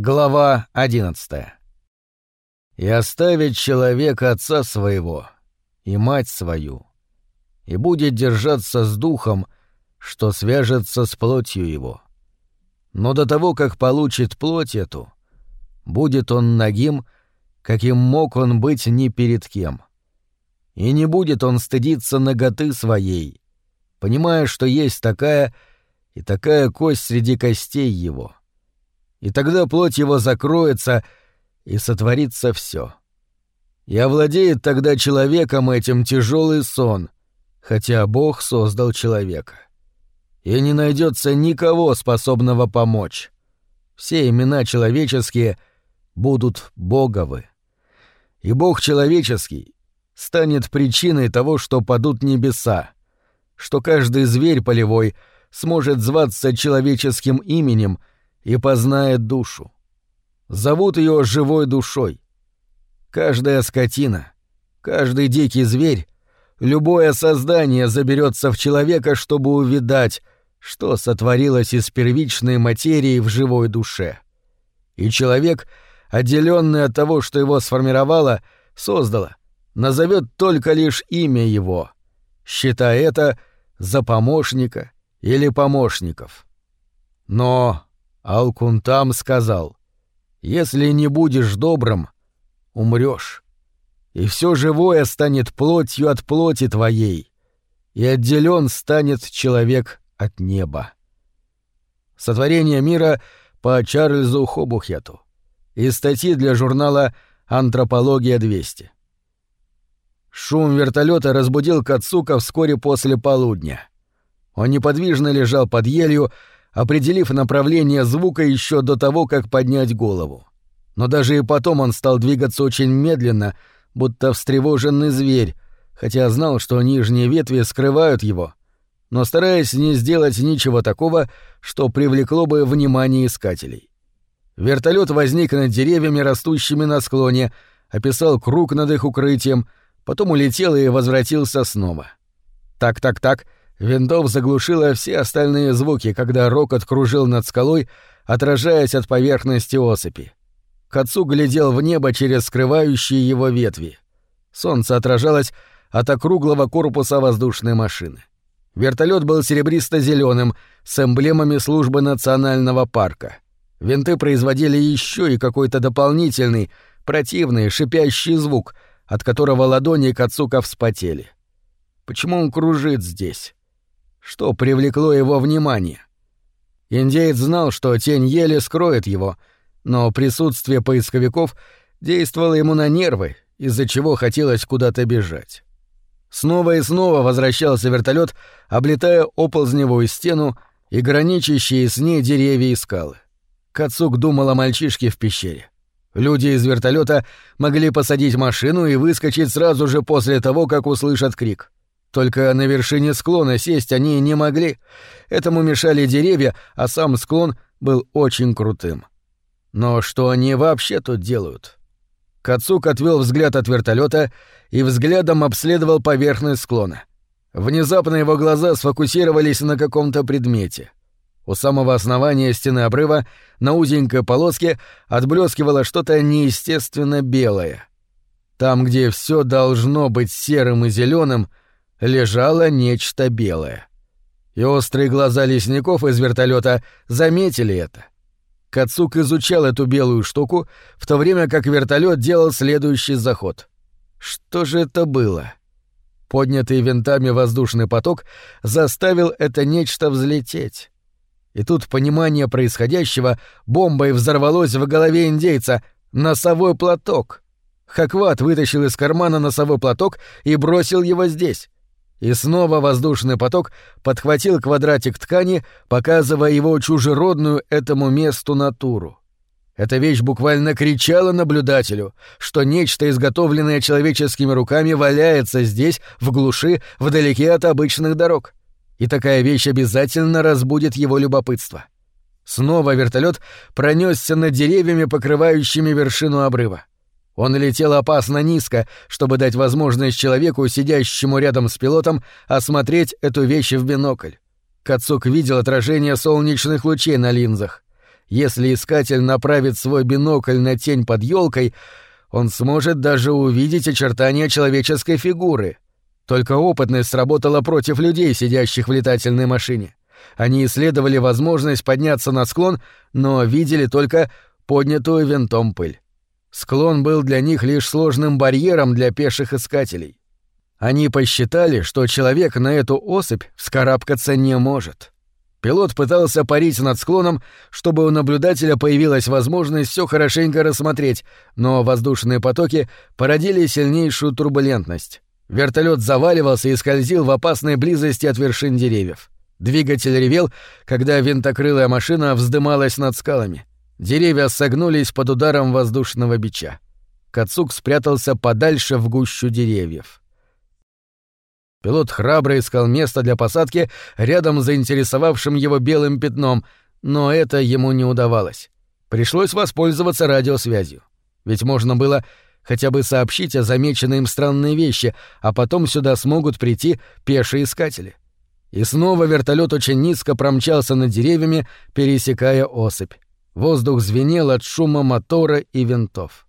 Глава одиннадцатая. «И оставит человек отца своего и мать свою, и будет держаться с духом, что свяжется с плотью его. Но до того, как получит плоть эту, будет он нагим, каким мог он быть ни перед кем. И не будет он стыдиться наготы своей, понимая, что есть такая и такая кость среди костей его» и тогда плоть его закроется, и сотворится все. И овладеет тогда человеком этим тяжелый сон, хотя Бог создал человека. И не найдется никого, способного помочь. Все имена человеческие будут боговы. И Бог человеческий станет причиной того, что падут небеса, что каждый зверь полевой сможет зваться человеческим именем — и познает душу. Зовут ее живой душой. Каждая скотина, каждый дикий зверь, любое создание заберется в человека, чтобы увидать, что сотворилось из первичной материи в живой душе. И человек, отделенный от того, что его сформировало, создало, назовет только лишь имя его, считая это за помощника или помощников. Но Алкунтам сказал, «Если не будешь добрым, умрешь, и все живое станет плотью от плоти твоей, и отделен станет человек от неба». Сотворение мира по Чарльзу Хобухету. Из статьи для журнала «Антропология-200». Шум вертолета разбудил Кацука вскоре после полудня. Он неподвижно лежал под елью, определив направление звука еще до того, как поднять голову. Но даже и потом он стал двигаться очень медленно, будто встревоженный зверь, хотя знал, что нижние ветви скрывают его, но стараясь не сделать ничего такого, что привлекло бы внимание искателей. Вертолет возник над деревьями, растущими на склоне, описал круг над их укрытием, потом улетел и возвратился снова. Так-так-так — Винтов заглушила все остальные звуки, когда рокот кружил над скалой, отражаясь от поверхности осыпи. Кацу глядел в небо через скрывающие его ветви. Солнце отражалось от округлого корпуса воздушной машины. Вертолет был серебристо зеленым с эмблемами службы национального парка. Винты производили еще и какой-то дополнительный, противный, шипящий звук, от которого ладони Кацука вспотели. Почему он кружит здесь? Что привлекло его внимание. Индеец знал, что тень еле скроет его, но присутствие поисковиков действовало ему на нервы, из-за чего хотелось куда-то бежать. Снова и снова возвращался вертолет, облетая оползневую стену и граничащие с ней деревья и скалы. Кацук думал о мальчишке в пещере. Люди из вертолета могли посадить машину и выскочить сразу же после того, как услышат крик. Только на вершине склона сесть они не могли. Этому мешали деревья, а сам склон был очень крутым. Но что они вообще тут делают? Кацук отвел взгляд от вертолета и взглядом обследовал поверхность склона. Внезапно его глаза сфокусировались на каком-то предмете. У самого основания стены обрыва на узенькой полоске отблескивало что-то неестественно белое. Там, где все должно быть серым и зеленым, лежало нечто белое. И острые глаза лесников из вертолета заметили это. Кацук изучал эту белую штуку, в то время как вертолет делал следующий заход. Что же это было? Поднятый винтами воздушный поток заставил это нечто взлететь. И тут понимание происходящего бомбой взорвалось в голове индейца. Носовой платок. Хакват вытащил из кармана носовой платок и бросил его здесь. И снова воздушный поток подхватил квадратик ткани, показывая его чужеродную этому месту натуру. Эта вещь буквально кричала наблюдателю, что нечто, изготовленное человеческими руками, валяется здесь, в глуши, вдалеке от обычных дорог. И такая вещь обязательно разбудит его любопытство. Снова вертолет пронесся над деревьями, покрывающими вершину обрыва. Он летел опасно низко, чтобы дать возможность человеку, сидящему рядом с пилотом, осмотреть эту вещь в бинокль. Кацук видел отражение солнечных лучей на линзах. Если искатель направит свой бинокль на тень под елкой, он сможет даже увидеть очертания человеческой фигуры. Только опытность сработала против людей, сидящих в летательной машине. Они исследовали возможность подняться на склон, но видели только поднятую винтом пыль. Склон был для них лишь сложным барьером для пеших искателей. Они посчитали, что человек на эту особь вскарабкаться не может. Пилот пытался парить над склоном, чтобы у наблюдателя появилась возможность все хорошенько рассмотреть, но воздушные потоки породили сильнейшую турбулентность. Вертолет заваливался и скользил в опасной близости от вершин деревьев. Двигатель ревел, когда винтокрылая машина вздымалась над скалами. Деревья согнулись под ударом воздушного бича. Кацук спрятался подальше в гущу деревьев. Пилот храбро искал место для посадки рядом с заинтересовавшим его белым пятном, но это ему не удавалось. Пришлось воспользоваться радиосвязью. Ведь можно было хотя бы сообщить о замеченной им странной вещи, а потом сюда смогут прийти пешие искатели. И снова вертолет очень низко промчался над деревьями, пересекая осыпь. Воздух звенел от шума мотора и винтов.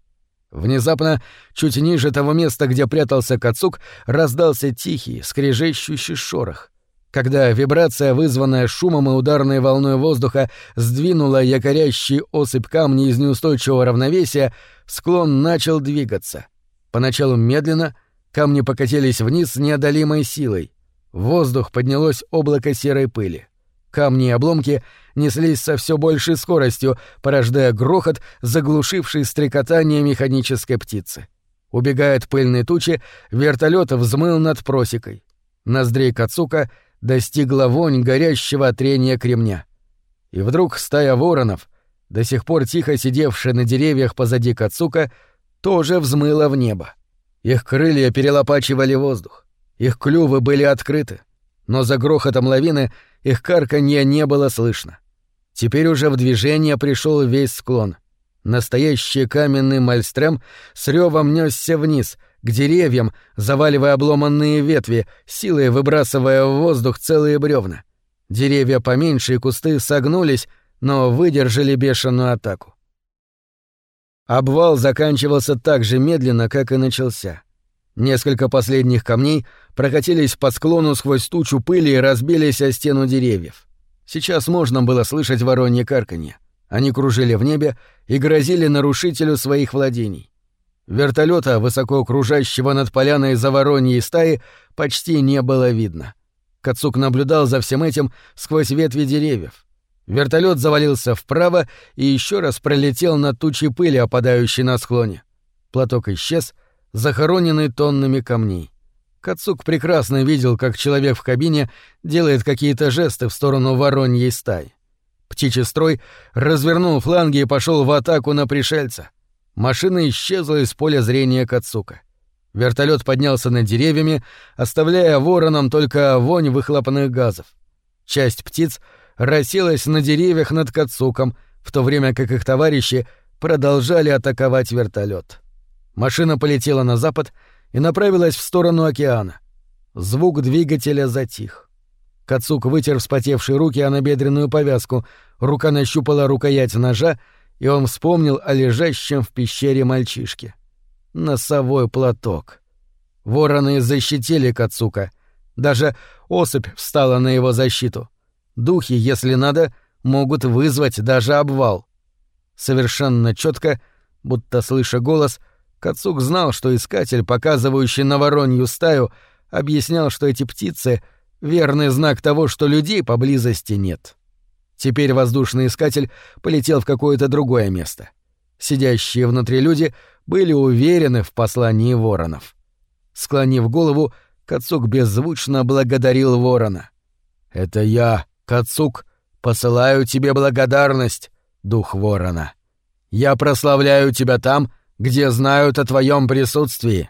Внезапно, чуть ниже того места, где прятался Кацук, раздался тихий, скрежещущий шорох. Когда вибрация, вызванная шумом и ударной волной воздуха, сдвинула якорящий осыпь камней из неустойчивого равновесия, склон начал двигаться. Поначалу медленно, камни покатились вниз с неодолимой силой. В воздух поднялось облако серой пыли. Камни и обломки неслись со все большей скоростью, порождая грохот, заглушивший стрекотание механической птицы. Убегая от пыльной тучи, вертолет взмыл над просекой. Ноздрей Кацука достигла вонь горящего трения кремня. И вдруг стая воронов, до сих пор тихо сидевшая на деревьях позади Кацука, тоже взмыла в небо. Их крылья перелопачивали воздух. Их клювы были открыты. Но за грохотом лавины их карканье не было слышно. Теперь уже в движение пришел весь склон. Настоящий каменный мальстрем с ревом несся вниз, к деревьям, заваливая обломанные ветви, силой выбрасывая в воздух целые бревна. Деревья поменьше и кусты согнулись, но выдержали бешеную атаку. Обвал заканчивался так же медленно, как и начался. Несколько последних камней прокатились по склону сквозь тучу пыли и разбились о стену деревьев. Сейчас можно было слышать воронье карканье. Они кружили в небе и грозили нарушителю своих владений. Вертолета, высоко кружащего над поляной за вороньей стаи, почти не было видно. Кацук наблюдал за всем этим сквозь ветви деревьев. Вертолет завалился вправо и еще раз пролетел над тучей пыли, опадающей на склоне. Платок исчез, захороненный тоннами камней. Кацук прекрасно видел, как человек в кабине делает какие-то жесты в сторону вороньей стаи. Птичий строй развернул фланги и пошел в атаку на пришельца. Машина исчезла из поля зрения Кацука. Вертолет поднялся над деревьями, оставляя воронам только вонь выхлопных газов. Часть птиц расселась на деревьях над Кацуком, в то время как их товарищи продолжали атаковать вертолет. Машина полетела на запад и направилась в сторону океана. Звук двигателя затих. Кацук вытер вспотевшие руки о набедренную повязку, рука нащупала рукоять ножа, и он вспомнил о лежащем в пещере мальчишке. Носовой платок. Вороны защитили Кацука. Даже особь встала на его защиту. Духи, если надо, могут вызвать даже обвал. Совершенно четко, будто слыша голос, Кацук знал, что искатель, показывающий на воронью стаю, объяснял, что эти птицы — верный знак того, что людей поблизости нет. Теперь воздушный искатель полетел в какое-то другое место. Сидящие внутри люди были уверены в послании воронов. Склонив голову, Кацук беззвучно благодарил ворона. «Это я, Кацук, посылаю тебе благодарность, дух ворона. Я прославляю тебя там, где знают о твоем присутствии».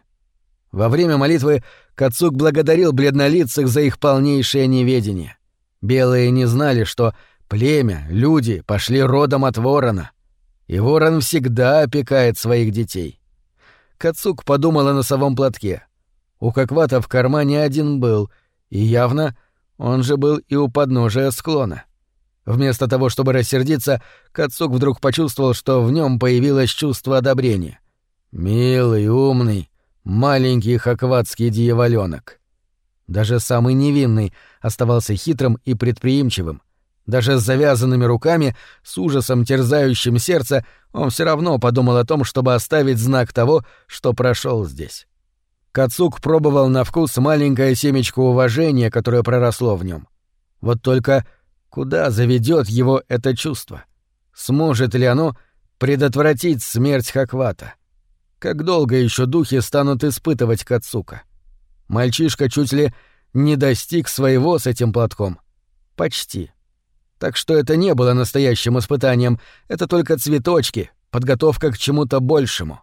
Во время молитвы Кацук благодарил бледнолицых за их полнейшее неведение. Белые не знали, что племя, люди пошли родом от ворона. И ворон всегда опекает своих детей. Кацук подумал о носовом платке. У Коквата в кармане один был, и явно он же был и у подножия склона. Вместо того, чтобы рассердиться, Кацук вдруг почувствовал, что в нем появилось чувство одобрения. Милый, умный, маленький хакватский дьяволёнок. Даже самый невинный оставался хитрым и предприимчивым. Даже с завязанными руками, с ужасом терзающим сердце, он все равно подумал о том, чтобы оставить знак того, что прошел здесь. Кацук пробовал на вкус маленькое семечко уважения, которое проросло в нем. Вот только куда заведет его это чувство? Сможет ли оно предотвратить смерть Хаквата? Как долго еще духи станут испытывать Кацука? Мальчишка чуть ли не достиг своего с этим платком. Почти. Так что это не было настоящим испытанием, это только цветочки, подготовка к чему-то большему.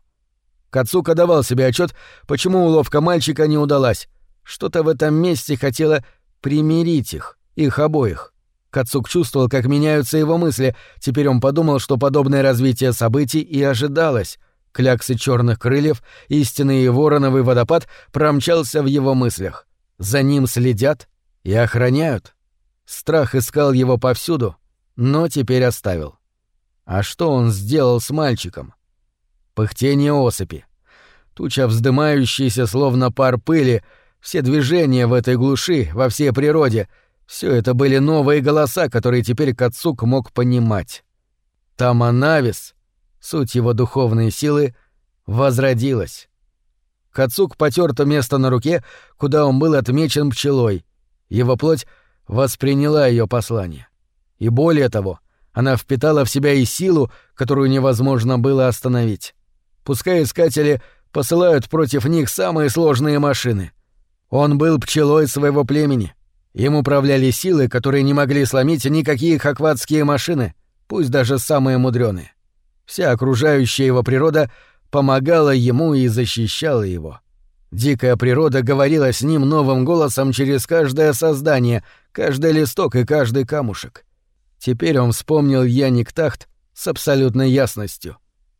Кацука давал себе отчет, почему уловка мальчика не удалась. Что-то в этом месте хотело примирить их, их обоих. Кацук чувствовал, как меняются его мысли. Теперь он подумал, что подобное развитие событий и ожидалось. Кляксы черных крыльев, истинный вороновый водопад промчался в его мыслях. За ним следят и охраняют. Страх искал его повсюду, но теперь оставил. А что он сделал с мальчиком? Пыхтение осыпи. Туча, вздымающаяся словно пар пыли, все движения в этой глуши, во всей природе — все это были новые голоса, которые теперь Кацук мог понимать. Таманавис, суть его духовной силы, возродилась. Кацук потер то место на руке, куда он был отмечен пчелой. Его плоть восприняла ее послание. И более того, она впитала в себя и силу, которую невозможно было остановить. Пускай искатели посылают против них самые сложные машины. Он был пчелой своего племени. Им управляли силы, которые не могли сломить никакие хакватские машины, пусть даже самые мудреные. Вся окружающая его природа помогала ему и защищала его. Дикая природа говорила с ним новым голосом через каждое создание, каждый листок и каждый камушек. Теперь он вспомнил Яник Тахт с абсолютной ясностью.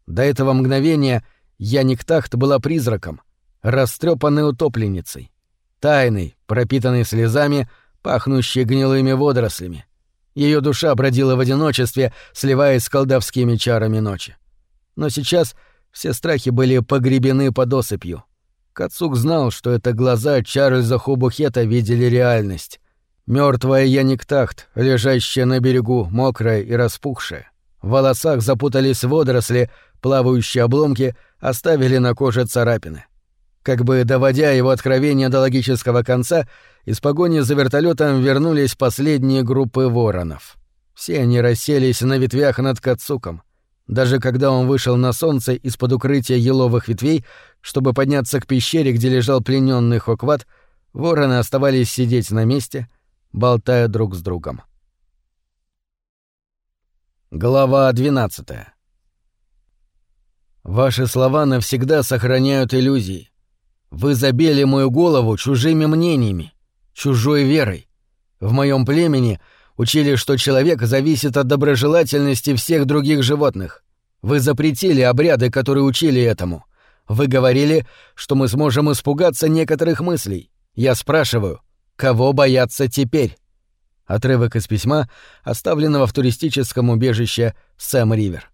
До этого мгновения Яник Тахт была призраком, растрепанной утопленницей, тайной, пропитанной слезами, пахнущей гнилыми водорослями. Ее душа бродила в одиночестве, сливаясь с колдовскими чарами ночи. Но сейчас все страхи были погребены под осыпью — Кацук знал, что это глаза Чарльза Хубухета видели реальность. Мертвая Яниктахт, лежащая на берегу, мокрая и распухшая. В волосах запутались водоросли, плавающие обломки оставили на коже царапины. Как бы доводя его откровение до логического конца, из погони за вертолетом вернулись последние группы воронов. Все они расселись на ветвях над Кацуком. Даже когда он вышел на солнце из-под укрытия еловых ветвей, чтобы подняться к пещере, где лежал плененный Хокват, вороны оставались сидеть на месте, болтая друг с другом. Глава 12 Ваши слова навсегда сохраняют иллюзии. Вы забили мою голову чужими мнениями, чужой верой. В моем племени — учили, что человек зависит от доброжелательности всех других животных. Вы запретили обряды, которые учили этому. Вы говорили, что мы сможем испугаться некоторых мыслей. Я спрашиваю, кого бояться теперь? Отрывок из письма, оставленного в туристическом убежище Сэм-Ривер.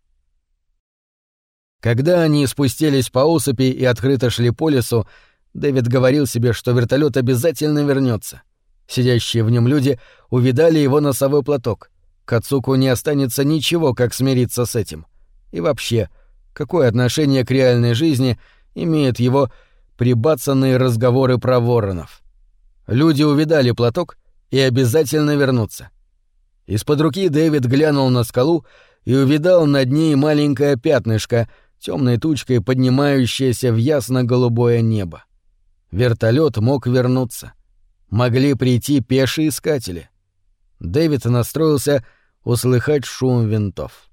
Когда они спустились по усыпи и открыто шли по лесу, Дэвид говорил себе, что вертолет обязательно вернется. Сидящие в нем люди увидали его носовой платок. Кацуку не останется ничего, как смириться с этим. И вообще, какое отношение к реальной жизни имеют его прибацанные разговоры про воронов? Люди увидали платок и обязательно вернутся. Из-под руки Дэвид глянул на скалу и увидал над ней маленькое пятнышко, темной тучкой поднимающееся в ясно-голубое небо. Вертолет мог вернуться — могли прийти пешие искатели. Дэвид настроился услыхать шум винтов.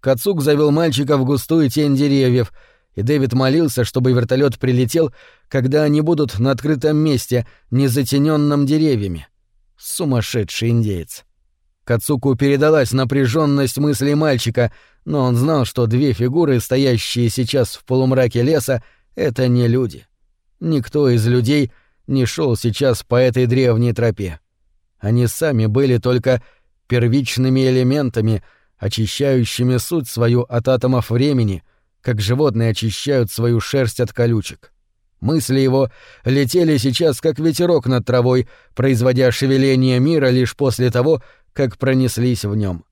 Кацук завел мальчика в густую тень деревьев, и Дэвид молился, чтобы вертолет прилетел, когда они будут на открытом месте, не затененном деревьями. Сумасшедший индеец. Кацуку передалась напряженность мыслей мальчика, но он знал, что две фигуры, стоящие сейчас в полумраке леса, — это не люди. Никто из людей — не шел сейчас по этой древней тропе. Они сами были только первичными элементами, очищающими суть свою от атомов времени, как животные очищают свою шерсть от колючек. Мысли его летели сейчас, как ветерок над травой, производя шевеление мира лишь после того, как пронеслись в нем.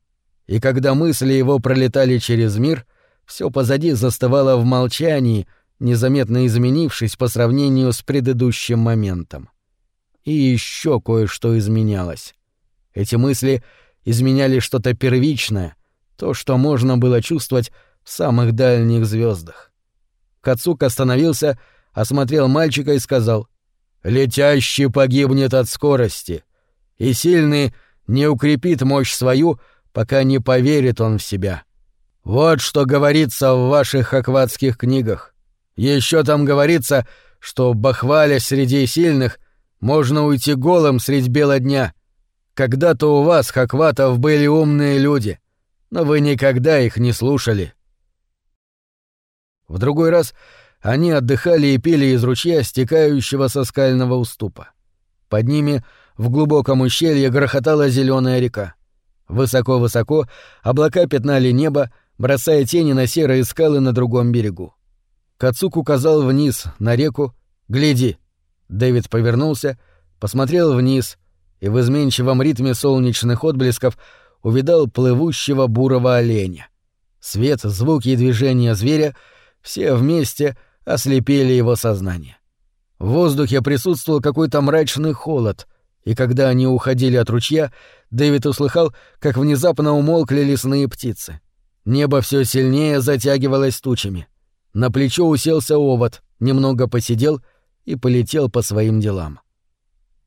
И когда мысли его пролетали через мир, все позади застывало в молчании, незаметно изменившись по сравнению с предыдущим моментом. И еще кое-что изменялось. Эти мысли изменяли что-то первичное, то, что можно было чувствовать в самых дальних звездах. Кацук остановился, осмотрел мальчика и сказал «Летящий погибнет от скорости, и сильный не укрепит мощь свою, пока не поверит он в себя. Вот что говорится в ваших акватских книгах. Еще там говорится, что бахваля среди сильных можно уйти голым средь бела дня. Когда-то у вас, хакватов, были умные люди, но вы никогда их не слушали. В другой раз они отдыхали и пили из ручья, стекающего со скального уступа. Под ними в глубоком ущелье грохотала зеленая река. Высоко-высоко облака пятнали небо, бросая тени на серые скалы на другом берегу. Кацук указал вниз, на реку. «Гляди!» Дэвид повернулся, посмотрел вниз и в изменчивом ритме солнечных отблесков увидал плывущего бурого оленя. Свет, звуки и движения зверя все вместе ослепили его сознание. В воздухе присутствовал какой-то мрачный холод, и когда они уходили от ручья, Дэвид услыхал, как внезапно умолкли лесные птицы. Небо все сильнее затягивалось тучами. На плечо уселся овод, немного посидел и полетел по своим делам.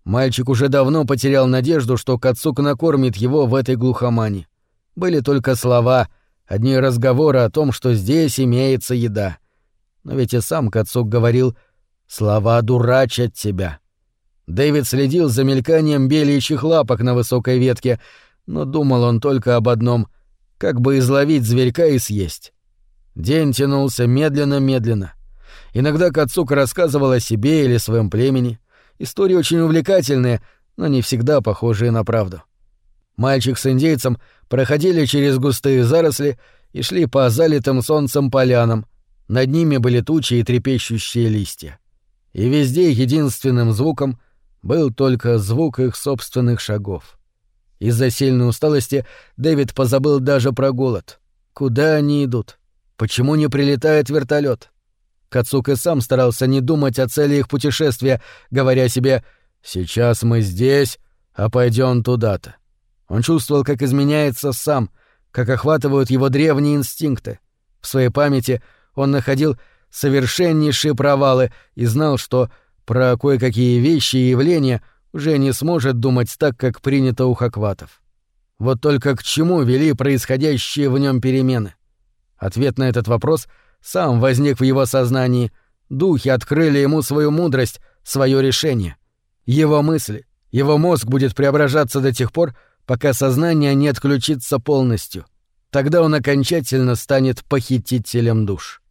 Мальчик уже давно потерял надежду, что Кацук накормит его в этой глухомане. Были только слова, одни разговоры о том, что здесь имеется еда. Но ведь и сам Кацук говорил «слова дурачат тебя». Дэвид следил за мельканием беличьих лапок на высокой ветке, но думал он только об одном — как бы изловить зверька и съесть. День тянулся медленно-медленно. Иногда Кацук рассказывал о себе или своем племени. Истории очень увлекательные, но не всегда похожие на правду. Мальчик с индейцем проходили через густые заросли и шли по залитым солнцем полянам. Над ними были тучи и трепещущие листья. И везде единственным звуком был только звук их собственных шагов. Из-за сильной усталости Дэвид позабыл даже про голод. Куда они идут? Почему не прилетает вертолет? Кацук и сам старался не думать о цели их путешествия, говоря себе «Сейчас мы здесь, а пойдем туда-то». Он чувствовал, как изменяется сам, как охватывают его древние инстинкты. В своей памяти он находил совершеннейшие провалы и знал, что про кое-какие вещи и явления уже не сможет думать так, как принято у хакватов. Вот только к чему вели происходящие в нем перемены? Ответ на этот вопрос сам возник в его сознании. Духи открыли ему свою мудрость, свое решение. Его мысли, его мозг будет преображаться до тех пор, пока сознание не отключится полностью. Тогда он окончательно станет похитителем душ.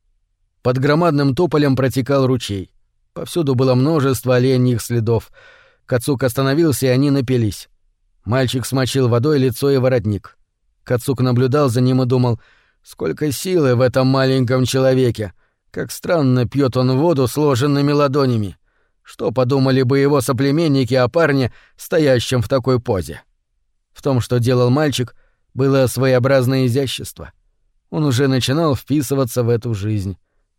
Под громадным тополем протекал ручей. Повсюду было множество оленьих следов — Кацук остановился, и они напились. Мальчик смочил водой лицо и воротник. Кацук наблюдал за ним и думал, сколько силы в этом маленьком человеке. Как странно пьет он воду сложенными ладонями. Что подумали бы его соплеменники о парне, стоящем в такой позе? В том, что делал мальчик, было своеобразное изящество. Он уже начинал вписываться в эту жизнь.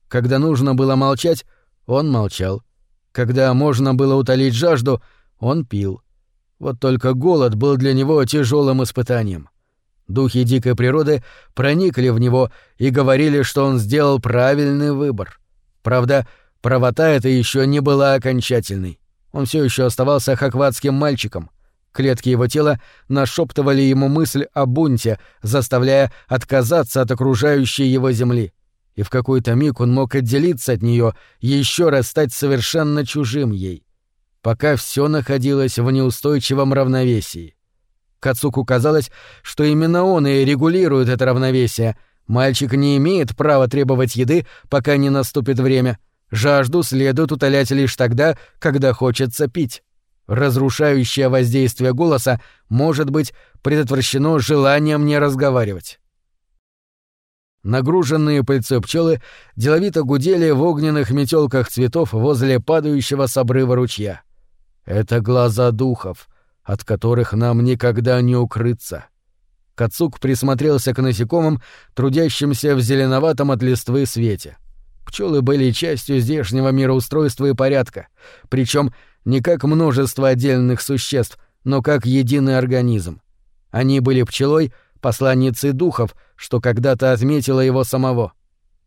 Когда нужно было молчать, он молчал. Когда можно было утолить жажду — он пил. Вот только голод был для него тяжелым испытанием. Духи дикой природы проникли в него и говорили, что он сделал правильный выбор. Правда, правота эта еще не была окончательной. Он все еще оставался хакватским мальчиком. Клетки его тела нашептывали ему мысль о бунте, заставляя отказаться от окружающей его земли. И в какой-то миг он мог отделиться от нее, еще раз стать совершенно чужим ей пока все находилось в неустойчивом равновесии. Кацуку казалось, что именно он и регулирует это равновесие. Мальчик не имеет права требовать еды, пока не наступит время. Жажду следует утолять лишь тогда, когда хочется пить. Разрушающее воздействие голоса может быть предотвращено желанием не разговаривать. Нагруженные пыльцой пчелы деловито гудели в огненных метелках цветов возле падающего с обрыва ручья. Это глаза духов, от которых нам никогда не укрыться. Кацук присмотрелся к насекомым, трудящимся в зеленоватом от листвы свете. Пчелы были частью здешнего мироустройства и порядка, причем не как множество отдельных существ, но как единый организм. Они были пчелой, посланницей духов, что когда-то отметила его самого.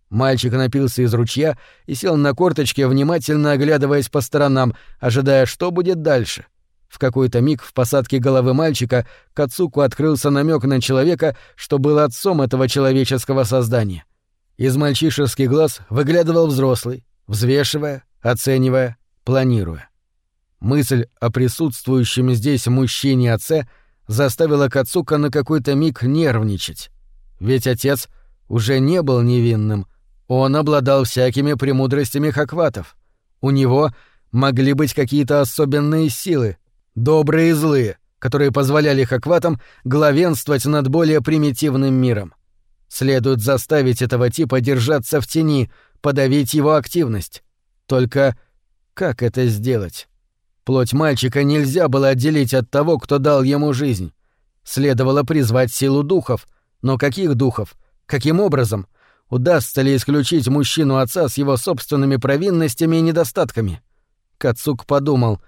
Мальчик напился из ручья и сел на корточке, внимательно оглядываясь по сторонам, ожидая, что будет дальше. В какой-то миг в посадке головы мальчика Кацуку открылся намек на человека, что был отцом этого человеческого создания. Из мальчишеских глаз выглядывал взрослый, взвешивая, оценивая, планируя. Мысль о присутствующем здесь мужчине-отце заставила Кацука на какой-то миг нервничать. Ведь отец уже не был невинным, он обладал всякими премудростями хакватов. У него могли быть какие-то особенные силы, добрые и злые, которые позволяли хакватам главенствовать над более примитивным миром. Следует заставить этого типа держаться в тени, подавить его активность. Только как это сделать? Плоть мальчика нельзя было отделить от того, кто дал ему жизнь. Следовало призвать силу духов. Но каких духов? Каким образом? Удастся ли исключить мужчину отца с его собственными провинностями и недостатками? Кацук подумал.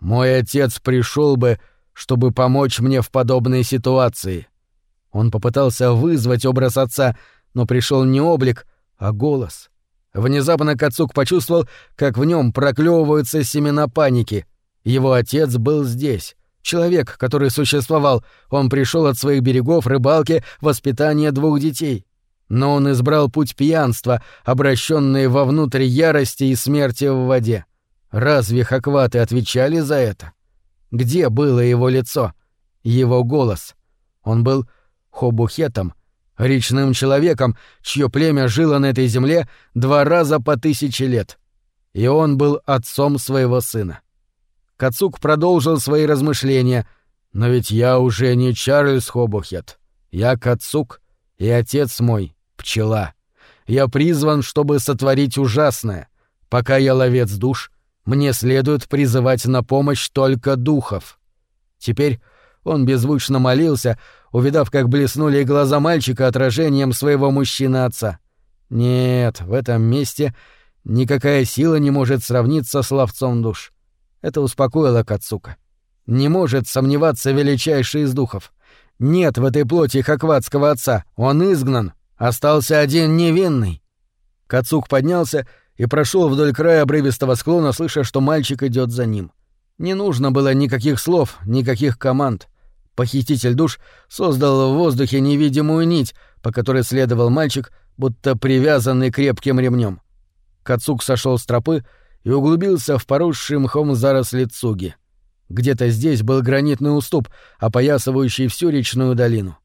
«Мой отец пришел бы, чтобы помочь мне в подобной ситуации». Он попытался вызвать образ отца, но пришел не облик, а голос — Внезапно Кацук почувствовал, как в нем проклевываются семена паники. Его отец был здесь. Человек, который существовал, он пришел от своих берегов рыбалки, воспитания двух детей. Но он избрал путь пьянства, обращенный вовнутрь ярости и смерти в воде. Разве хакваты отвечали за это? Где было его лицо? Его голос? Он был хобухетом, речным человеком, чье племя жило на этой земле два раза по тысяче лет. И он был отцом своего сына. Кацук продолжил свои размышления, но ведь я уже не Чарльз Хобухет. Я Кацук, и отец мой — пчела. Я призван, чтобы сотворить ужасное. Пока я ловец душ, мне следует призывать на помощь только духов. Теперь он беззвучно молился, увидав, как блеснули глаза мальчика отражением своего мужчины-отца. Нет, в этом месте никакая сила не может сравниться с ловцом душ. Это успокоило Кацука. Не может сомневаться величайший из духов. Нет в этой плоти хакватского отца, он изгнан. Остался один невинный. Кацук поднялся и прошел вдоль края обрывистого склона, слыша, что мальчик идет за ним. Не нужно было никаких слов, никаких команд. Похититель душ создал в воздухе невидимую нить, по которой следовал мальчик, будто привязанный крепким ремнем. Кацук сошел с тропы и углубился в поросший мхом заросли цуги. Где-то здесь был гранитный уступ, опоясывающий всю речную долину.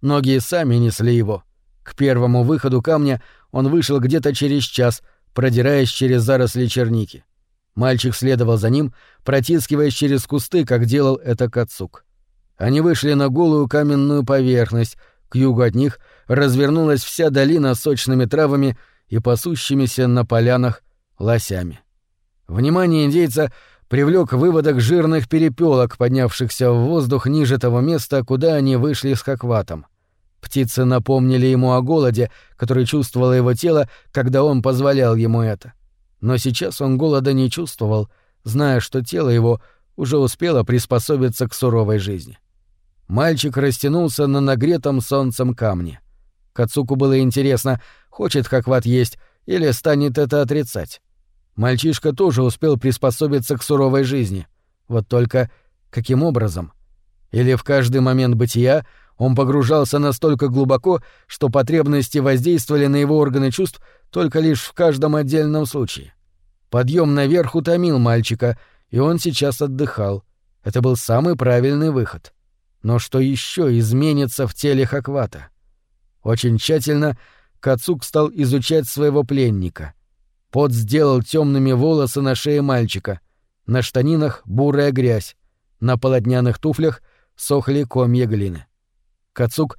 Ноги сами несли его. К первому выходу камня он вышел где-то через час, продираясь через заросли черники. Мальчик следовал за ним, протискиваясь через кусты, как делал это Кацук. Они вышли на голую каменную поверхность, к югу от них развернулась вся долина сочными травами и пасущимися на полянах лосями. Внимание индейца привлек выводок жирных перепелок, поднявшихся в воздух ниже того места, куда они вышли с хакватом. Птицы напомнили ему о голоде, который чувствовало его тело, когда он позволял ему это. Но сейчас он голода не чувствовал, зная, что тело его уже успело приспособиться к суровой жизни. — Мальчик растянулся на нагретом солнцем камне. Кацуку было интересно, хочет Хакват есть или станет это отрицать. Мальчишка тоже успел приспособиться к суровой жизни. Вот только каким образом? Или в каждый момент бытия он погружался настолько глубоко, что потребности воздействовали на его органы чувств только лишь в каждом отдельном случае. Подъем наверх утомил мальчика, и он сейчас отдыхал. Это был самый правильный выход. Но что еще изменится в теле Хаквата? Очень тщательно Кацук стал изучать своего пленника. Пот сделал темными волосы на шее мальчика. На штанинах бурая грязь, на полотняных туфлях сохли комья глины. Кацук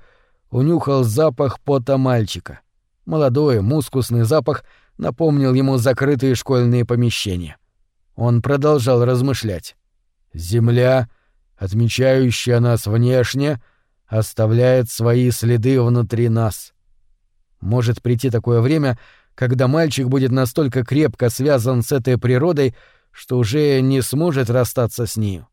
унюхал запах пота мальчика. Молодой, мускусный запах напомнил ему закрытые школьные помещения. Он продолжал размышлять. «Земля, отмечающая нас внешне, оставляет свои следы внутри нас. Может прийти такое время, когда мальчик будет настолько крепко связан с этой природой, что уже не сможет расстаться с нею.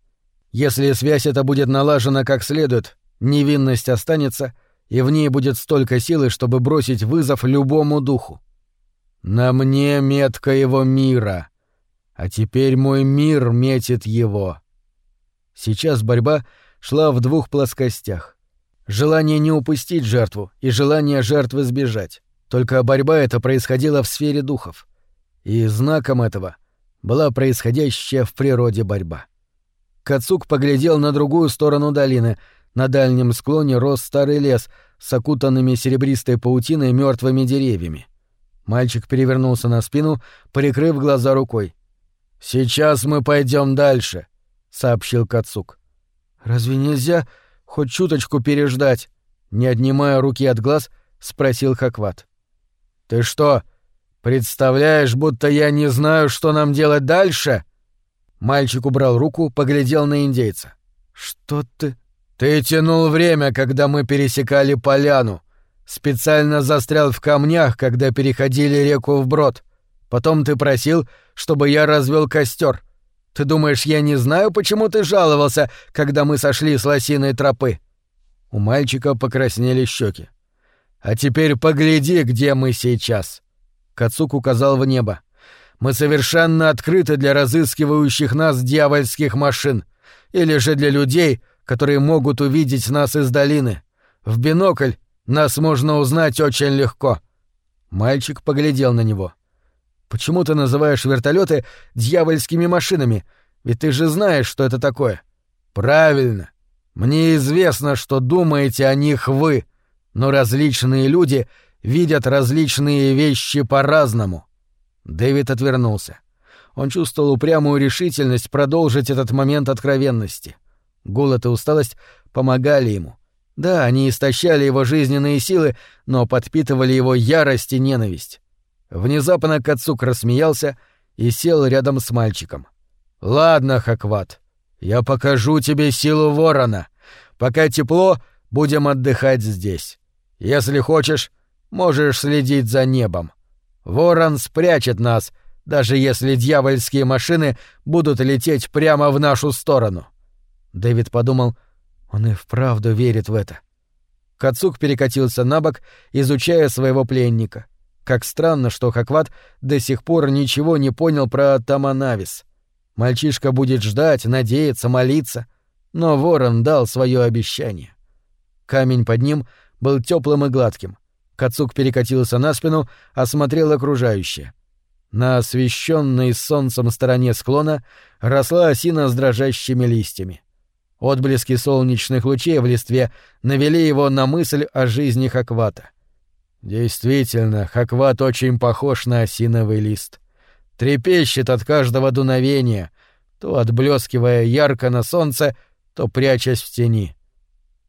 Если связь эта будет налажена как следует, невинность останется, и в ней будет столько силы, чтобы бросить вызов любому духу. На мне метка его мира, а теперь мой мир метит его. Сейчас борьба шла в двух плоскостях. Желание не упустить жертву и желание жертвы сбежать. Только борьба эта происходила в сфере духов. И знаком этого была происходящая в природе борьба. Кацук поглядел на другую сторону долины. На дальнем склоне рос старый лес с окутанными серебристой паутиной мертвыми деревьями. Мальчик перевернулся на спину, прикрыв глаза рукой. «Сейчас мы пойдем дальше», — сообщил Кацук. «Разве нельзя хоть чуточку переждать?» Не отнимая руки от глаз, спросил Хакват. «Ты что, представляешь, будто я не знаю, что нам делать дальше?» Мальчик убрал руку, поглядел на индейца. «Что ты...» «Ты тянул время, когда мы пересекали поляну. Специально застрял в камнях, когда переходили реку вброд. Потом ты просил, чтобы я развел костер. Ты думаешь, я не знаю, почему ты жаловался, когда мы сошли с лосиной тропы?» У мальчика покраснели щеки. «А теперь погляди, где мы сейчас!» Кацук указал в небо. Мы совершенно открыты для разыскивающих нас дьявольских машин. Или же для людей, которые могут увидеть нас из долины. В бинокль нас можно узнать очень легко». Мальчик поглядел на него. «Почему ты называешь вертолеты дьявольскими машинами? Ведь ты же знаешь, что это такое». «Правильно. Мне известно, что думаете о них вы, но различные люди видят различные вещи по-разному. Дэвид отвернулся. Он чувствовал упрямую решительность продолжить этот момент откровенности. Голод и усталость помогали ему. Да, они истощали его жизненные силы, но подпитывали его ярость и ненависть. Внезапно Кацук рассмеялся и сел рядом с мальчиком. «Ладно, Хакват, я покажу тебе силу ворона. Пока тепло, будем отдыхать здесь. Если хочешь, можешь следить за небом. Ворон спрячет нас, даже если дьявольские машины будут лететь прямо в нашу сторону. Дэвид подумал, он и вправду верит в это. Кацук перекатился на бок, изучая своего пленника. Как странно, что Хакват до сих пор ничего не понял про Таманавис. Мальчишка будет ждать, надеяться, молиться, но ворон дал свое обещание. Камень под ним был теплым и гладким. Кацук перекатился на спину, осмотрел окружающее. На освещенной солнцем стороне склона росла осина с дрожащими листьями. Отблески солнечных лучей в листве навели его на мысль о жизни Хаквата. Действительно, Хакват очень похож на осиновый лист. Трепещет от каждого дуновения, то отблескивая ярко на солнце, то прячась в тени.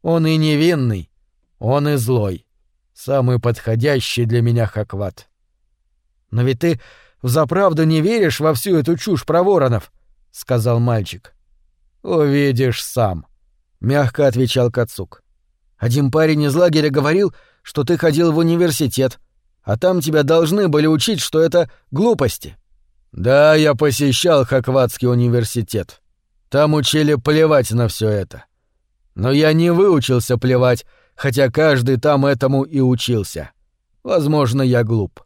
Он и невинный, он и злой. Самый подходящий для меня хакват. Но ведь ты взаправду не веришь во всю эту чушь про воронов, сказал мальчик. Увидишь сам, мягко отвечал Кацук. Один парень из лагеря говорил, что ты ходил в университет, а там тебя должны были учить, что это глупости. Да, я посещал Хакватский университет. Там учили плевать на все это. Но я не выучился плевать, хотя каждый там этому и учился. Возможно, я глуп.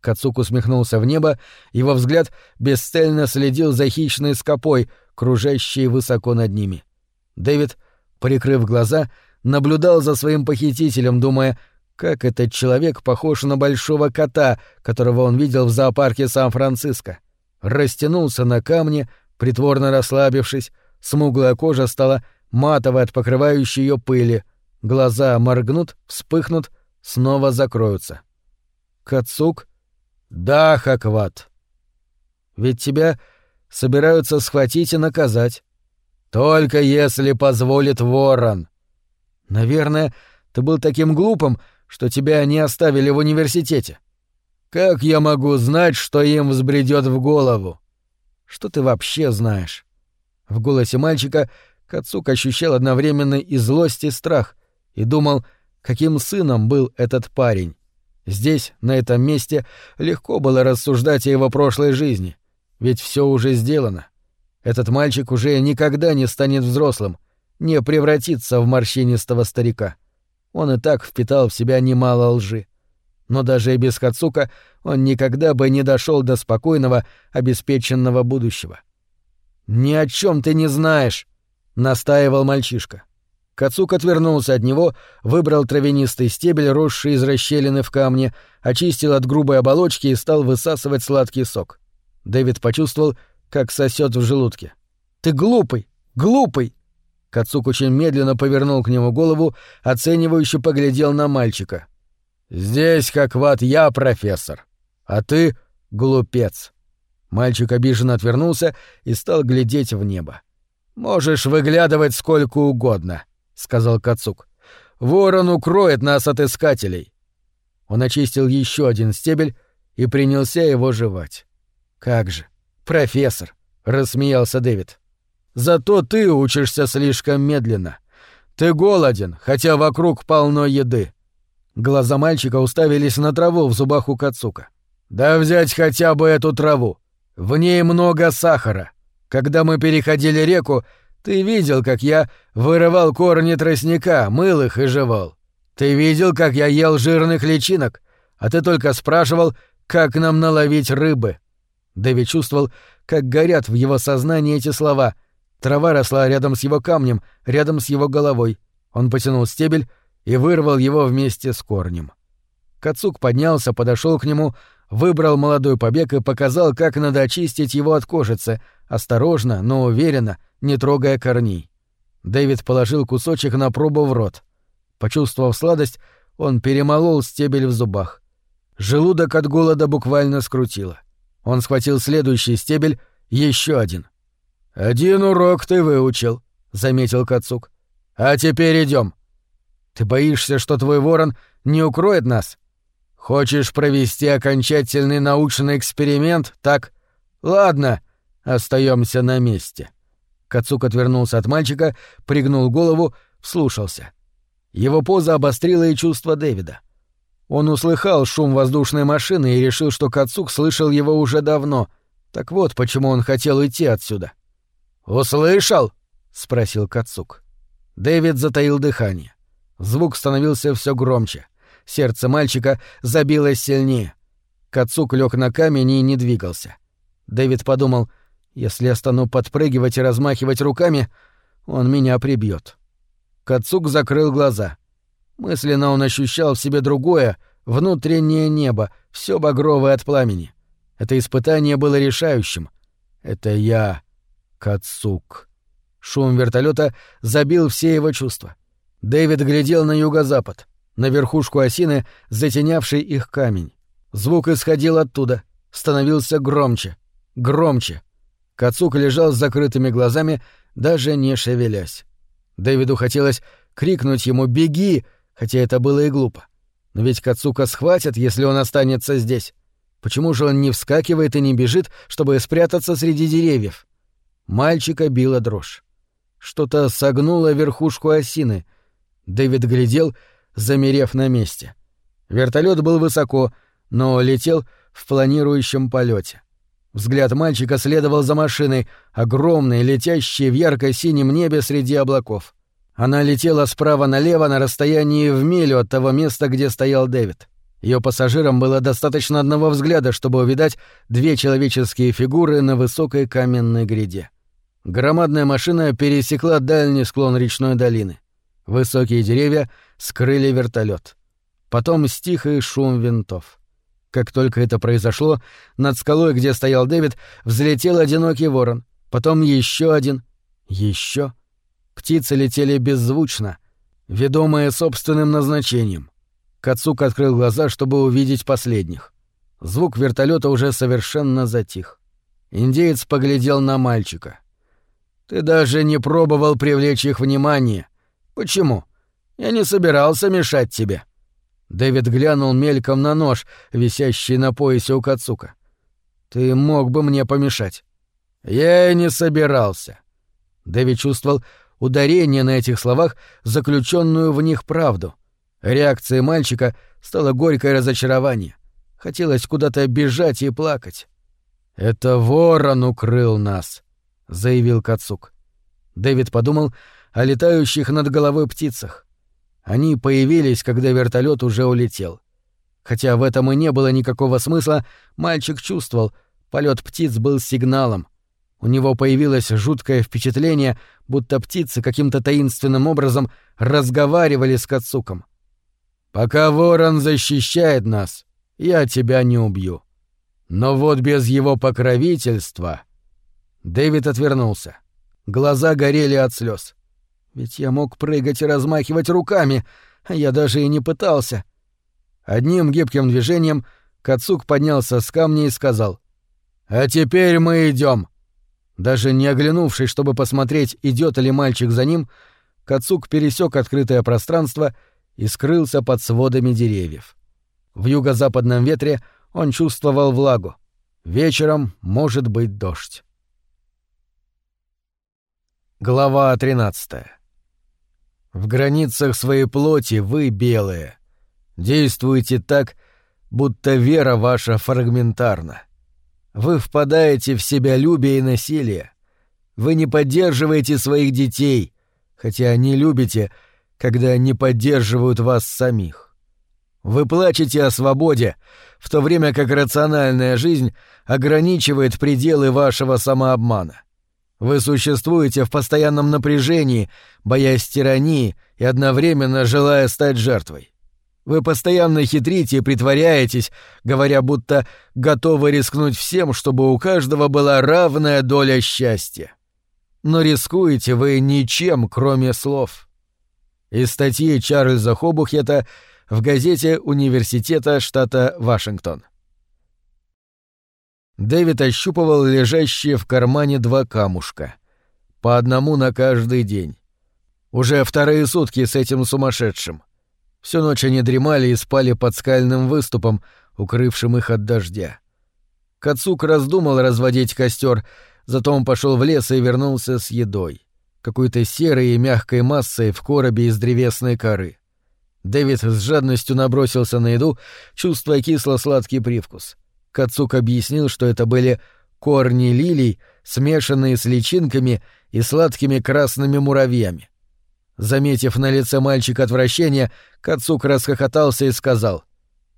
Кацук усмехнулся в небо, его взгляд бесцельно следил за хищной скопой, кружащей высоко над ними. Дэвид, прикрыв глаза, наблюдал за своим похитителем, думая, как этот человек похож на большого кота, которого он видел в зоопарке Сан-Франциско. Растянулся на камне, притворно расслабившись, смуглая кожа стала матовой от покрывающей ее пыли — Глаза моргнут, вспыхнут, снова закроются. Кацук? Да, Хакват. Ведь тебя собираются схватить и наказать. Только если позволит ворон. Наверное, ты был таким глупым, что тебя не оставили в университете. Как я могу знать, что им взбредет в голову? Что ты вообще знаешь? В голосе мальчика Кацук ощущал одновременно и злость, и страх, и думал, каким сыном был этот парень. Здесь, на этом месте, легко было рассуждать о его прошлой жизни, ведь все уже сделано. Этот мальчик уже никогда не станет взрослым, не превратится в морщинистого старика. Он и так впитал в себя немало лжи. Но даже и без Хацука он никогда бы не дошел до спокойного, обеспеченного будущего. «Ни о чем ты не знаешь», — настаивал мальчишка. Кацук отвернулся от него, выбрал травянистый стебель, росший из расщелины в камне, очистил от грубой оболочки и стал высасывать сладкий сок. Дэвид почувствовал, как сосет в желудке. «Ты глупый! Глупый!» Кацук очень медленно повернул к нему голову, оценивающе поглядел на мальчика. «Здесь как в я, профессор, а ты — глупец». Мальчик обиженно отвернулся и стал глядеть в небо. «Можешь выглядывать сколько угодно», — сказал Кацук. «Ворон укроет нас от искателей». Он очистил еще один стебель и принялся его жевать. «Как же, профессор!» — рассмеялся Дэвид. «Зато ты учишься слишком медленно. Ты голоден, хотя вокруг полно еды». Глаза мальчика уставились на траву в зубах у Кацука. «Да взять хотя бы эту траву. В ней много сахара. Когда мы переходили реку, ты видел, как я вырывал корни тростника, мыл их и жевал. Ты видел, как я ел жирных личинок, а ты только спрашивал, как нам наловить рыбы». Дэви чувствовал, как горят в его сознании эти слова. Трава росла рядом с его камнем, рядом с его головой. Он потянул стебель и вырвал его вместе с корнем. Кацук поднялся, подошел к нему, выбрал молодой побег и показал, как надо очистить его от кожицы, осторожно, но уверенно, не трогая корней. Дэвид положил кусочек на пробу в рот. Почувствовав сладость, он перемолол стебель в зубах. Желудок от голода буквально скрутило. Он схватил следующий стебель, еще один. «Один урок ты выучил», — заметил Кацук. «А теперь идем. Ты боишься, что твой ворон не укроет нас? Хочешь провести окончательный научный эксперимент, так? Ладно, остаемся на месте. Кацук отвернулся от мальчика, пригнул голову, вслушался. Его поза обострила и чувство Дэвида. Он услыхал шум воздушной машины и решил, что Кацук слышал его уже давно. Так вот, почему он хотел идти отсюда. «Услышал?» — спросил Кацук. Дэвид затаил дыхание. Звук становился все громче. Сердце мальчика забилось сильнее. Кацук лег на камень и не двигался. Дэвид подумал, если я стану подпрыгивать и размахивать руками, он меня прибьет. Кацук закрыл глаза. Мысленно он ощущал в себе другое, внутреннее небо, все багровое от пламени. Это испытание было решающим. Это я, Кацук. Шум вертолета забил все его чувства. Дэвид глядел на юго-запад, на верхушку осины, затенявший их камень. Звук исходил оттуда, становился громче, громче. Кацук лежал с закрытыми глазами, даже не шевелясь. Дэвиду хотелось крикнуть ему «Беги!», хотя это было и глупо. Но ведь Кацука схватят, если он останется здесь. Почему же он не вскакивает и не бежит, чтобы спрятаться среди деревьев? Мальчика била дрожь. Что-то согнуло верхушку осины, Дэвид глядел, замерев на месте. Вертолет был высоко, но летел в планирующем полете. Взгляд мальчика следовал за машиной, огромной, летящей в ярко-синем небе среди облаков. Она летела справа налево на расстоянии в милю от того места, где стоял Дэвид. Ее пассажирам было достаточно одного взгляда, чтобы увидать две человеческие фигуры на высокой каменной гряде. Громадная машина пересекла дальний склон речной долины. Высокие деревья скрыли вертолет. Потом стих и шум винтов. Как только это произошло, над скалой, где стоял Дэвид, взлетел одинокий ворон. Потом еще один. Еще. Птицы летели беззвучно, ведомые собственным назначением. Кацук открыл глаза, чтобы увидеть последних. Звук вертолета уже совершенно затих. Индеец поглядел на мальчика. «Ты даже не пробовал привлечь их внимание. Почему? Я не собирался мешать тебе». Дэвид глянул мельком на нож, висящий на поясе у Кацука. «Ты мог бы мне помешать». «Я и не собирался». Дэвид чувствовал ударение на этих словах, заключенную в них правду. Реакцией мальчика стало горькое разочарование. Хотелось куда-то бежать и плакать. «Это ворон укрыл нас», — заявил Кацук. Дэвид подумал о летающих над головой птицах. Они появились, когда вертолет уже улетел. Хотя в этом и не было никакого смысла, мальчик чувствовал, полет птиц был сигналом. У него появилось жуткое впечатление, будто птицы каким-то таинственным образом разговаривали с Кацуком. «Пока ворон защищает нас, я тебя не убью. Но вот без его покровительства...» Дэвид отвернулся. Глаза горели от слез. Ведь я мог прыгать и размахивать руками, а я даже и не пытался. Одним гибким движением Кацук поднялся с камня и сказал. «А теперь мы идем. Даже не оглянувшись, чтобы посмотреть, идет ли мальчик за ним, Кацук пересек открытое пространство и скрылся под сводами деревьев. В юго-западном ветре он чувствовал влагу. Вечером может быть дождь. Глава 13. В границах своей плоти вы белые. Действуете так, будто вера ваша фрагментарна. Вы впадаете в себялюбие и насилие. Вы не поддерживаете своих детей, хотя не любите, когда не поддерживают вас самих. Вы плачете о свободе, в то время как рациональная жизнь ограничивает пределы вашего самообмана. Вы существуете в постоянном напряжении, боясь тирании и одновременно желая стать жертвой. Вы постоянно хитрите и притворяетесь, говоря, будто готовы рискнуть всем, чтобы у каждого была равная доля счастья. Но рискуете вы ничем, кроме слов. Из статьи Чарльза Хобухета в газете Университета штата Вашингтон. Дэвид ощупывал лежащие в кармане два камушка. По одному на каждый день. Уже вторые сутки с этим сумасшедшим — Всю ночь они дремали и спали под скальным выступом, укрывшим их от дождя. Кацук раздумал разводить костер, зато он пошел в лес и вернулся с едой. Какой-то серой и мягкой массой в коробе из древесной коры. Дэвид с жадностью набросился на еду, чувствуя кисло-сладкий привкус. Кацук объяснил, что это были корни лилий, смешанные с личинками и сладкими красными муравьями. Заметив на лице мальчика отвращение, Кацук расхохотался и сказал.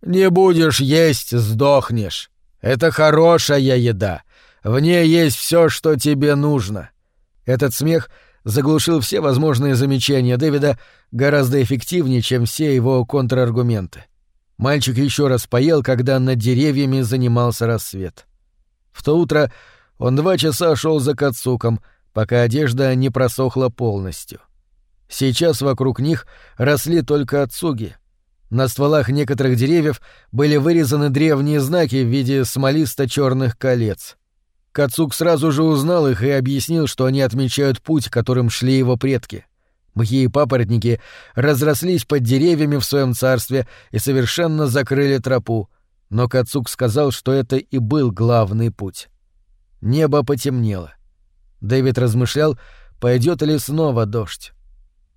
«Не будешь есть, сдохнешь. Это хорошая еда. В ней есть все, что тебе нужно». Этот смех заглушил все возможные замечания Дэвида гораздо эффективнее, чем все его контраргументы. Мальчик еще раз поел, когда над деревьями занимался рассвет. В то утро он два часа шел за Кацуком, пока одежда не просохла полностью. Сейчас вокруг них росли только отцуги. На стволах некоторых деревьев были вырезаны древние знаки в виде смолисто черных колец. Кацук сразу же узнал их и объяснил, что они отмечают путь, которым шли его предки. Мхи и папоротники разрослись под деревьями в своем царстве и совершенно закрыли тропу, но Кацук сказал, что это и был главный путь. Небо потемнело. Дэвид размышлял, пойдет ли снова дождь.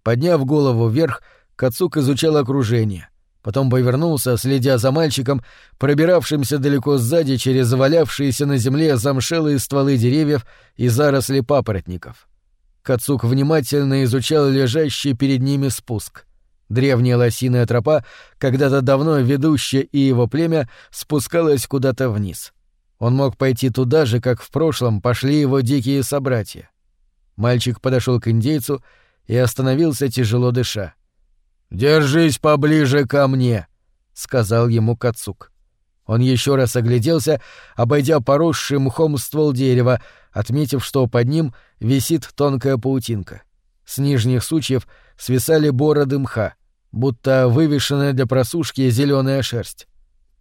Подняв голову вверх, Кацук изучал окружение. Потом повернулся, следя за мальчиком, пробиравшимся далеко сзади через завалявшиеся на земле замшелые стволы деревьев и заросли папоротников. Кацук внимательно изучал лежащий перед ними спуск. Древняя лосиная тропа, когда-то давно ведущая и его племя, спускалась куда-то вниз. Он мог пойти туда же, как в прошлом пошли его дикие собратья. Мальчик подошел к индейцу и остановился тяжело дыша. «Держись поближе ко мне», — сказал ему Кацук. Он еще раз огляделся, обойдя поросший мхом ствол дерева, отметив, что под ним висит тонкая паутинка. С нижних сучьев свисали бороды мха, будто вывешенная для просушки зеленая шерсть.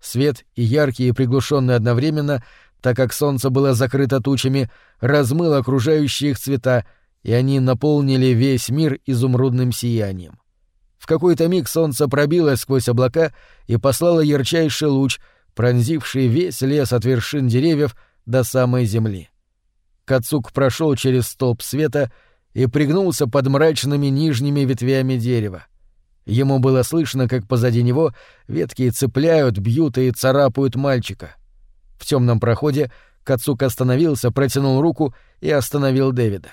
Свет и яркий и приглушенный одновременно так как солнце было закрыто тучами, размыл окружающие их цвета, и они наполнили весь мир изумрудным сиянием. В какой-то миг солнце пробилось сквозь облака и послало ярчайший луч, пронзивший весь лес от вершин деревьев до самой земли. Кацук прошел через столб света и пригнулся под мрачными нижними ветвями дерева. Ему было слышно, как позади него ветки цепляют, бьют и царапают мальчика. В темном проходе Кацук остановился, протянул руку и остановил Дэвида.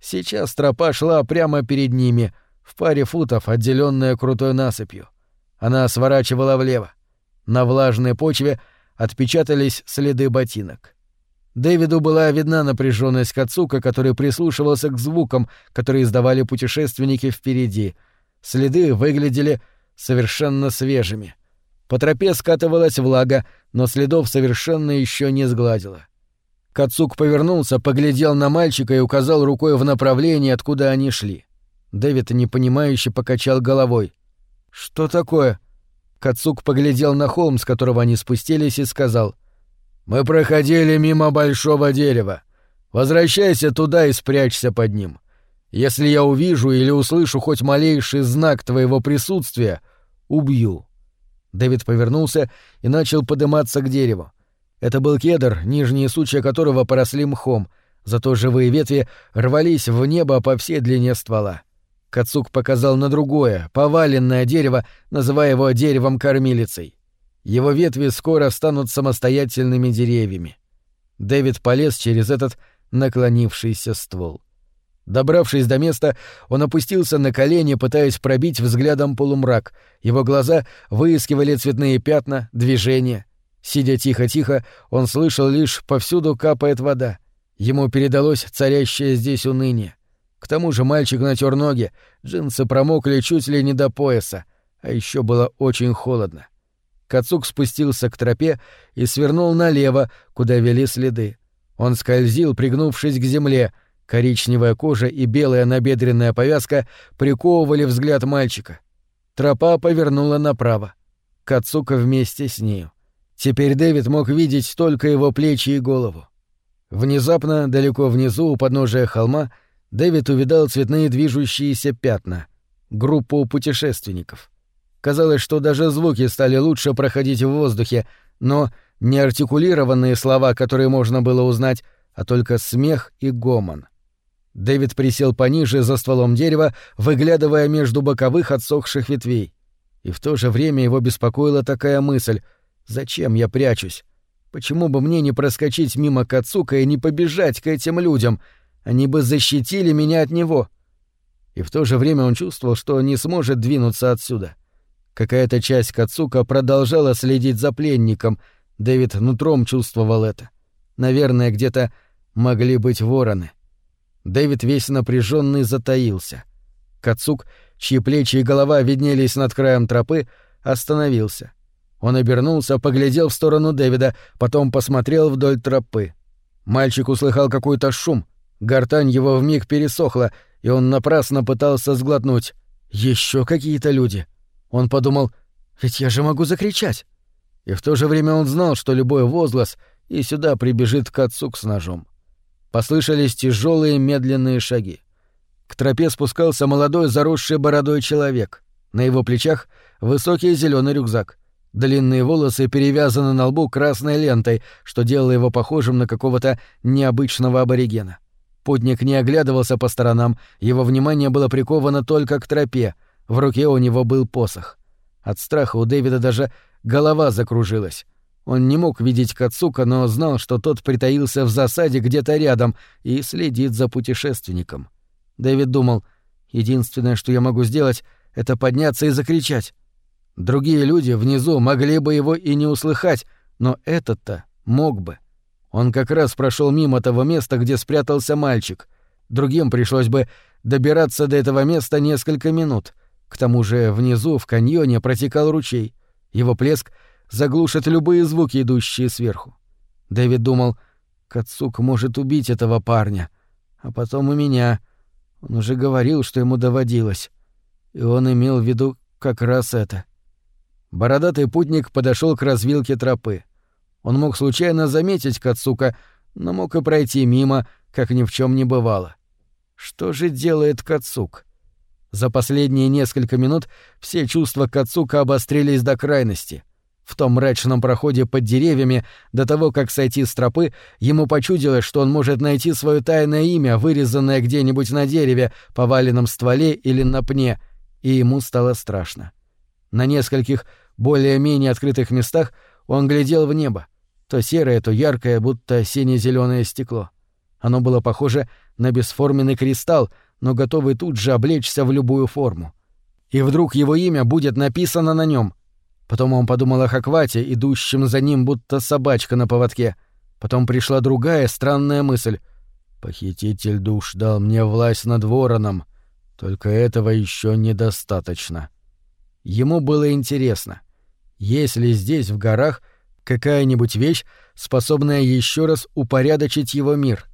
Сейчас тропа шла прямо перед ними, в паре футов, отделенная крутой насыпью. Она сворачивала влево. На влажной почве отпечатались следы ботинок. Дэвиду была видна напряженность Кацука, который прислушивался к звукам, которые издавали путешественники впереди. Следы выглядели совершенно свежими. По тропе скатывалась влага, но следов совершенно еще не сгладила. Кацук повернулся, поглядел на мальчика и указал рукой в направлении, откуда они шли. Дэвид непонимающе покачал головой. «Что такое?» Кацук поглядел на холм, с которого они спустились, и сказал. «Мы проходили мимо большого дерева. Возвращайся туда и спрячься под ним. Если я увижу или услышу хоть малейший знак твоего присутствия, убью». Дэвид повернулся и начал подниматься к дереву. Это был кедр, нижние сучья которого поросли мхом, зато живые ветви рвались в небо по всей длине ствола. Кацук показал на другое, поваленное дерево, называя его деревом-кормилицей. Его ветви скоро станут самостоятельными деревьями. Дэвид полез через этот наклонившийся ствол. Добравшись до места, он опустился на колени, пытаясь пробить взглядом полумрак. Его глаза выискивали цветные пятна, движения. Сидя тихо-тихо, он слышал лишь «повсюду капает вода». Ему передалось царящее здесь уныние. К тому же мальчик натер ноги, джинсы промокли чуть ли не до пояса, а еще было очень холодно. Кацук спустился к тропе и свернул налево, куда вели следы. Он скользил, пригнувшись к земле — Коричневая кожа и белая набедренная повязка приковывали взгляд мальчика. Тропа повернула направо. Кацука вместе с нею. Теперь Дэвид мог видеть только его плечи и голову. Внезапно, далеко внизу, у подножия холма, Дэвид увидал цветные движущиеся пятна. Группу путешественников. Казалось, что даже звуки стали лучше проходить в воздухе, но не артикулированные слова, которые можно было узнать, а только смех и гомон. Дэвид присел пониже за стволом дерева, выглядывая между боковых отсохших ветвей. И в то же время его беспокоила такая мысль «Зачем я прячусь? Почему бы мне не проскочить мимо Кацука и не побежать к этим людям? Они бы защитили меня от него». И в то же время он чувствовал, что не сможет двинуться отсюда. Какая-то часть Кацука продолжала следить за пленником, Дэвид нутром чувствовал это. Наверное, где-то могли быть вороны. — Дэвид весь напряженный затаился. Кацук, чьи плечи и голова виднелись над краем тропы, остановился. Он обернулся, поглядел в сторону Дэвида, потом посмотрел вдоль тропы. Мальчик услыхал какой-то шум. Гортань его вмиг пересохла, и он напрасно пытался сглотнуть. Еще какие-то люди. Он подумал, ведь я же могу закричать. И в то же время он знал, что любой возглас и сюда прибежит Кацук с ножом. Послышались тяжелые медленные шаги. К тропе спускался молодой заросший бородой человек. На его плечах высокий зеленый рюкзак. Длинные волосы перевязаны на лбу красной лентой, что делало его похожим на какого-то необычного аборигена. Путник не оглядывался по сторонам, его внимание было приковано только к тропе, в руке у него был посох. От страха у Дэвида даже голова закружилась. Он не мог видеть Кацука, но знал, что тот притаился в засаде где-то рядом и следит за путешественником. Дэвид думал, единственное, что я могу сделать, это подняться и закричать. Другие люди внизу могли бы его и не услыхать, но этот-то мог бы. Он как раз прошел мимо того места, где спрятался мальчик. Другим пришлось бы добираться до этого места несколько минут. К тому же внизу, в каньоне, протекал ручей. Его плеск — заглушит любые звуки, идущие сверху. Дэвид думал, Кацук может убить этого парня, а потом и меня. Он уже говорил, что ему доводилось. И он имел в виду как раз это. Бородатый путник подошел к развилке тропы. Он мог случайно заметить Кацука, но мог и пройти мимо, как ни в чем не бывало. Что же делает Кацук? За последние несколько минут все чувства Кацука обострились до крайности. В том мрачном проходе под деревьями, до того, как сойти с тропы, ему почудилось, что он может найти свое тайное имя, вырезанное где-нибудь на дереве, поваленном стволе или на пне, и ему стало страшно. На нескольких более-менее открытых местах он глядел в небо, то серое, то яркое, будто сине-зеленое стекло. Оно было похоже на бесформенный кристалл, но готовый тут же облечься в любую форму. И вдруг его имя будет написано на нем. Потом он подумал о Хаквате, идущем за ним, будто собачка на поводке. Потом пришла другая странная мысль. «Похититель душ дал мне власть над вороном. Только этого еще недостаточно». Ему было интересно, есть ли здесь, в горах, какая-нибудь вещь, способная еще раз упорядочить его мир.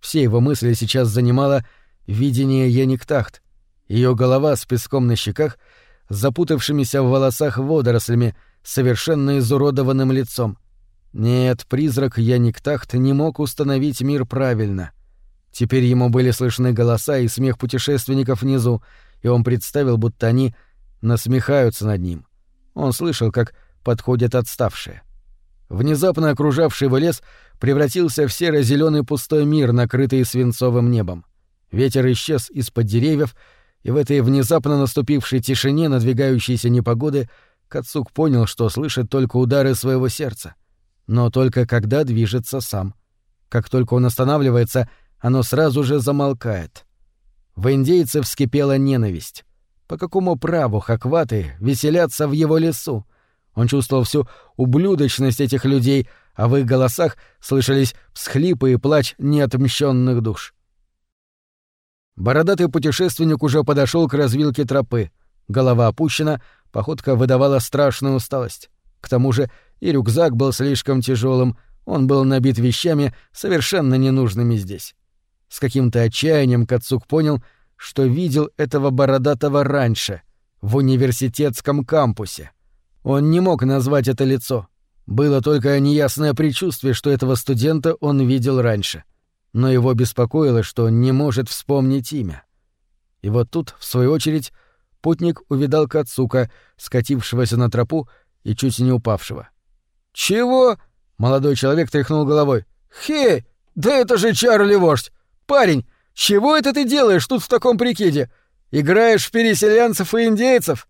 Все его мысли сейчас занимало видение Яниктахт. Ее голова с песком на щеках, запутавшимися в волосах водорослями, совершенно изуродованным лицом. Нет, призрак Яниктахт не мог установить мир правильно. Теперь ему были слышны голоса и смех путешественников внизу, и он представил, будто они насмехаются над ним. Он слышал, как подходят отставшие. Внезапно окружавший его лес превратился в серо зеленый пустой мир, накрытый свинцовым небом. Ветер исчез из-под деревьев, и в этой внезапно наступившей тишине надвигающейся непогоды Кацук понял, что слышит только удары своего сердца. Но только когда движется сам. Как только он останавливается, оно сразу же замолкает. В индейце вскипела ненависть. По какому праву хакваты веселятся в его лесу? Он чувствовал всю ублюдочность этих людей, а в их голосах слышались всхлипы и плач неотмщенных душ. Бородатый путешественник уже подошел к развилке тропы. Голова опущена, походка выдавала страшную усталость. К тому же и рюкзак был слишком тяжелым, он был набит вещами, совершенно ненужными здесь. С каким-то отчаянием Кацук понял, что видел этого бородатого раньше, в университетском кампусе. Он не мог назвать это лицо. Было только неясное предчувствие, что этого студента он видел раньше — но его беспокоило, что он не может вспомнить имя. И вот тут, в свою очередь, путник увидал Кацука, скатившегося на тропу и чуть не упавшего. «Чего?» — молодой человек тряхнул головой. «Хей! Да это же Чарли-вождь! Парень, чего это ты делаешь тут в таком прикиде? Играешь в переселенцев и индейцев?»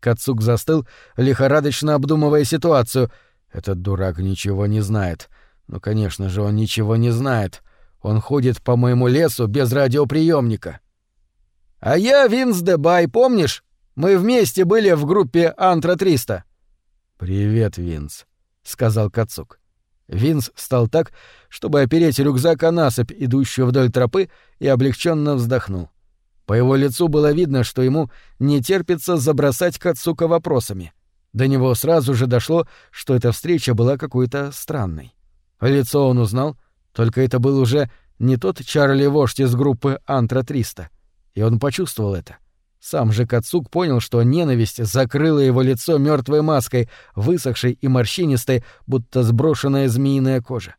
Кацук застыл, лихорадочно обдумывая ситуацию. «Этот дурак ничего не знает. Ну, конечно же, он ничего не знает. Он ходит по моему лесу без радиоприемника. А я Винс Дебай, помнишь? Мы вместе были в группе Антра-300. Привет, Винс, сказал Кацук. Винс встал так, чтобы опереть рюкзак о насыпь, идущую вдоль тропы, и облегченно вздохнул. По его лицу было видно, что ему не терпится забросать Кацука вопросами. До него сразу же дошло, что эта встреча была какой-то странной. Лицо он узнал, только это был уже не тот Чарли-вождь из группы Антра-300. И он почувствовал это. Сам же Кацук понял, что ненависть закрыла его лицо мертвой маской, высохшей и морщинистой, будто сброшенная змеиная кожа.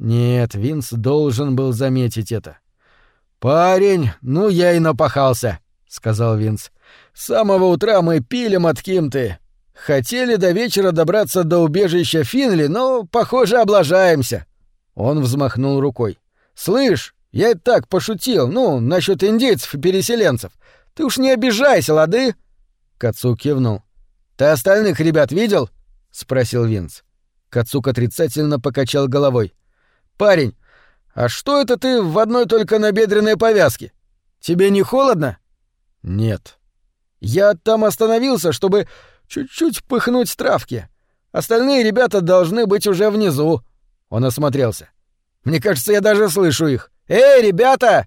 Нет, Винс должен был заметить это. «Парень, ну я и напахался», — сказал Винс. «С самого утра мы пили Маткимты. Хотели до вечера добраться до убежища Финли, но, похоже, облажаемся. Он взмахнул рукой. «Слышь, я и так пошутил, ну, насчет индейцев и переселенцев. Ты уж не обижайся, лады?» Кацук кивнул. «Ты остальных ребят видел?» — спросил Винс. Кацук отрицательно покачал головой. «Парень, а что это ты в одной только набедренной повязке? Тебе не холодно?» «Нет». «Я там остановился, чтобы чуть-чуть пыхнуть травки. Остальные ребята должны быть уже внизу. Он осмотрелся. «Мне кажется, я даже слышу их. Эй, ребята!»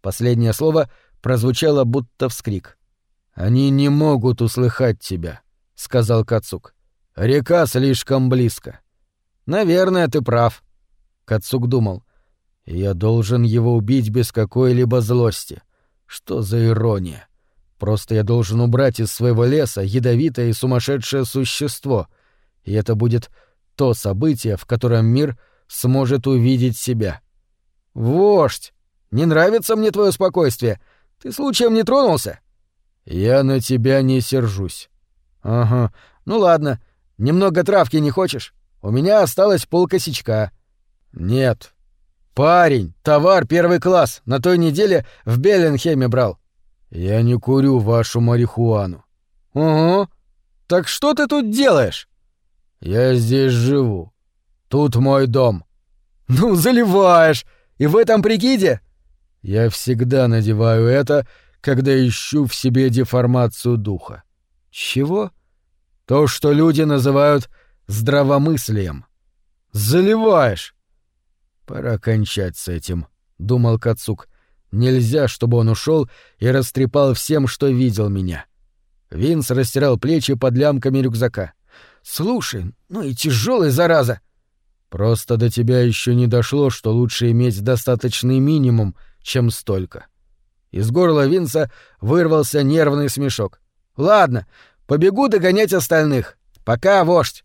Последнее слово прозвучало будто вскрик. «Они не могут услыхать тебя», — сказал Кацук. «Река слишком близко». «Наверное, ты прав», — Кацук думал. «Я должен его убить без какой-либо злости. Что за ирония? Просто я должен убрать из своего леса ядовитое и сумасшедшее существо, и это будет то событие, в котором мир сможет увидеть себя. «Вождь! Не нравится мне твое спокойствие. Ты случаем не тронулся?» «Я на тебя не сержусь». «Ага. Ну ладно. Немного травки не хочешь? У меня осталось полкосячка». «Нет». «Парень, товар первый класс. На той неделе в Белленхеме брал». «Я не курю вашу марихуану». «Угу. Так что ты тут делаешь?» «Я здесь живу. Тут мой дом». «Ну, заливаешь! И в этом прикиде?» «Я всегда надеваю это, когда ищу в себе деформацию духа». «Чего?» «То, что люди называют здравомыслием». «Заливаешь!» «Пора кончать с этим», — думал Кацук. «Нельзя, чтобы он ушел и растрепал всем, что видел меня». Винс растирал плечи под лямками рюкзака. «Слушай, ну и тяжелый, зараза!» «Просто до тебя еще не дошло, что лучше иметь достаточный минимум, чем столько». Из горла Винса вырвался нервный смешок. «Ладно, побегу догонять остальных. Пока, вождь!»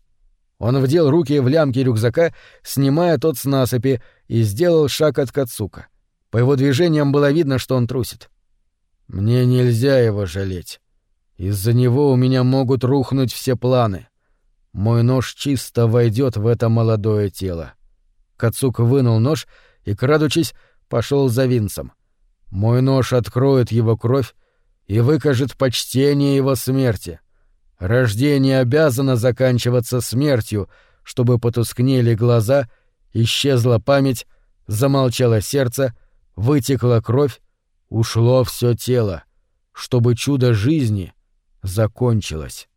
Он вдел руки в лямки рюкзака, снимая тот с насыпи, и сделал шаг от Кацука. По его движениям было видно, что он трусит. «Мне нельзя его жалеть. Из-за него у меня могут рухнуть все планы. Мой нож чисто войдет в это молодое тело. Кацук вынул нож и, крадучись, пошел за Винсом. Мой нож откроет его кровь и выкажет почтение его смерти. Рождение обязано заканчиваться смертью, чтобы потускнели глаза, исчезла память, замолчало сердце, вытекла кровь, ушло все тело, чтобы чудо жизни — закончилось.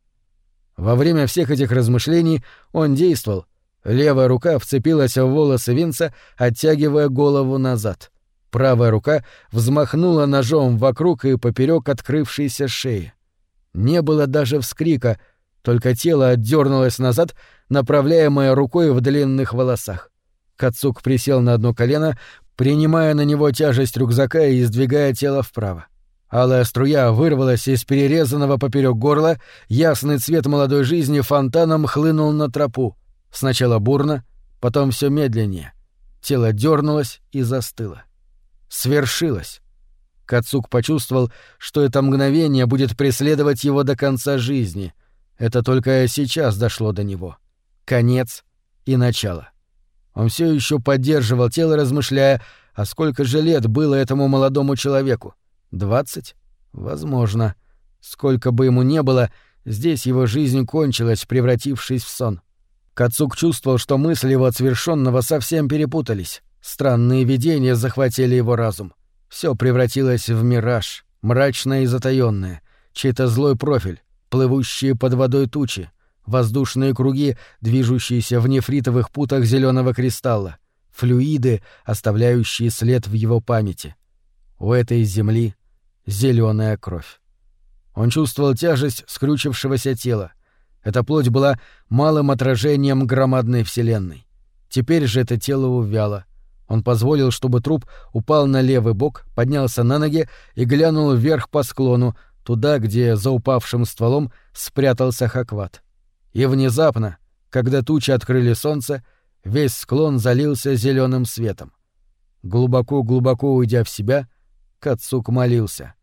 Во время всех этих размышлений он действовал. Левая рука вцепилась в волосы Винца, оттягивая голову назад. Правая рука взмахнула ножом вокруг и поперек открывшейся шеи. Не было даже вскрика, только тело отдернулось назад, направляемое рукой в длинных волосах. Кацук присел на одно колено, принимая на него тяжесть рюкзака и сдвигая тело вправо. Алая струя вырвалась из перерезанного поперек горла, ясный цвет молодой жизни фонтаном хлынул на тропу. Сначала бурно, потом все медленнее. Тело дернулось и застыло. Свершилось. Кацук почувствовал, что это мгновение будет преследовать его до конца жизни. Это только сейчас дошло до него. Конец и начало. Он все еще поддерживал тело, размышляя, а сколько же лет было этому молодому человеку. Двадцать? Возможно. Сколько бы ему не было, здесь его жизнь кончилась, превратившись в сон. Кацук чувствовал, что мысли его от свершенного совсем перепутались. Странные видения захватили его разум. Все превратилось в мираж, мрачное и затаённое, чей-то злой профиль, плывущие под водой тучи, воздушные круги, движущиеся в нефритовых путах зеленого кристалла, флюиды, оставляющие след в его памяти. У этой земли зеленая кровь. Он чувствовал тяжесть скрючившегося тела. Эта плоть была малым отражением громадной вселенной. Теперь же это тело увяло. Он позволил, чтобы труп упал на левый бок, поднялся на ноги и глянул вверх по склону, туда, где за упавшим стволом спрятался Хакват. И внезапно, когда тучи открыли солнце, весь склон залился зеленым светом. Глубоко-глубоко уйдя в себя, Кацук молился.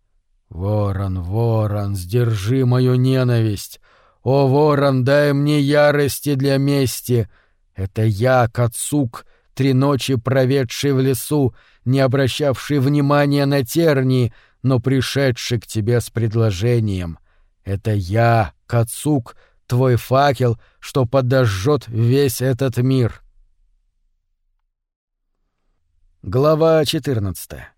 «Ворон, ворон, сдержи мою ненависть! О, ворон, дай мне ярости для мести! Это я, Кацук, три ночи проведший в лесу, не обращавший внимания на тернии, но пришедший к тебе с предложением. Это я, Кацук, твой факел, что подожжет весь этот мир». Глава четырнадцатая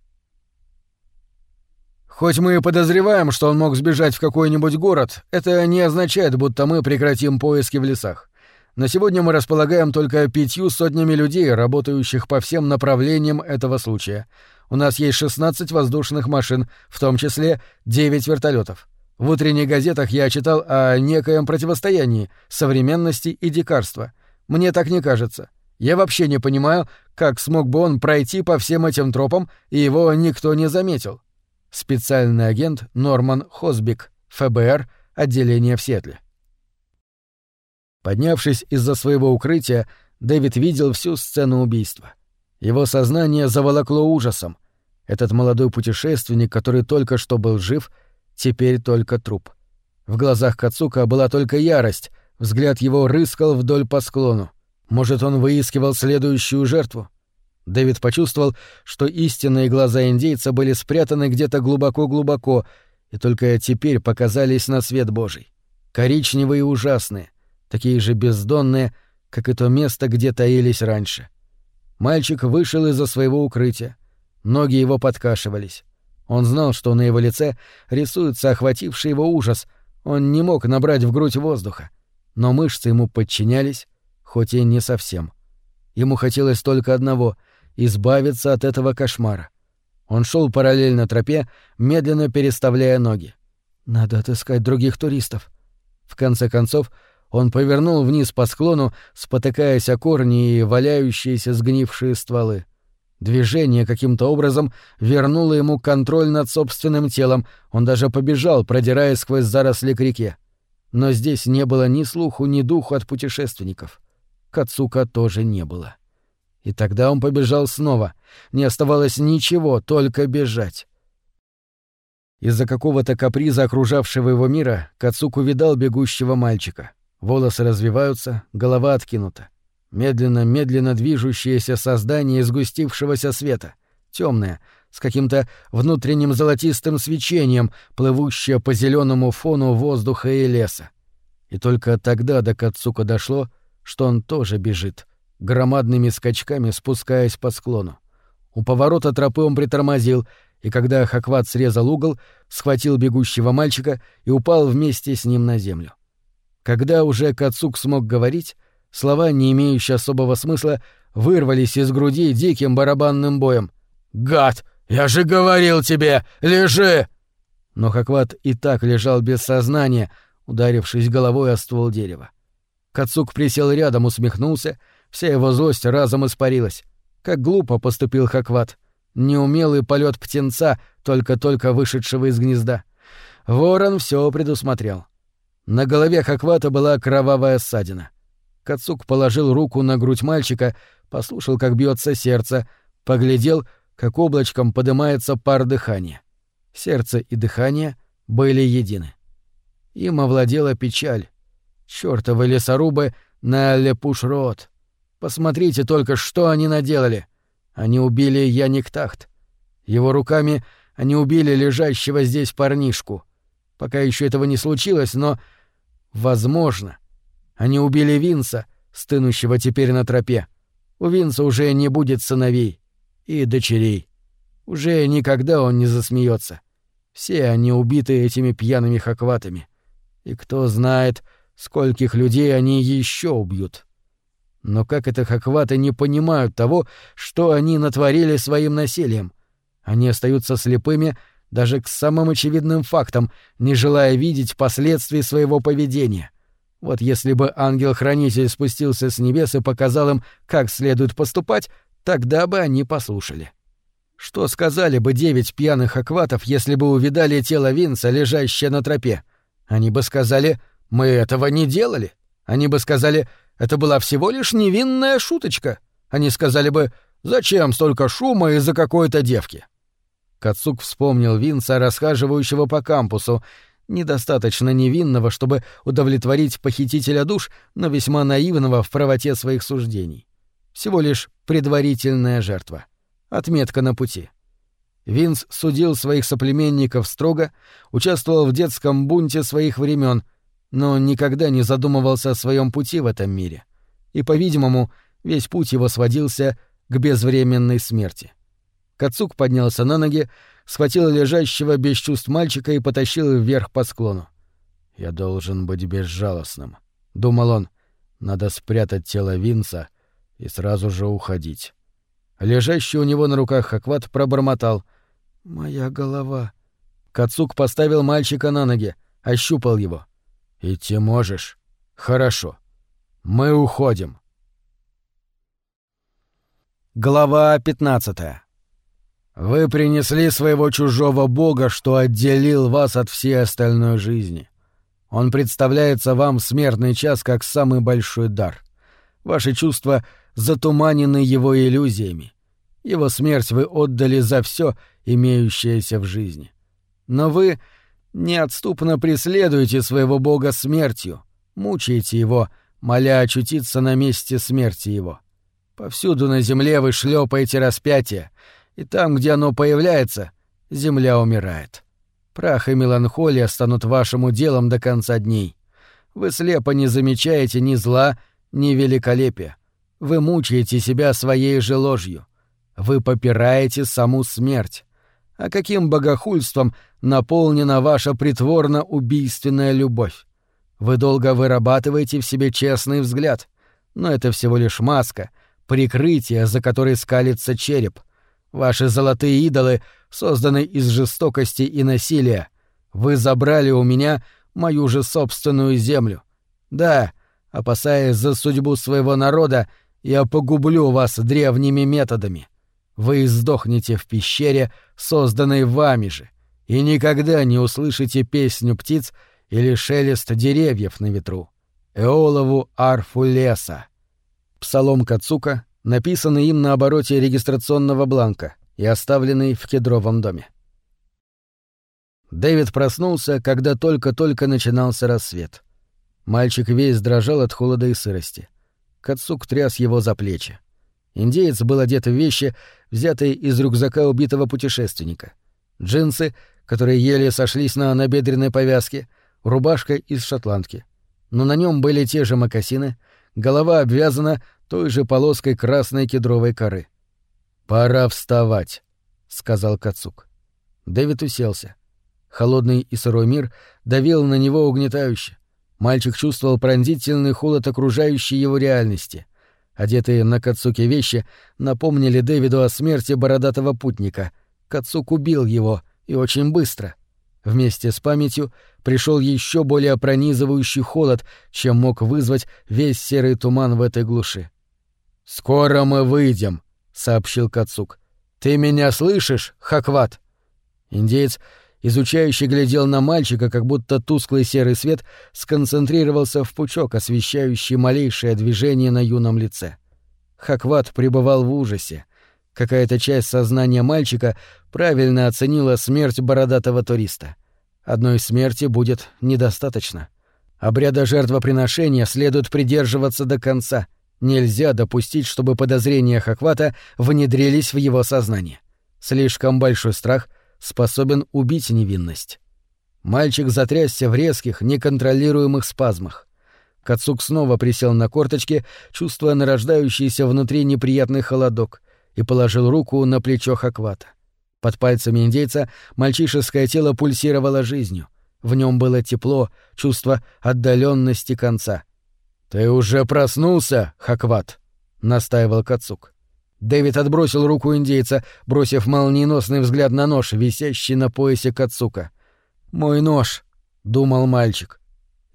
Хоть мы и подозреваем, что он мог сбежать в какой-нибудь город, это не означает, будто мы прекратим поиски в лесах. На сегодня мы располагаем только пятью сотнями людей, работающих по всем направлениям этого случая. У нас есть 16 воздушных машин, в том числе 9 вертолетов. В утренних газетах я читал о некоем противостоянии современности и дикарства. Мне так не кажется. Я вообще не понимаю, как смог бы он пройти по всем этим тропам, и его никто не заметил специальный агент Норман Хосбик, ФБР, отделение в Сиэтле. Поднявшись из-за своего укрытия, Дэвид видел всю сцену убийства. Его сознание заволокло ужасом. Этот молодой путешественник, который только что был жив, теперь только труп. В глазах Кацука была только ярость, взгляд его рыскал вдоль по склону. Может, он выискивал следующую жертву? Дэвид почувствовал, что истинные глаза индейца были спрятаны где-то глубоко-глубоко, и только теперь показались на свет Божий. Коричневые и ужасные, такие же бездонные, как и то место, где таились раньше. Мальчик вышел из-за своего укрытия. Ноги его подкашивались. Он знал, что на его лице рисуется охвативший его ужас. Он не мог набрать в грудь воздуха. Но мышцы ему подчинялись, хоть и не совсем. Ему хотелось только одного — избавиться от этого кошмара. Он шел параллельно тропе, медленно переставляя ноги. «Надо отыскать других туристов». В конце концов, он повернул вниз по склону, спотыкаясь о корни и валяющиеся сгнившие стволы. Движение каким-то образом вернуло ему контроль над собственным телом, он даже побежал, продираясь сквозь заросли к реке. Но здесь не было ни слуху, ни духу от путешественников. Кацука тоже не было. И тогда он побежал снова. Не оставалось ничего, только бежать. Из-за какого-то каприза окружавшего его мира Кацук увидал бегущего мальчика. Волосы развиваются, голова откинута. Медленно-медленно движущееся создание изгустившегося света. темное, с каким-то внутренним золотистым свечением, плывущее по зеленому фону воздуха и леса. И только тогда до Кацука дошло, что он тоже бежит, громадными скачками спускаясь по склону. У поворота тропы он притормозил, и когда Хакват срезал угол, схватил бегущего мальчика и упал вместе с ним на землю. Когда уже Кацук смог говорить, слова, не имеющие особого смысла, вырвались из груди диким барабанным боем. «Гад! Я же говорил тебе! Лежи!» Но Хакват и так лежал без сознания, ударившись головой о ствол дерева. Кацук присел рядом, усмехнулся, вся его злость разом испарилась. Как глупо поступил Хакват. Неумелый полет птенца, только-только вышедшего из гнезда. Ворон все предусмотрел. На голове Хаквата была кровавая ссадина. Кацук положил руку на грудь мальчика, послушал, как бьется сердце, поглядел, как облачком поднимается пар дыхания. Сердце и дыхание были едины. Им овладела печаль. Чёртовы лесорубы на Лепуш-Рот. Посмотрите только, что они наделали. Они убили Яниктахт. Его руками они убили лежащего здесь парнишку. Пока еще этого не случилось, но Возможно. Они убили Винса, стынущего теперь на тропе. У Винса уже не будет сыновей и дочерей. Уже никогда он не засмеется. Все они убиты этими пьяными хакватами. И кто знает, скольких людей они еще убьют. Но как это хакваты не понимают того, что они натворили своим насилием? Они остаются слепыми даже к самым очевидным фактам, не желая видеть последствий своего поведения. Вот если бы ангел-хранитель спустился с небес и показал им, как следует поступать, тогда бы они послушали. Что сказали бы девять пьяных акватов, если бы увидали тело Винса, лежащее на тропе? Они бы сказали «Мы этого не делали». Они бы сказали «Это была всего лишь невинная шуточка». Они сказали бы «Зачем столько шума из-за какой-то девки?» Кацук вспомнил Винса, расхаживающего по кампусу, недостаточно невинного, чтобы удовлетворить похитителя душ, но весьма наивного в правоте своих суждений. Всего лишь предварительная жертва. Отметка на пути. Винс судил своих соплеменников строго, участвовал в детском бунте своих времен, но никогда не задумывался о своем пути в этом мире. И, по-видимому, весь путь его сводился к безвременной смерти. Кацук поднялся на ноги, схватил лежащего без чувств мальчика и потащил вверх по склону. «Я должен быть безжалостным», — думал он. «Надо спрятать тело Винса и сразу же уходить». Лежащий у него на руках Хакват пробормотал. «Моя голова». Кацук поставил мальчика на ноги, ощупал его. «Идти можешь?» «Хорошо. Мы уходим». Глава пятнадцатая вы принесли своего чужого бога, что отделил вас от всей остальной жизни. Он представляется вам в смертный час как самый большой дар. Ваши чувства затуманены его иллюзиями. Его смерть вы отдали за все, имеющееся в жизни. Но вы неотступно преследуете своего бога смертью, мучаете его, моля очутиться на месте смерти его. Повсюду на земле вы шлепаете распятие, и там, где оно появляется, земля умирает. Прах и меланхолия станут вашим уделом до конца дней. Вы слепо не замечаете ни зла, ни великолепия. Вы мучаете себя своей же ложью. Вы попираете саму смерть. А каким богохульством наполнена ваша притворно-убийственная любовь? Вы долго вырабатываете в себе честный взгляд, но это всего лишь маска, прикрытие, за которой скалится череп. Ваши золотые идолы созданы из жестокости и насилия. Вы забрали у меня мою же собственную землю. Да, опасаясь за судьбу своего народа, я погублю вас древними методами. Вы сдохнете в пещере, созданной вами же, и никогда не услышите песню птиц или шелест деревьев на ветру. Эолову арфу леса. Псалом Кацука, написанный им на обороте регистрационного бланка и оставленный в кедровом доме. Дэвид проснулся, когда только-только начинался рассвет. Мальчик весь дрожал от холода и сырости. Кацук тряс его за плечи. Индеец был одет в вещи, взятые из рюкзака убитого путешественника. Джинсы, которые еле сошлись на набедренной повязке, рубашка из шотландки. Но на нем были те же мокасины, голова обвязана той же полоской красной кедровой коры. «Пора вставать», — сказал Кацук. Дэвид уселся. Холодный и сырой мир давил на него угнетающе. Мальчик чувствовал пронзительный холод окружающей его реальности. Одетые на Кацуке вещи напомнили Дэвиду о смерти бородатого путника. Кацук убил его, и очень быстро. Вместе с памятью пришел еще более пронизывающий холод, чем мог вызвать весь серый туман в этой глуши. «Скоро мы выйдем», — сообщил Кацук. «Ты меня слышишь, Хакват?» Индеец изучающий глядел на мальчика, как будто тусклый серый свет сконцентрировался в пучок, освещающий малейшее движение на юном лице. Хакват пребывал в ужасе. Какая-то часть сознания мальчика правильно оценила смерть бородатого туриста. Одной смерти будет недостаточно. Обряда жертвоприношения следует придерживаться до конца. Нельзя допустить, чтобы подозрения Хаквата внедрились в его сознание. Слишком большой страх способен убить невинность. Мальчик затрясся в резких, неконтролируемых спазмах. Кацук снова присел на корточки, чувствуя нарождающийся внутри неприятный холодок, и положил руку на плечо Хаквата. Под пальцами индейца мальчишеское тело пульсировало жизнью. В нем было тепло, чувство отдаленности конца. «Ты уже проснулся, Хакват?» — настаивал Кацук. Дэвид отбросил руку индейца, бросив молниеносный взгляд на нож, висящий на поясе Кацука. «Мой нож», — думал мальчик.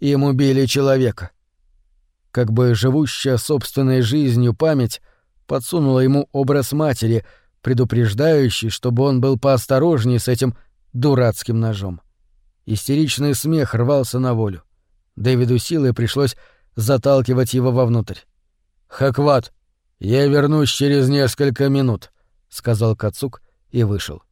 «Им убили человека». Как бы живущая собственной жизнью память подсунула ему образ матери, предупреждающий, чтобы он был поосторожнее с этим дурацким ножом. Истеричный смех рвался на волю. Дэвиду силой пришлось заталкивать его вовнутрь. «Хакват!» «Я вернусь через несколько минут», — сказал Кацук и вышел.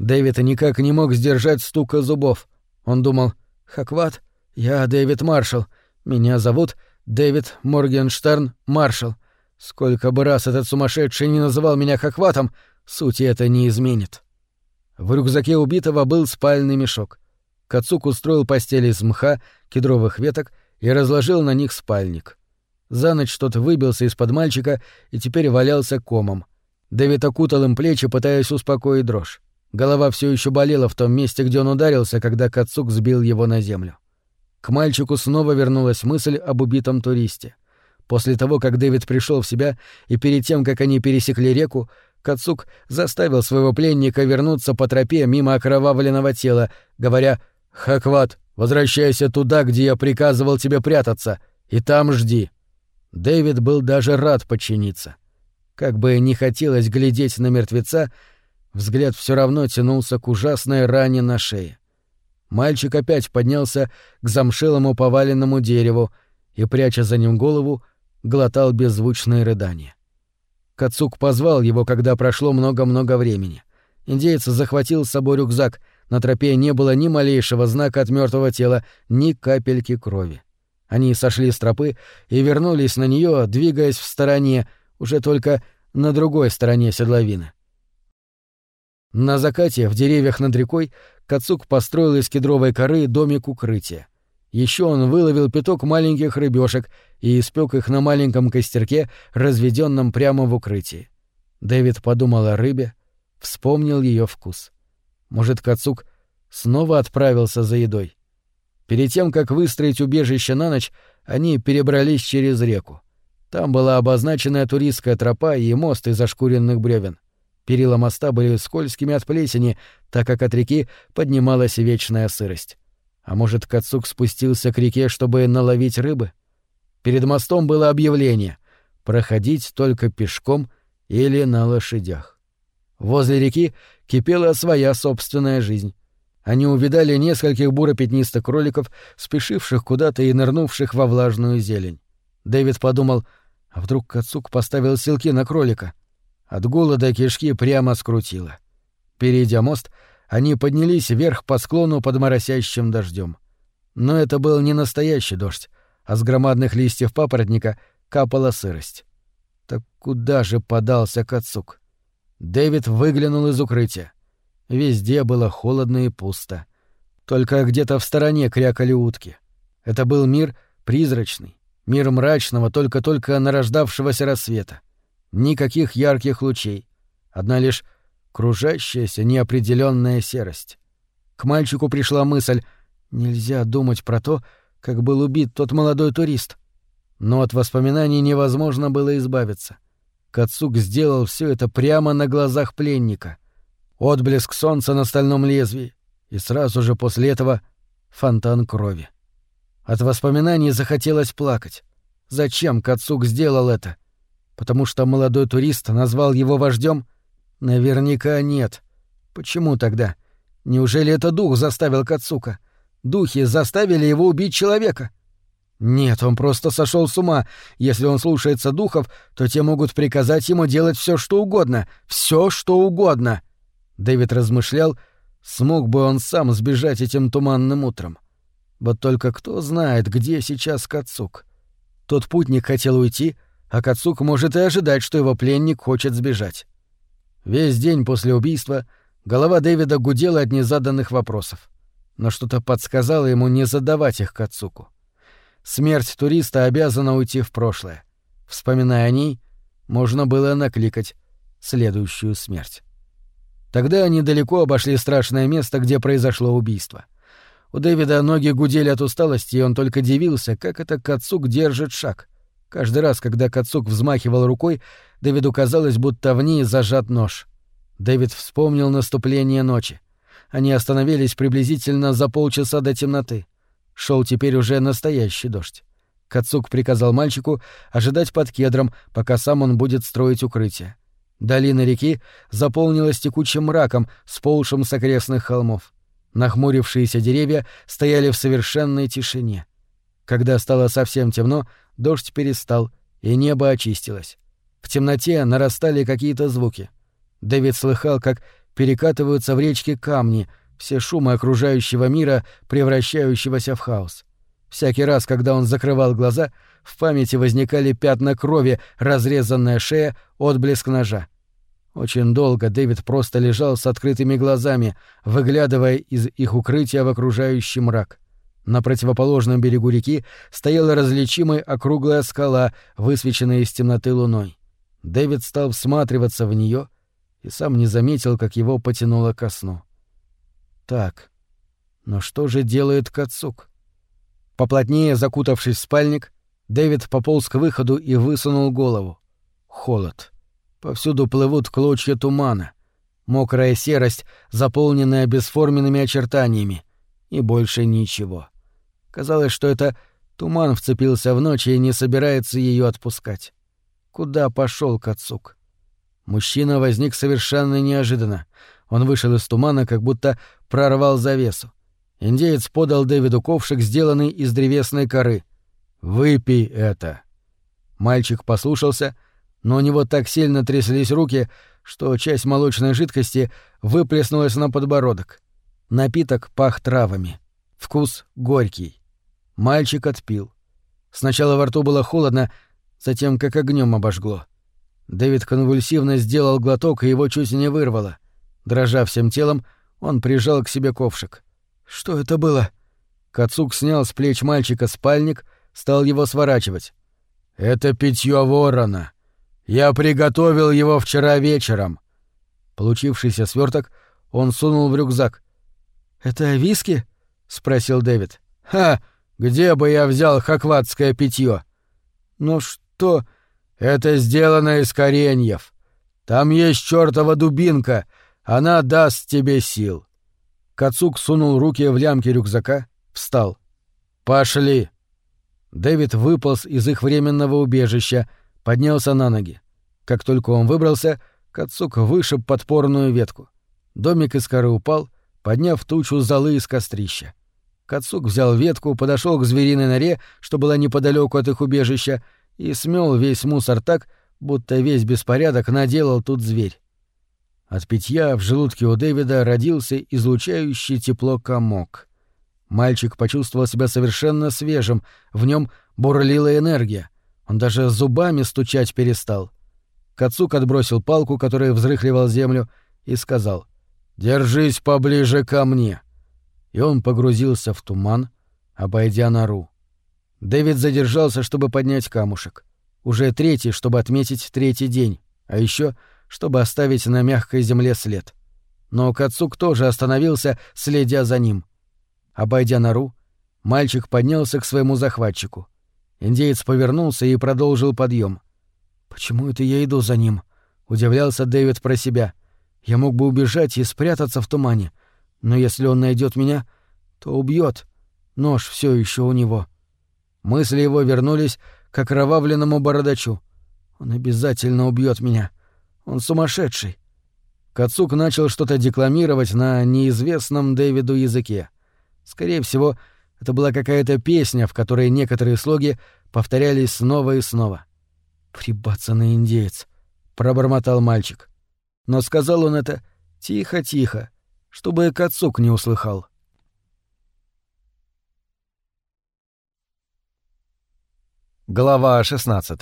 Дэвид никак не мог сдержать стука зубов. Он думал, «Хакват, я Дэвид Маршалл. Меня зовут Дэвид Моргенштерн Маршалл. Сколько бы раз этот сумасшедший не называл меня Хакватом, сути это не изменит». В рюкзаке убитого был спальный мешок. Кацук устроил постель из мха, кедровых веток и разложил на них спальник. За ночь тот выбился из-под мальчика и теперь валялся комом. Дэвид окутал им плечи, пытаясь успокоить дрожь. Голова все еще болела в том месте, где он ударился, когда Кацук сбил его на землю. К мальчику снова вернулась мысль об убитом туристе. После того, как Дэвид пришел в себя, и перед тем, как они пересекли реку, Кацук заставил своего пленника вернуться по тропе мимо окровавленного тела, говоря «Хакват, возвращайся туда, где я приказывал тебе прятаться, и там жди». Дэвид был даже рад подчиниться. Как бы не хотелось глядеть на мертвеца, взгляд все равно тянулся к ужасной ране на шее. Мальчик опять поднялся к замшелому поваленному дереву и, пряча за ним голову, глотал беззвучные рыдания. Кацук позвал его, когда прошло много-много времени. Индеец захватил с собой рюкзак, на тропе не было ни малейшего знака от мертвого тела, ни капельки крови. Они сошли с тропы и вернулись на нее, двигаясь в стороне, уже только на другой стороне седловины. На закате, в деревьях над рекой, Кацук построил из кедровой коры домик укрытия. Еще он выловил пяток маленьких рыбешек и испек их на маленьком костерке, разведенном прямо в укрытии. Дэвид подумал о рыбе, вспомнил ее вкус. Может, Кацук снова отправился за едой. Перед тем, как выстроить убежище на ночь, они перебрались через реку. Там была обозначенная туристская тропа и мост из ошкуренных бревен. Перила моста были скользкими от плесени, так как от реки поднималась вечная сырость. А может, Кацук спустился к реке, чтобы наловить рыбы? Перед мостом было объявление — проходить только пешком или на лошадях. Возле реки кипела своя собственная жизнь. Они увидали нескольких буро-пятнистых кроликов, спешивших куда-то и нырнувших во влажную зелень. Дэвид подумал, а вдруг Кацук поставил силки на кролика? От голода кишки прямо скрутило. Перейдя мост, они поднялись вверх по склону под моросящим дождем. Но это был не настоящий дождь, а с громадных листьев папоротника капала сырость. Так куда же подался Кацук? Дэвид выглянул из укрытия. Везде было холодно и пусто. Только где-то в стороне крякали утки. Это был мир призрачный, мир мрачного, только-только нарождавшегося рассвета. Никаких ярких лучей. Одна лишь кружащаяся неопределенная серость. К мальчику пришла мысль «Нельзя думать про то, как был убит тот молодой турист». Но от воспоминаний невозможно было избавиться. Кацук сделал все это прямо на глазах пленника. Отблеск солнца на стальном лезвии, и сразу же после этого фонтан крови. От воспоминаний захотелось плакать. Зачем Кацук сделал это? Потому что молодой турист назвал его вождем? Наверняка нет. Почему тогда? Неужели это дух заставил Кацука? Духи заставили его убить человека? Нет, он просто сошел с ума. Если он слушается духов, то те могут приказать ему делать все, что угодно. Все, что угодно. Дэвид размышлял, смог бы он сам сбежать этим туманным утром. Вот только кто знает, где сейчас Кацук. Тот путник хотел уйти, а Кацук может и ожидать, что его пленник хочет сбежать. Весь день после убийства голова Дэвида гудела от незаданных вопросов. Но что-то подсказало ему не задавать их Кацуку. Смерть туриста обязана уйти в прошлое. Вспоминая о ней, можно было накликать следующую смерть. Тогда они далеко обошли страшное место, где произошло убийство. У Дэвида ноги гудели от усталости, и он только дивился, как это Кацук держит шаг. Каждый раз, когда Кацук взмахивал рукой, Дэвиду казалось, будто в ней зажат нож. Дэвид вспомнил наступление ночи. Они остановились приблизительно за полчаса до темноты. Шел теперь уже настоящий дождь. Кацук приказал мальчику ожидать под кедром, пока сам он будет строить укрытие. Долина реки заполнилась текучим мраком, сползшим с окрестных холмов. Нахмурившиеся деревья стояли в совершенной тишине. Когда стало совсем темно, дождь перестал, и небо очистилось. В темноте нарастали какие-то звуки. Дэвид слыхал, как перекатываются в речке камни, все шумы окружающего мира, превращающегося в хаос. Всякий раз, когда он закрывал глаза, в памяти возникали пятна крови, разрезанная шея, отблеск ножа. Очень долго Дэвид просто лежал с открытыми глазами, выглядывая из их укрытия в окружающий мрак. На противоположном берегу реки стояла различимая округлая скала, высвеченная из темноты луной. Дэвид стал всматриваться в нее и сам не заметил, как его потянуло ко сну. Так, но что же делает Кацук? Поплотнее закутавшись в спальник, Дэвид пополз к выходу и высунул голову. Холод. Повсюду плывут клочья тумана. Мокрая серость, заполненная бесформенными очертаниями. И больше ничего. Казалось, что это туман вцепился в ночь и не собирается ее отпускать. Куда пошел Кацук? Мужчина возник совершенно неожиданно. Он вышел из тумана, как будто прорвал завесу. Индеец подал Дэвиду ковшик, сделанный из древесной коры. «Выпей это». Мальчик послушался, но у него так сильно тряслись руки, что часть молочной жидкости выплеснулась на подбородок. Напиток пах травами. Вкус горький. Мальчик отпил. Сначала во рту было холодно, затем как огнем обожгло. Дэвид конвульсивно сделал глоток, и его чуть не вырвало. Дрожа всем телом, он прижал к себе ковшик. «Что это было?» Кацук снял с плеч мальчика спальник, стал его сворачивать. «Это питье ворона. Я приготовил его вчера вечером». Получившийся сверток он сунул в рюкзак. «Это виски?» — спросил Дэвид. «Ха! Где бы я взял хакватское питье? «Ну что?» «Это сделано из кореньев. Там есть чертова дубинка. Она даст тебе сил». Кацук сунул руки в лямки рюкзака, встал. «Пошли!» Дэвид выполз из их временного убежища, поднялся на ноги. Как только он выбрался, Кацук вышиб подпорную ветку. Домик из коры упал, подняв тучу золы из кострища. Кацук взял ветку, подошел к звериной норе, что была неподалеку от их убежища, и смел весь мусор так, будто весь беспорядок наделал тут зверь. От питья в желудке у Дэвида родился излучающий тепло комок. Мальчик почувствовал себя совершенно свежим, в нем бурлила энергия. Он даже зубами стучать перестал. Кацук отбросил палку, которая взрыхливал землю, и сказал «Держись поближе ко мне». И он погрузился в туман, обойдя нору. Дэвид задержался, чтобы поднять камушек. Уже третий, чтобы отметить третий день, а еще чтобы оставить на мягкой земле след. Но Кацук тоже остановился, следя за ним. Обойдя нору, мальчик поднялся к своему захватчику. Индеец повернулся и продолжил подъем. «Почему это я иду за ним?» — удивлялся Дэвид про себя. «Я мог бы убежать и спрятаться в тумане, но если он найдет меня, то убьет. Нож все еще у него». Мысли его вернулись к окровавленному бородачу. Он обязательно убьет меня. Он сумасшедший. Кацук начал что-то декламировать на неизвестном Дэвиду языке. Скорее всего, это была какая-то песня, в которой некоторые слоги повторялись снова и снова. «Прибацанный индеец», — пробормотал мальчик. Но сказал он это тихо-тихо, чтобы Кацук не услыхал. Глава 16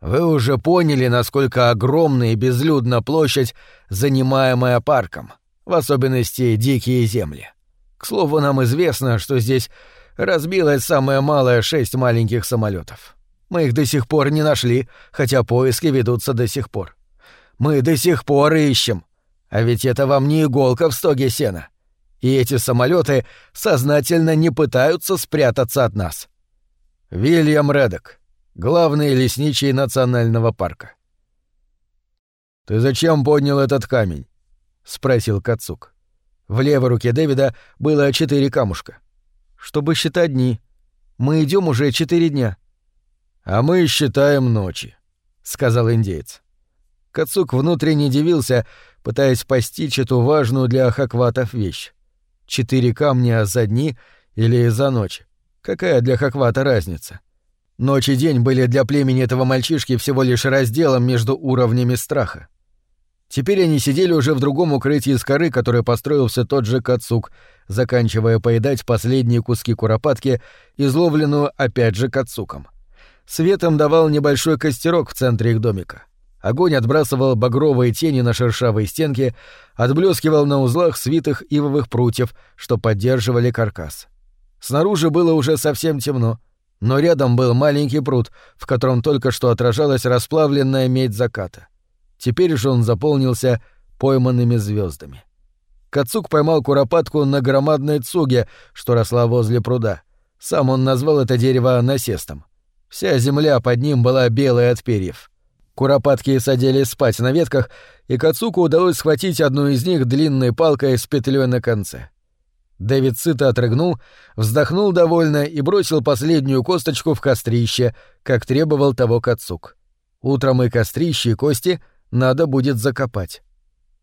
Вы уже поняли, насколько огромна и безлюдна площадь, занимаемая парком, в особенности дикие земли. К слову, нам известно, что здесь разбилось самое малое шесть маленьких самолетов. Мы их до сих пор не нашли, хотя поиски ведутся до сих пор. Мы до сих пор ищем. А ведь это вам не иголка в стоге сена. И эти самолеты сознательно не пытаются спрятаться от нас. Вильям Редок, главный лесничий национального парка. «Ты зачем поднял этот камень?» — спросил Кацук. В левой руке Дэвида было четыре камушка. «Чтобы считать дни. Мы идем уже четыре дня». «А мы считаем ночи», — сказал индеец. Кацук внутренне дивился, пытаясь постичь эту важную для хакватов вещь. Четыре камня за дни или за ночь. Какая для Хаквата разница? Ночь и день были для племени этого мальчишки всего лишь разделом между уровнями страха. Теперь они сидели уже в другом укрытии из коры, которое построил все тот же Кацук, заканчивая поедать последние куски куропатки, изловленную опять же Кацуком. Светом давал небольшой костерок в центре их домика. Огонь отбрасывал багровые тени на шершавые стенки, отблескивал на узлах свитых ивовых прутьев, что поддерживали каркас. Снаружи было уже совсем темно, но рядом был маленький пруд, в котором только что отражалась расплавленная медь заката. Теперь же он заполнился пойманными звездами. Кацук поймал куропатку на громадной цуге, что росла возле пруда. Сам он назвал это дерево насестом. Вся земля под ним была белая от перьев. Куропатки садились спать на ветках, и Кацуку удалось схватить одну из них длинной палкой с петлей на конце. Дэвид сыто отрыгнул, вздохнул довольно и бросил последнюю косточку в кострище, как требовал того Кацук. Утром и кострище, и кости надо будет закопать.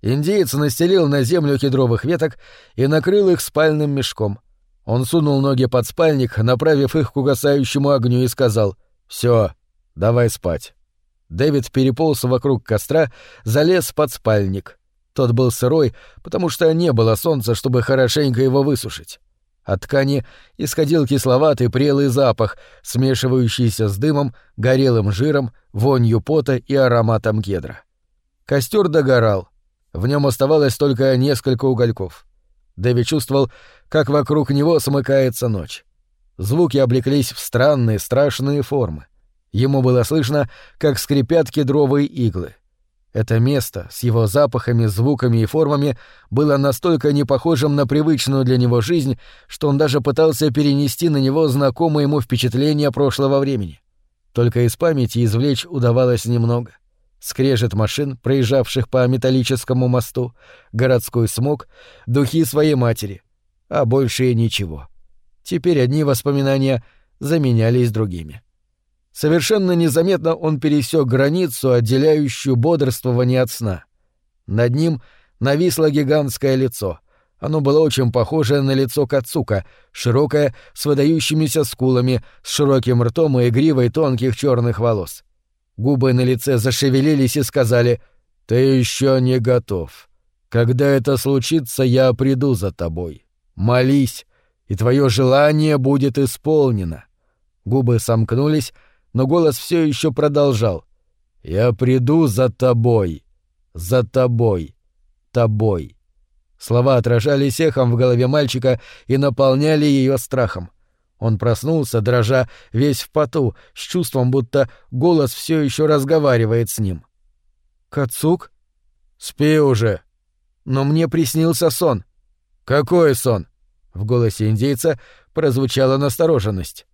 Индеец настелил на землю кедровых веток и накрыл их спальным мешком. Он сунул ноги под спальник, направив их к угасающему огню, и сказал «Всё, давай спать». Дэвид переполз вокруг костра, залез под спальник. Тот был сырой, потому что не было солнца, чтобы хорошенько его высушить. От ткани исходил кисловатый прелый запах, смешивающийся с дымом, горелым жиром, вонью пота и ароматом кедра. Костер догорал. В нем оставалось только несколько угольков. Дэви чувствовал, как вокруг него смыкается ночь. Звуки облеклись в странные, страшные формы. Ему было слышно, как скрипят кедровые иглы. Это место с его запахами, звуками и формами было настолько не похожим на привычную для него жизнь, что он даже пытался перенести на него знакомые ему впечатления прошлого времени. Только из памяти извлечь удавалось немного. Скрежет машин, проезжавших по металлическому мосту, городской смог, духи своей матери, а больше ничего. Теперь одни воспоминания заменялись другими. — Совершенно незаметно он пересек границу, отделяющую бодрствование от сна. Над ним нависло гигантское лицо. Оно было очень похоже на лицо Кацука, широкое, с выдающимися скулами, с широким ртом и гривой тонких черных волос. Губы на лице зашевелились и сказали «Ты еще не готов. Когда это случится, я приду за тобой. Молись, и твое желание будет исполнено». Губы сомкнулись, но голос все еще продолжал. «Я приду за тобой, за тобой, тобой». Слова отражались эхом в голове мальчика и наполняли ее страхом. Он проснулся, дрожа, весь в поту, с чувством, будто голос все еще разговаривает с ним. «Кацук?» «Спи уже!» «Но мне приснился сон». «Какой сон?» В голосе индейца прозвучала настороженность.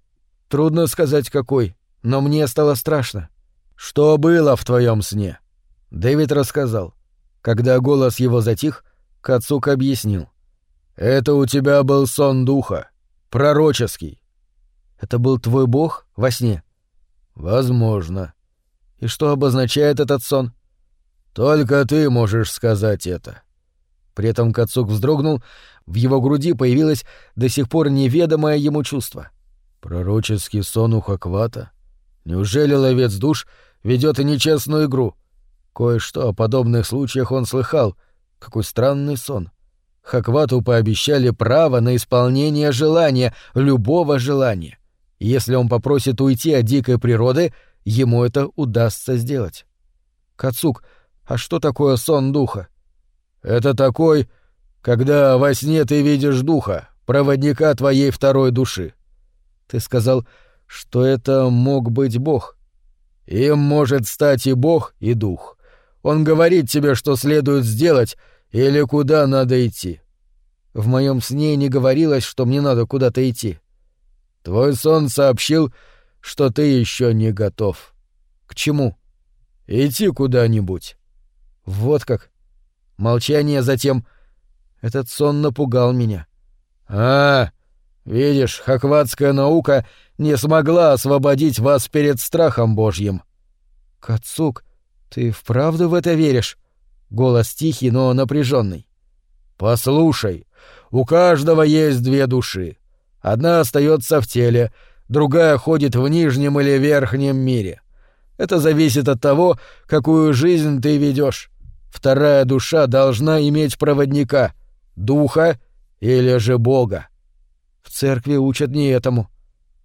«Трудно сказать, какой но мне стало страшно. Что было в твоем сне? Дэвид рассказал. Когда голос его затих, Кацук объяснил. Это у тебя был сон духа, пророческий. Это был твой бог во сне? Возможно. И что обозначает этот сон? Только ты можешь сказать это. При этом Кацук вздрогнул, в его груди появилось до сих пор неведомое ему чувство. Пророческий сон у Хаквата? Неужели ловец душ ведет нечестную игру? Кое-что о подобных случаях он слыхал. Какой странный сон. Хаквату пообещали право на исполнение желания, любого желания. Если он попросит уйти от дикой природы, ему это удастся сделать. Кацук, а что такое сон духа? Это такой, когда во сне ты видишь духа, проводника твоей второй души. Ты сказал, что это мог быть Бог. Им может стать и Бог, и Дух. Он говорит тебе, что следует сделать или куда надо идти. В моем сне не говорилось, что мне надо куда-то идти. Твой сон сообщил, что ты еще не готов. К чему? Идти куда-нибудь. Вот как. Молчание затем. Этот сон напугал меня. А, видишь, хакватская наука не смогла освободить вас перед страхом Божьим. Кацук, ты вправду в это веришь? Голос тихий, но напряженный. Послушай, у каждого есть две души. Одна остается в теле, другая ходит в нижнем или верхнем мире. Это зависит от того, какую жизнь ты ведешь. Вторая душа должна иметь проводника, духа или же Бога. В церкви учат не этому.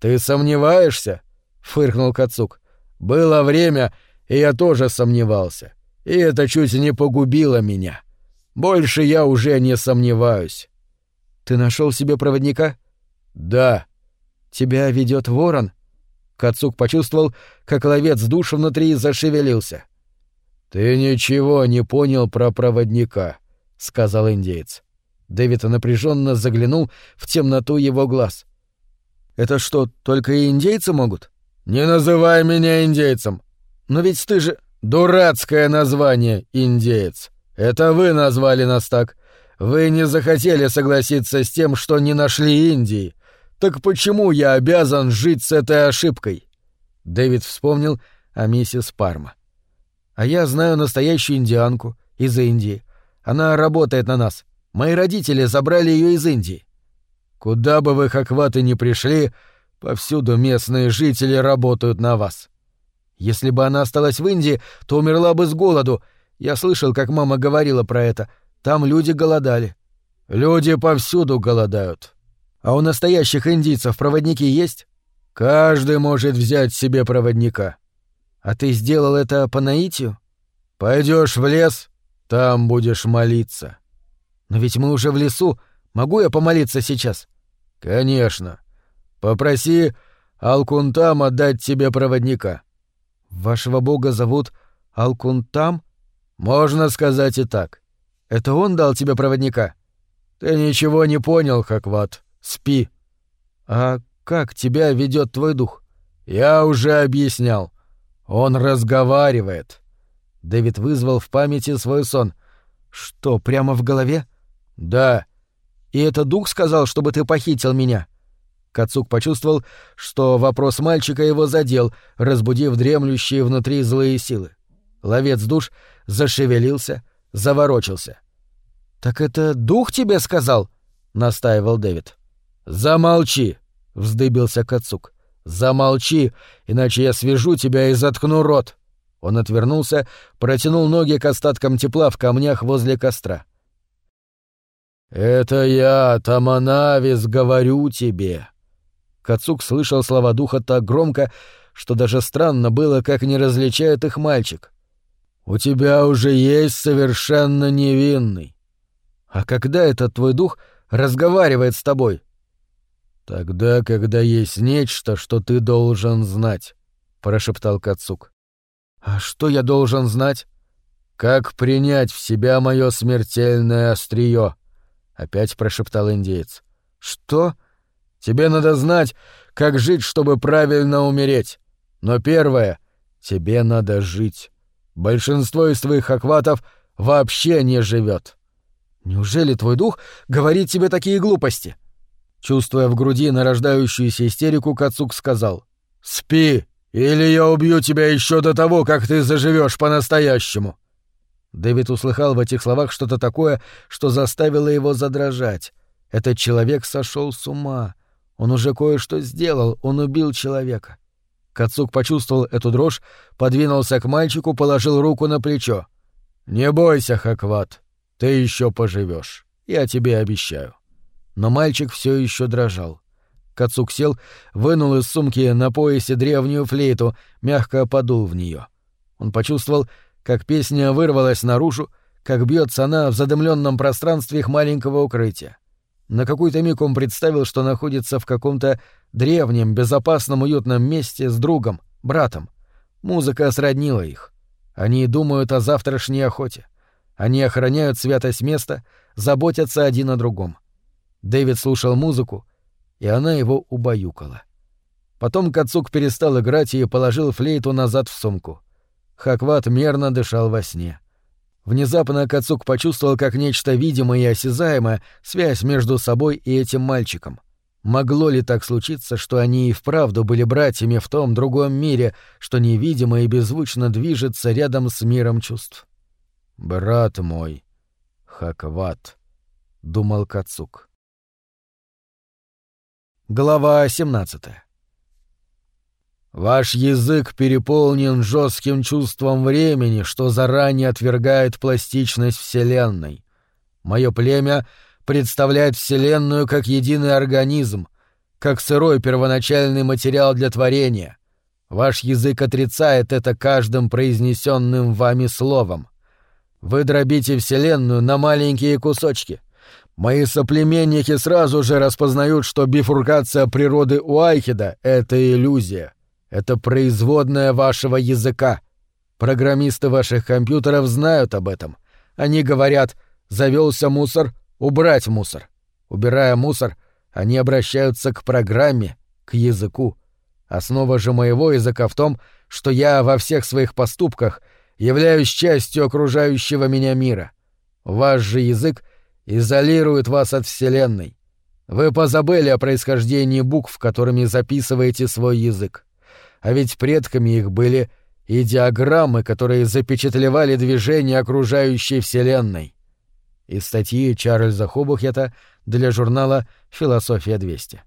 «Ты сомневаешься?» — фыркнул Кацук. «Было время, и я тоже сомневался. И это чуть не погубило меня. Больше я уже не сомневаюсь». «Ты нашел себе проводника?» «Да». «Тебя ведет ворон?» Кацук почувствовал, как ловец душ внутри зашевелился. «Ты ничего не понял про проводника», — сказал индеец. Дэвид напряженно заглянул в темноту его глаз. Это что, только индейцы могут? Не называй меня индейцем. Но ведь ты же... Дурацкое название «индеец». Это вы назвали нас так. Вы не захотели согласиться с тем, что не нашли Индии. Так почему я обязан жить с этой ошибкой? Дэвид вспомнил о миссис Парма. А я знаю настоящую индианку из Индии. Она работает на нас. Мои родители забрали ее из Индии. Куда бы вы, хакваты, ни пришли, повсюду местные жители работают на вас. Если бы она осталась в Индии, то умерла бы с голоду. Я слышал, как мама говорила про это. Там люди голодали. Люди повсюду голодают. А у настоящих индийцев проводники есть? Каждый может взять себе проводника. А ты сделал это по наитию? Пойдешь в лес, там будешь молиться. Но ведь мы уже в лесу. Могу я помолиться сейчас? Конечно. Попроси Алкунтам отдать тебе проводника. Вашего бога зовут Алкунтам? Можно сказать и так. Это он дал тебе проводника? Ты ничего не понял, Хакват. Спи. А как тебя ведет твой дух? Я уже объяснял. Он разговаривает. Дэвид вызвал в памяти свой сон. Что, прямо в голове? Да. И это дух сказал, чтобы ты похитил меня. Кацук почувствовал, что вопрос мальчика его задел, разбудив дремлющие внутри злые силы. Ловец душ зашевелился, заворочился. «Так это дух тебе сказал?» — настаивал Дэвид. «Замолчи!» — вздыбился Кацук. «Замолчи, иначе я свяжу тебя и заткну рот!» Он отвернулся, протянул ноги к остаткам тепла в камнях возле костра. «Это я, Таманавис, говорю тебе!» Кацук слышал слова духа так громко, что даже странно было, как не различает их мальчик. «У тебя уже есть совершенно невинный. А когда этот твой дух разговаривает с тобой?» «Тогда, когда есть нечто, что ты должен знать», — прошептал Кацук. «А что я должен знать?» «Как принять в себя мое смертельное острие?» — опять прошептал индеец. «Что?» Тебе надо знать, как жить, чтобы правильно умереть. Но первое — тебе надо жить. Большинство из твоих охватов вообще не живет. Неужели твой дух говорит тебе такие глупости? Чувствуя в груди нарождающуюся истерику, Кацук сказал. «Спи, или я убью тебя еще до того, как ты заживешь по-настоящему». Дэвид услыхал в этих словах что-то такое, что заставило его задрожать. Этот человек сошел с ума. Он уже кое-что сделал, он убил человека. Кацук почувствовал эту дрожь, подвинулся к мальчику, положил руку на плечо. «Не бойся, Хакват, ты еще поживешь, я тебе обещаю». Но мальчик все еще дрожал. Кацук сел, вынул из сумки на поясе древнюю флейту, мягко подул в нее. Он почувствовал, как песня вырвалась наружу, как бьется она в задымленном пространстве их маленького укрытия. На какой-то миг он представил, что находится в каком-то древнем, безопасном, уютном месте с другом, братом. Музыка сроднила их. Они думают о завтрашней охоте. Они охраняют святость места, заботятся один о другом. Дэвид слушал музыку, и она его убаюкала. Потом Кацук перестал играть и положил флейту назад в сумку. Хакват мерно дышал во сне. Внезапно Кацук почувствовал, как нечто видимое и осязаемое, связь между собой и этим мальчиком. Могло ли так случиться, что они и вправду были братьями в том другом мире, что невидимо и беззвучно движется рядом с миром чувств? «Брат мой, Хакват», — думал Кацук. Глава семнадцатая. Ваш язык переполнен жестким чувством времени, что заранее отвергает пластичность Вселенной. Мое племя представляет Вселенную как единый организм, как сырой первоначальный материал для творения. Ваш язык отрицает это каждым произнесенным вами словом. Вы дробите Вселенную на маленькие кусочки. Мои соплеменники сразу же распознают, что бифуркация природы у Айхида — это иллюзия — это производная вашего языка. Программисты ваших компьютеров знают об этом. Они говорят «завелся мусор, убрать мусор». Убирая мусор, они обращаются к программе, к языку. Основа же моего языка в том, что я во всех своих поступках являюсь частью окружающего меня мира. Ваш же язык изолирует вас от Вселенной. Вы позабыли о происхождении букв, которыми записываете свой язык а ведь предками их были и диаграммы, которые запечатлевали движение окружающей Вселенной. Из статьи Чарльза Хобухета для журнала «Философия-200».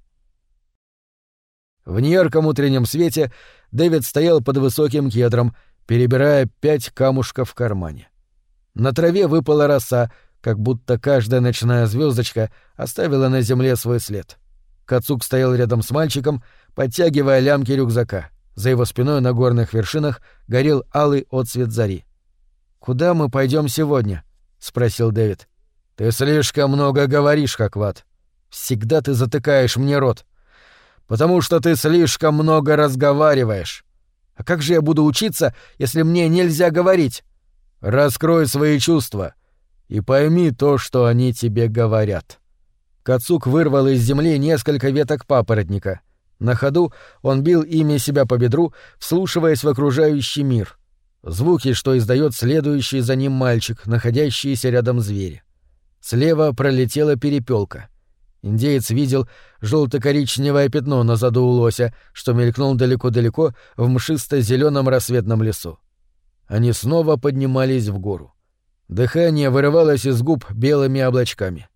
В неярком утреннем свете Дэвид стоял под высоким кедром, перебирая пять камушков в кармане. На траве выпала роса, как будто каждая ночная звездочка оставила на земле свой след. Кацук стоял рядом с мальчиком, подтягивая лямки рюкзака. За его спиной на горных вершинах горел алый отсвет зари. «Куда мы пойдем сегодня?» — спросил Дэвид. «Ты слишком много говоришь, Хакват. Всегда ты затыкаешь мне рот. Потому что ты слишком много разговариваешь. А как же я буду учиться, если мне нельзя говорить? Раскрой свои чувства и пойми то, что они тебе говорят». Кацук вырвал из земли несколько веток папоротника. На ходу он бил ими себя по бедру, вслушиваясь в окружающий мир. Звуки, что издает следующий за ним мальчик, находящийся рядом звери. Слева пролетела перепелка. Индеец видел желто-коричневое пятно на заду у лося, что мелькнул далеко-далеко в мшисто-зеленом рассветном лесу. Они снова поднимались в гору. Дыхание вырывалось из губ белыми облачками.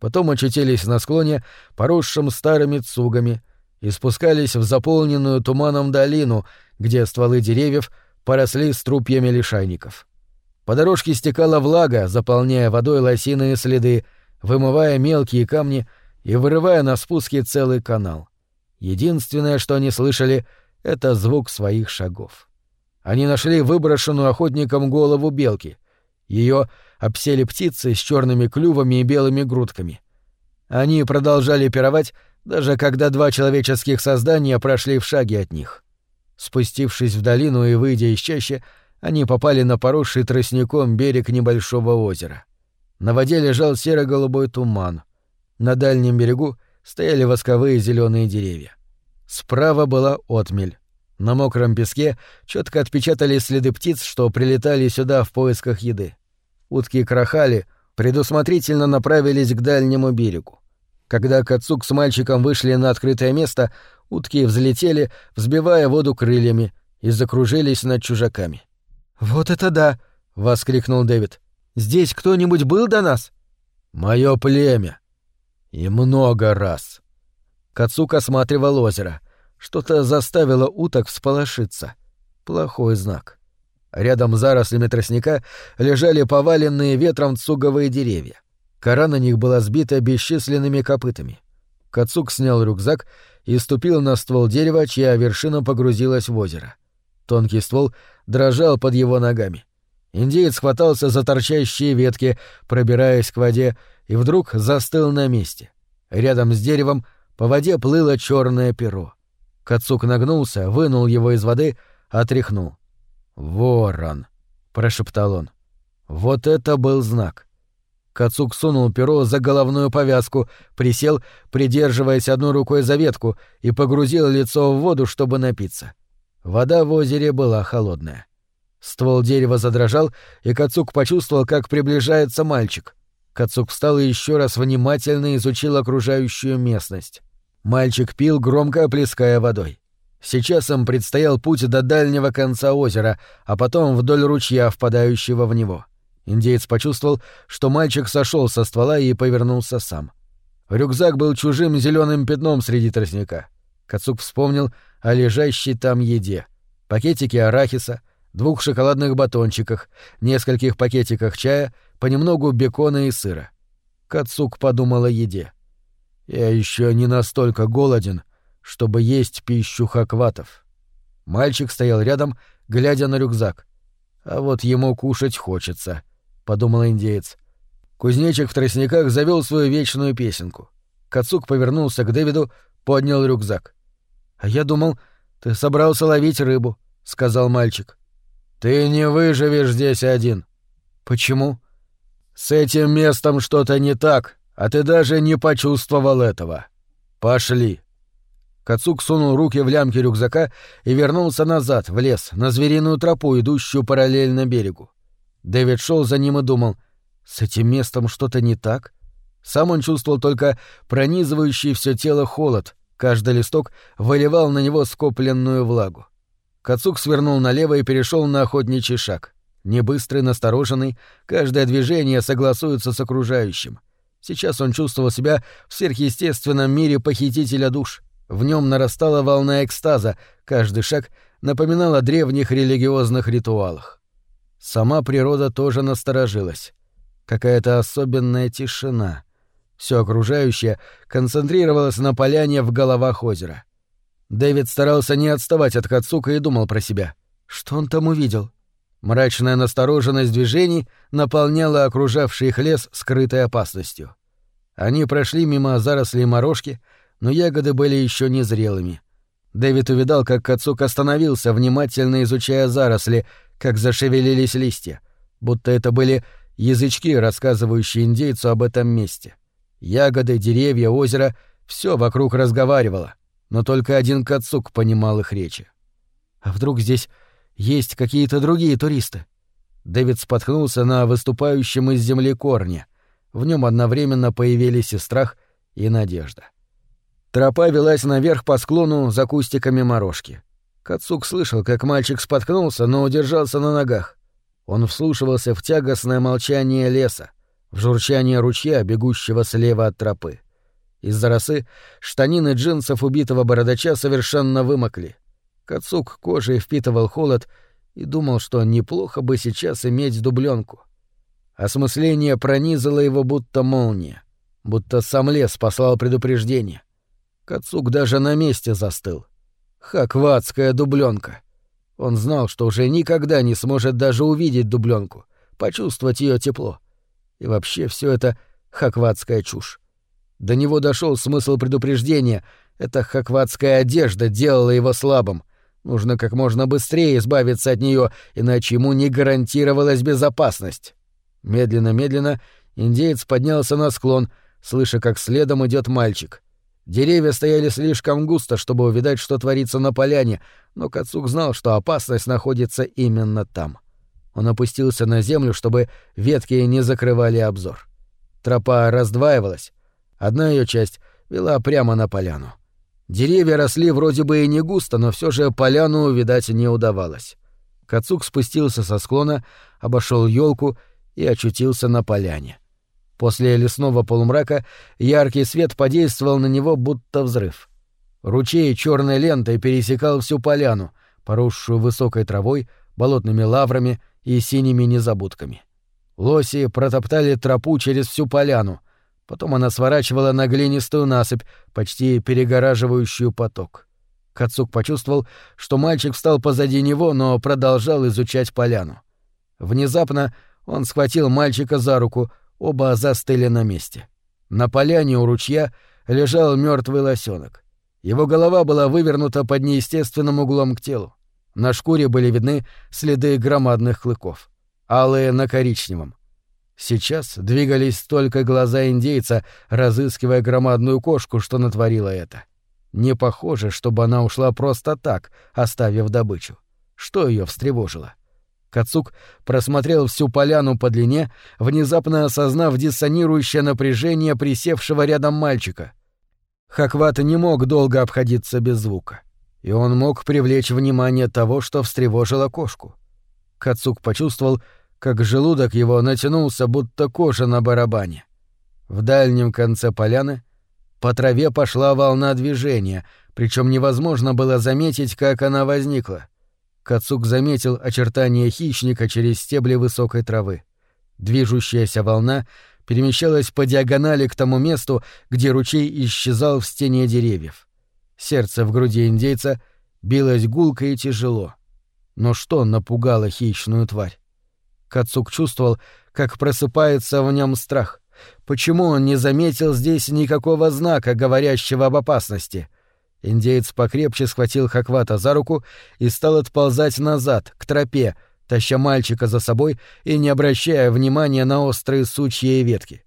Потом очутились на склоне, поросшем старыми цугами — и спускались в заполненную туманом долину, где стволы деревьев поросли струпьями лишайников. По дорожке стекала влага, заполняя водой лосиные следы, вымывая мелкие камни и вырывая на спуске целый канал. Единственное, что они слышали, — это звук своих шагов. Они нашли выброшенную охотником голову белки. Ее обсели птицы с черными клювами и белыми грудками. Они продолжали пировать, даже когда два человеческих создания прошли в шаге от них. Спустившись в долину и выйдя из чащи, они попали на поросший тростником берег небольшого озера. На воде лежал серо-голубой туман. На дальнем берегу стояли восковые зеленые деревья. Справа была отмель. На мокром песке четко отпечатались следы птиц, что прилетали сюда в поисках еды. Утки крахали, предусмотрительно направились к дальнему берегу. Когда Кацук с мальчиком вышли на открытое место, утки взлетели, взбивая воду крыльями, и закружились над чужаками. «Вот это да!» — воскликнул Дэвид. «Здесь кто-нибудь был до нас?» «Мое племя. И много раз». Кацук осматривал озеро. Что-то заставило уток всполошиться. Плохой знак. Рядом с зарослями тростника лежали поваленные ветром цуговые деревья. Кора на них была сбита бесчисленными копытами. Кацук снял рюкзак и ступил на ствол дерева, чья вершина погрузилась в озеро. Тонкий ствол дрожал под его ногами. Индеец хватался за торчащие ветки, пробираясь к воде, и вдруг застыл на месте. Рядом с деревом по воде плыло черное перо. Кацук нагнулся, вынул его из воды, отряхнул. «Ворон!» — прошептал он. «Вот это был знак!» Кацук сунул перо за головную повязку, присел, придерживаясь одной рукой за ветку, и погрузил лицо в воду, чтобы напиться. Вода в озере была холодная. Ствол дерева задрожал, и Кацук почувствовал, как приближается мальчик. Кацук встал и еще раз внимательно изучил окружающую местность. Мальчик пил, громко оплеская водой. Сейчас им предстоял путь до дальнего конца озера, а потом вдоль ручья, впадающего в него. — Индеец почувствовал, что мальчик сошел со ствола и повернулся сам. Рюкзак был чужим зеленым пятном среди тростника. Кацук вспомнил о лежащей там еде. Пакетике арахиса, двух шоколадных батончиках, нескольких пакетиках чая, понемногу бекона и сыра. Кацук подумал о еде. «Я еще не настолько голоден, чтобы есть пищу хакватов». Мальчик стоял рядом, глядя на рюкзак. А вот ему кушать хочется —— подумал индеец. Кузнечик в тростниках завел свою вечную песенку. Кацук повернулся к Дэвиду, поднял рюкзак. «А я думал, ты собрался ловить рыбу», — сказал мальчик. «Ты не выживешь здесь один». «Почему?» «С этим местом что-то не так, а ты даже не почувствовал этого. Пошли». Кацук сунул руки в лямки рюкзака и вернулся назад, в лес, на звериную тропу, идущую параллельно берегу. Дэвид шел за ним и думал, с этим местом что-то не так? Сам он чувствовал только пронизывающий все тело холод, каждый листок выливал на него скопленную влагу. Кацук свернул налево и перешел на охотничий шаг. Не быстрый, настороженный, каждое движение согласуется с окружающим. Сейчас он чувствовал себя в сверхъестественном мире похитителя душ. В нем нарастала волна экстаза, каждый шаг напоминал о древних религиозных ритуалах. Сама природа тоже насторожилась. Какая-то особенная тишина. Все окружающее концентрировалось на поляне в головах озера. Дэвид старался не отставать от Кацука и думал про себя. Что он там увидел? Мрачная настороженность движений наполняла окружавший их лес скрытой опасностью. Они прошли мимо зарослей морожки, но ягоды были еще незрелыми. Дэвид увидал, как Кацук остановился, внимательно изучая заросли, как зашевелились листья, будто это были язычки, рассказывающие индейцу об этом месте. Ягоды, деревья, озеро — все вокруг разговаривало, но только один Кацук понимал их речи. А вдруг здесь есть какие-то другие туристы. Дэвид споткнулся на выступающем из земли корне. В нем одновременно появились и страх, и надежда. Тропа велась наверх по склону за кустиками морожки. Кацук слышал, как мальчик споткнулся, но удержался на ногах. Он вслушивался в тягостное молчание леса, в журчание ручья, бегущего слева от тропы. Из-за росы штанины джинсов убитого бородача совершенно вымокли. Кацук кожей впитывал холод и думал, что неплохо бы сейчас иметь дубленку. Осмысление пронизало его будто молния, будто сам лес послал предупреждение. Кацук даже на месте застыл. Хакватская дубленка. Он знал, что уже никогда не сможет даже увидеть дубленку, почувствовать ее тепло. И вообще все это хакватская чушь. До него дошел смысл предупреждения. Эта хакватская одежда делала его слабым — Нужно как можно быстрее избавиться от нее, иначе ему не гарантировалась безопасность. Медленно-медленно индеец поднялся на склон, слыша, как следом идет мальчик. Деревья стояли слишком густо, чтобы увидать, что творится на поляне, но Кацук знал, что опасность находится именно там. Он опустился на землю, чтобы ветки не закрывали обзор. Тропа раздваивалась. Одна ее часть вела прямо на поляну. Деревья росли вроде бы и не густо, но все же поляну увидать не удавалось. Кацук спустился со склона, обошел елку и очутился на поляне. После лесного полумрака яркий свет подействовал на него будто взрыв. Ручей черной лентой пересекал всю поляну, поросшую высокой травой, болотными лаврами и синими незабудками. Лоси протоптали тропу через всю поляну — Потом она сворачивала на глинистую насыпь, почти перегораживающую поток. Кацук почувствовал, что мальчик встал позади него, но продолжал изучать поляну. Внезапно он схватил мальчика за руку, оба застыли на месте. На поляне у ручья лежал мертвый лосенок. Его голова была вывернута под неестественным углом к телу. На шкуре были видны следы громадных клыков, алые на коричневом. Сейчас двигались только глаза индейца, разыскивая громадную кошку, что натворила это. Не похоже, чтобы она ушла просто так, оставив добычу. Что ее встревожило? Кацук просмотрел всю поляну по длине, внезапно осознав диссонирующее напряжение присевшего рядом мальчика. Хакват не мог долго обходиться без звука, и он мог привлечь внимание того, что встревожило кошку. Кацук почувствовал, как желудок его натянулся, будто кожа на барабане. В дальнем конце поляны по траве пошла волна движения, причем невозможно было заметить, как она возникла. Кацук заметил очертания хищника через стебли высокой травы. Движущаяся волна перемещалась по диагонали к тому месту, где ручей исчезал в стене деревьев. Сердце в груди индейца билось гулко и тяжело. Но что напугало хищную тварь? Кацук чувствовал, как просыпается в нем страх. Почему он не заметил здесь никакого знака, говорящего об опасности? Индеец покрепче схватил Хаквата за руку и стал отползать назад, к тропе, таща мальчика за собой и не обращая внимания на острые сучья и ветки.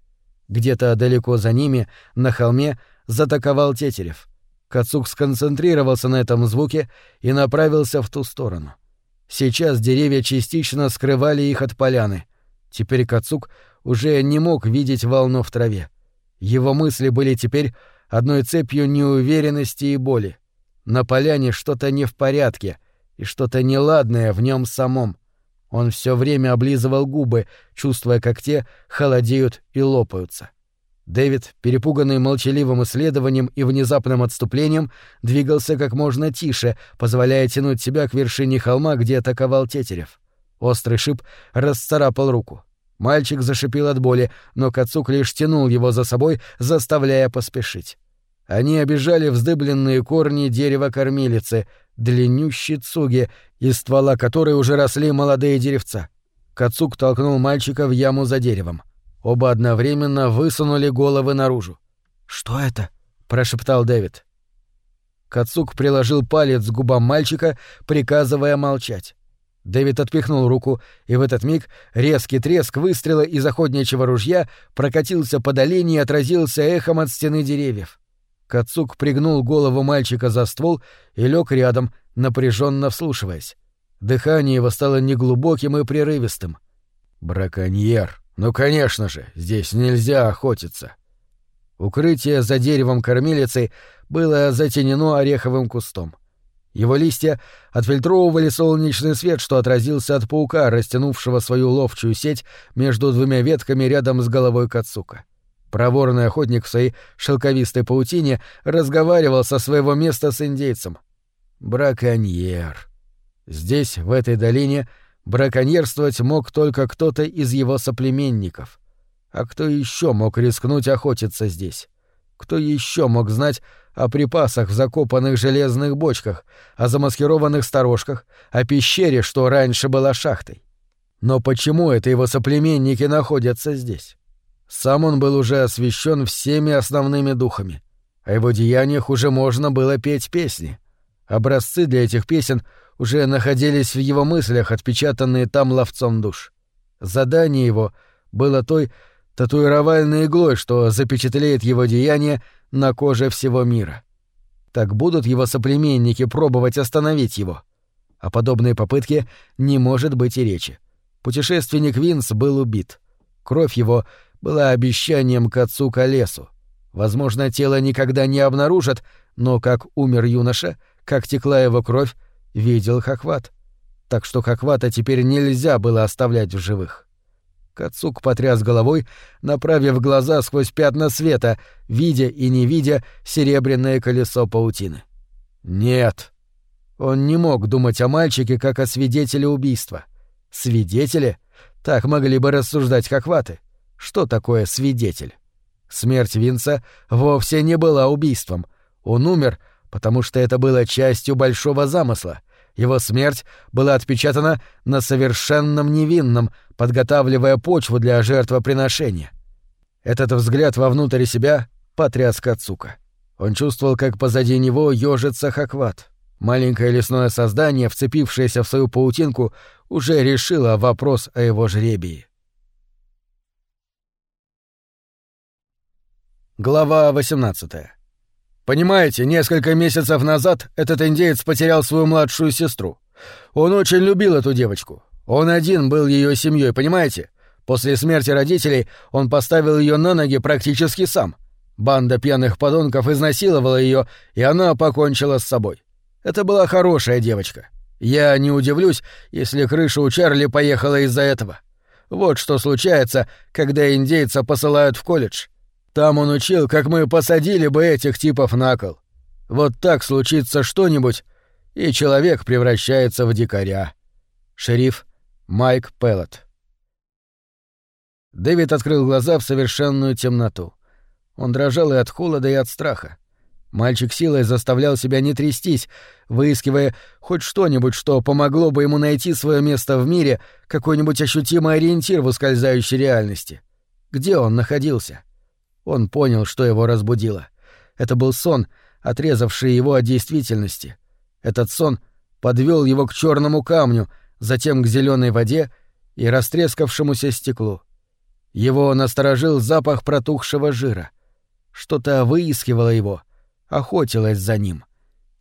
Где-то далеко за ними, на холме, затаковал Тетерев. Кацук сконцентрировался на этом звуке и направился в ту сторону. — Сейчас деревья частично скрывали их от поляны. Теперь Кацук уже не мог видеть волну в траве. Его мысли были теперь одной цепью неуверенности и боли. На поляне что-то не в порядке, и что-то неладное в нем самом. Он все время облизывал губы, чувствуя, как те холодеют и лопаются. Дэвид, перепуганный молчаливым исследованием и внезапным отступлением, двигался как можно тише, позволяя тянуть себя к вершине холма, где атаковал Тетерев. Острый шип расцарапал руку. Мальчик зашипел от боли, но Кацук лишь тянул его за собой, заставляя поспешить. Они обижали вздыбленные корни дерева кормилицы, длиннющие цуги, из ствола которой уже росли молодые деревца. Кацук толкнул мальчика в яму за деревом. Оба одновременно высунули головы наружу. «Что это?» — прошептал Дэвид. Кацук приложил палец к губам мальчика, приказывая молчать. Дэвид отпихнул руку, и в этот миг резкий треск выстрела из охотничьего ружья прокатился по долине и отразился эхом от стены деревьев. Кацук пригнул голову мальчика за ствол и лег рядом, напряженно вслушиваясь. Дыхание его стало неглубоким и прерывистым. «Браконьер! Ну, конечно же, здесь нельзя охотиться!» Укрытие за деревом кормилицы было затенено ореховым кустом. Его листья отфильтровывали солнечный свет, что отразился от паука, растянувшего свою ловчую сеть между двумя ветками рядом с головой Кацука. Проворный охотник в своей шелковистой паутине разговаривал со своего места с индейцем. Браконьер. Здесь, в этой долине, браконьерствовать мог только кто-то из его соплеменников. А кто еще мог рискнуть охотиться здесь? Кто еще мог знать о припасах в закопанных железных бочках, о замаскированных сторожках, о пещере, что раньше была шахтой? Но почему это его соплеменники находятся здесь? Сам он был уже освящен всеми основными духами. О его деяниях уже можно было петь песни. Образцы для этих песен уже находились в его мыслях, отпечатанные там ловцом душ. Задание его было той татуировальной иглой, что запечатлеет его деяния на коже всего мира. Так будут его соплеменники пробовать остановить его. О подобной попытке не может быть и речи. Путешественник Винс был убит. Кровь его была обещанием к отцу Колесу. Возможно, тело никогда не обнаружат, но как умер юноша, как текла его кровь, видел Хохват. Так что Хохвата теперь нельзя было оставлять в живых. Кацук потряс головой, направив глаза сквозь пятна света, видя и не видя серебряное колесо паутины. Нет. Он не мог думать о мальчике как о свидетеле убийства. Свидетели? Так могли бы рассуждать хохваты. Что такое свидетель? Смерть Винца вовсе не была убийством. Он умер, потому что это было частью большого замысла. Его смерть была отпечатана на совершенном невинном, подготавливая почву для жертвоприношения. Этот взгляд вовнутрь себя потряс Кацука. Он чувствовал, как позади него ёжится Хакват. Маленькое лесное создание, вцепившееся в свою паутинку, уже решило вопрос о его жребии. Глава 18 Понимаете, несколько месяцев назад этот индеец потерял свою младшую сестру. Он очень любил эту девочку. Он один был ее семьей, понимаете? После смерти родителей он поставил ее на ноги практически сам. Банда пьяных подонков изнасиловала ее, и она покончила с собой. Это была хорошая девочка. Я не удивлюсь, если крыша у Чарли поехала из-за этого. Вот что случается, когда индейца посылают в колледж. Там он учил, как мы посадили бы этих типов на кол. Вот так случится что-нибудь, и человек превращается в дикаря. Шериф Майк Пеллот. Дэвид открыл глаза в совершенную темноту. Он дрожал и от холода, и от страха. Мальчик силой заставлял себя не трястись, выискивая хоть что-нибудь, что помогло бы ему найти свое место в мире, какой-нибудь ощутимый ориентир в ускользающей реальности. Где он находился? Он понял, что его разбудило. Это был сон, отрезавший его от действительности. Этот сон подвел его к черному камню — затем к зеленой воде и растрескавшемуся стеклу. Его насторожил запах протухшего жира. Что-то выискивало его, охотилось за ним.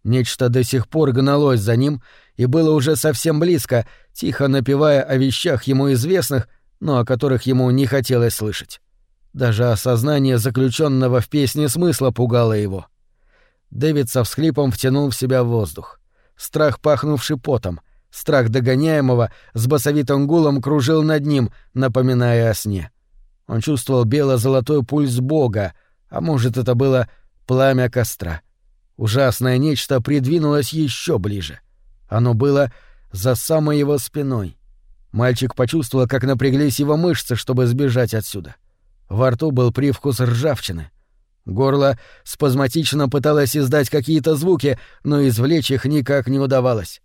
Нечто до сих пор гналось за ним и было уже совсем близко, тихо напевая о вещах ему известных, но о которых ему не хотелось слышать. Даже осознание заключенного в песне смысла пугало его. Дэвид со всхлипом втянул в себя воздух. Страх, пахнувший потом — Страх догоняемого с басовитым гулом кружил над ним, напоминая о сне. Он чувствовал бело-золотой пульс Бога, а может, это было пламя костра. Ужасное нечто придвинулось еще ближе. Оно было за самой его спиной. Мальчик почувствовал, как напряглись его мышцы, чтобы сбежать отсюда. Во рту был привкус ржавчины. Горло спазматично пыталось издать какие-то звуки, но извлечь их никак не удавалось.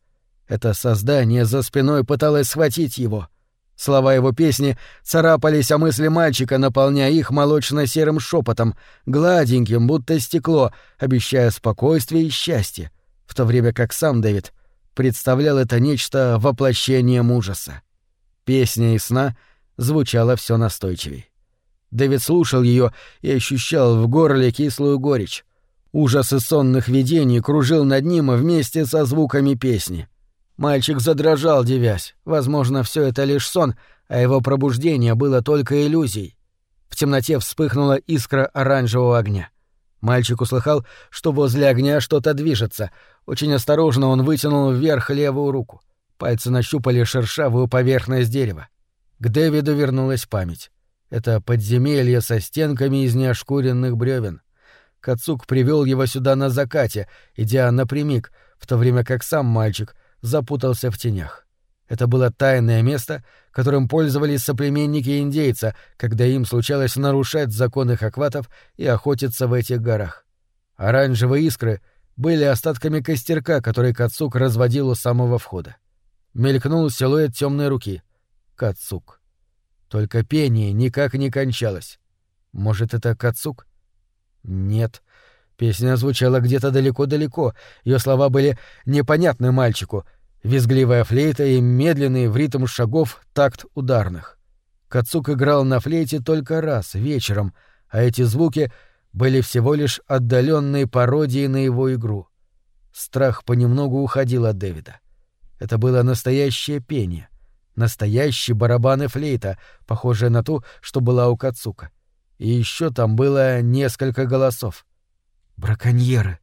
Это создание за спиной пыталось схватить его. Слова его песни царапались о мысли мальчика, наполняя их молочно-серым шепотом, гладеньким, будто стекло, обещая спокойствие и счастье, в то время как сам Дэвид представлял это нечто воплощением ужаса. Песня из сна звучала все настойчивей. Дэвид слушал ее и ощущал в горле кислую горечь. Ужас и сонных видений кружил над ним вместе со звуками песни. Мальчик задрожал, девясь. Возможно, все это лишь сон, а его пробуждение было только иллюзией. В темноте вспыхнула искра оранжевого огня. Мальчик услыхал, что возле огня что-то движется. Очень осторожно он вытянул вверх левую руку. Пальцы нащупали шершавую поверхность дерева. К Дэвиду вернулась память. Это подземелье со стенками из неошкуренных бревен. Кацук привел его сюда на закате, идя напрямик, в то время как сам мальчик запутался в тенях. Это было тайное место, которым пользовались соплеменники индейца, когда им случалось нарушать законы хакватов и охотиться в этих горах. Оранжевые искры были остатками костерка, который Кацук разводил у самого входа. Мелькнул силуэт темной руки. Кацук. Только пение никак не кончалось. Может, это Кацук? Нет. Песня звучала где-то далеко-далеко, ее слова были непонятны мальчику, визгливая флейта и медленный в ритм шагов такт ударных. Кацук играл на флейте только раз, вечером, а эти звуки были всего лишь отдаленной пародией на его игру. Страх понемногу уходил от Дэвида. Это было настоящее пение, настоящий барабан и флейта, похожая на ту, что была у Кацука. И еще там было несколько голосов — Браконьеры.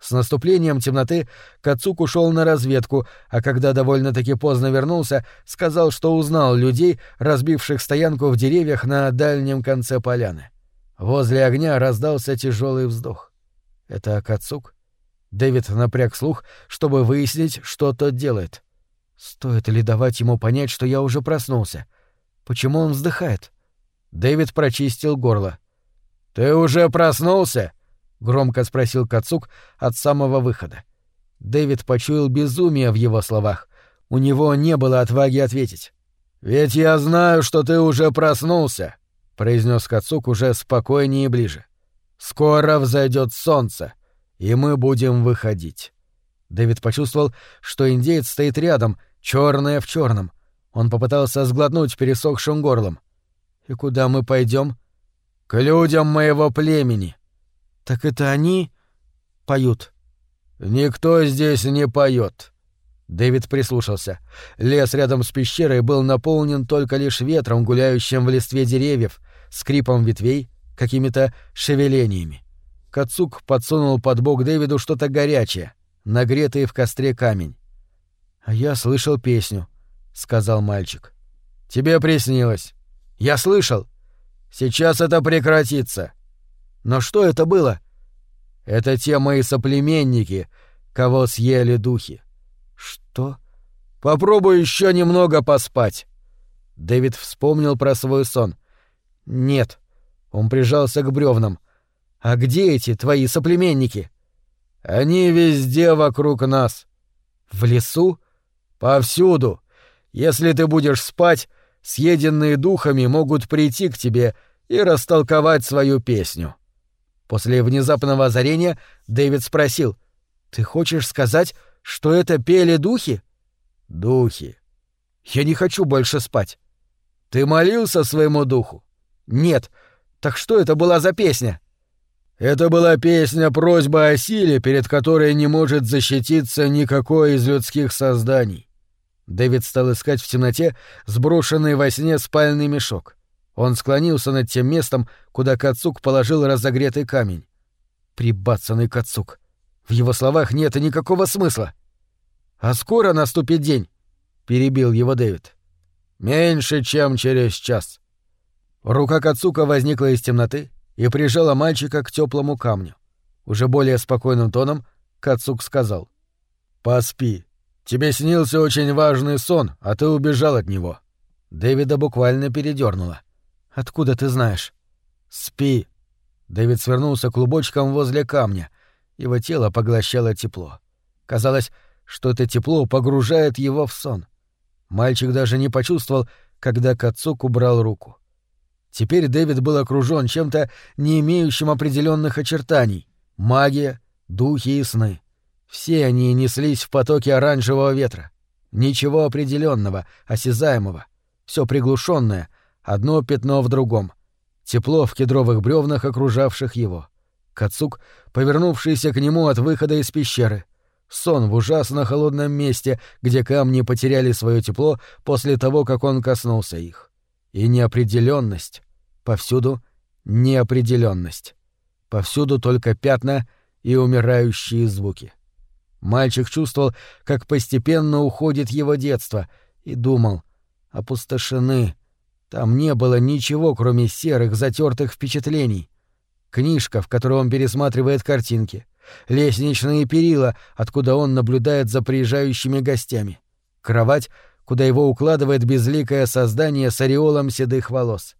С наступлением темноты Кацук ушел на разведку, а когда довольно-таки поздно вернулся, сказал, что узнал людей, разбивших стоянку в деревьях на дальнем конце поляны. Возле огня раздался тяжелый вздох. Это Кацук? Дэвид напряг слух, чтобы выяснить, что тот делает. Стоит ли давать ему понять, что я уже проснулся? Почему он вздыхает? Дэвид прочистил горло. «Ты уже проснулся?» громко спросил Кацук от самого выхода. Дэвид почуял безумие в его словах. У него не было отваги ответить. «Ведь я знаю, что ты уже проснулся», — произнес Кацук уже спокойнее и ближе. «Скоро взойдет солнце, и мы будем выходить». Дэвид почувствовал, что индеец стоит рядом, черное в черном. Он попытался сглотнуть пересохшим горлом. «И куда мы пойдем? «К людям моего племени», так это они поют? Никто здесь не поет. Дэвид прислушался. Лес рядом с пещерой был наполнен только лишь ветром, гуляющим в листве деревьев, скрипом ветвей, какими-то шевелениями. Кацук подсунул под бок Дэвиду что-то горячее, нагретый в костре камень. «А я слышал песню», — сказал мальчик. «Тебе приснилось. Я слышал. Сейчас это прекратится. Но что это было? Это те мои соплеменники, кого съели духи. Что? Попробуй еще немного поспать. Дэвид вспомнил про свой сон. Нет. Он прижался к бревнам. А где эти твои соплеменники? Они везде вокруг нас. В лесу? Повсюду. Если ты будешь спать, съеденные духами могут прийти к тебе и растолковать свою песню. После внезапного озарения Дэвид спросил, «Ты хочешь сказать, что это пели духи?» «Духи. Я не хочу больше спать». «Ты молился своему духу?» «Нет. Так что это была за песня?» Это была песня просьба о силе, перед которой не может защититься никакое из людских созданий. Дэвид стал искать в темноте сброшенный во сне спальный мешок. Он склонился над тем местом, куда Кацук положил разогретый камень. Прибацанный Кацук. В его словах нет никакого смысла. «А скоро наступит день?» — перебил его Дэвид. «Меньше, чем через час». Рука Кацука возникла из темноты и прижала мальчика к теплому камню. Уже более спокойным тоном Кацук сказал. «Поспи. Тебе снился очень важный сон, а ты убежал от него». Дэвида буквально передернуло. «Откуда ты знаешь?» «Спи». Дэвид свернулся клубочком возле камня. Его тело поглощало тепло. Казалось, что это тепло погружает его в сон. Мальчик даже не почувствовал, когда Кацук убрал руку. Теперь Дэвид был окружен чем-то, не имеющим определенных очертаний. Магия, духи и сны. Все они неслись в потоке оранжевого ветра. Ничего определенного, осязаемого. Все приглушенное, одно пятно в другом. Тепло в кедровых бревнах, окружавших его. Кацук, повернувшийся к нему от выхода из пещеры. Сон в ужасно холодном месте, где камни потеряли свое тепло после того, как он коснулся их. И неопределенность. Повсюду неопределенность. Повсюду только пятна и умирающие звуки. Мальчик чувствовал, как постепенно уходит его детство, и думал, опустошены. Там не было ничего, кроме серых, затертых впечатлений. Книжка, в которой он пересматривает картинки. Лестничные перила, откуда он наблюдает за приезжающими гостями. Кровать, куда его укладывает безликое создание с ореолом седых волос.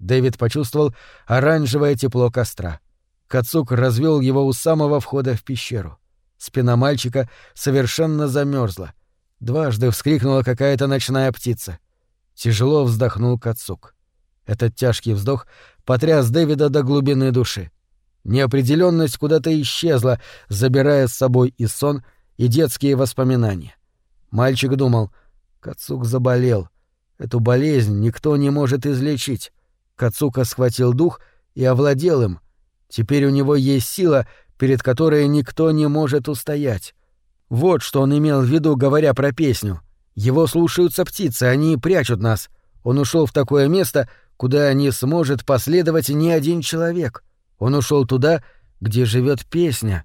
Дэвид почувствовал оранжевое тепло костра. Кацук развел его у самого входа в пещеру. Спина мальчика совершенно замерзла. Дважды вскрикнула какая-то ночная птица. Тяжело вздохнул Кацук. Этот тяжкий вздох потряс Дэвида до глубины души. Неопределенность куда-то исчезла, забирая с собой и сон, и детские воспоминания. Мальчик думал, Кацук заболел. Эту болезнь никто не может излечить. Кацука схватил дух и овладел им. Теперь у него есть сила, перед которой никто не может устоять. Вот что он имел в виду, говоря про песню. Его слушаются птицы, они прячут нас. Он ушел в такое место, куда не сможет последовать ни один человек. Он ушел туда, где живет песня,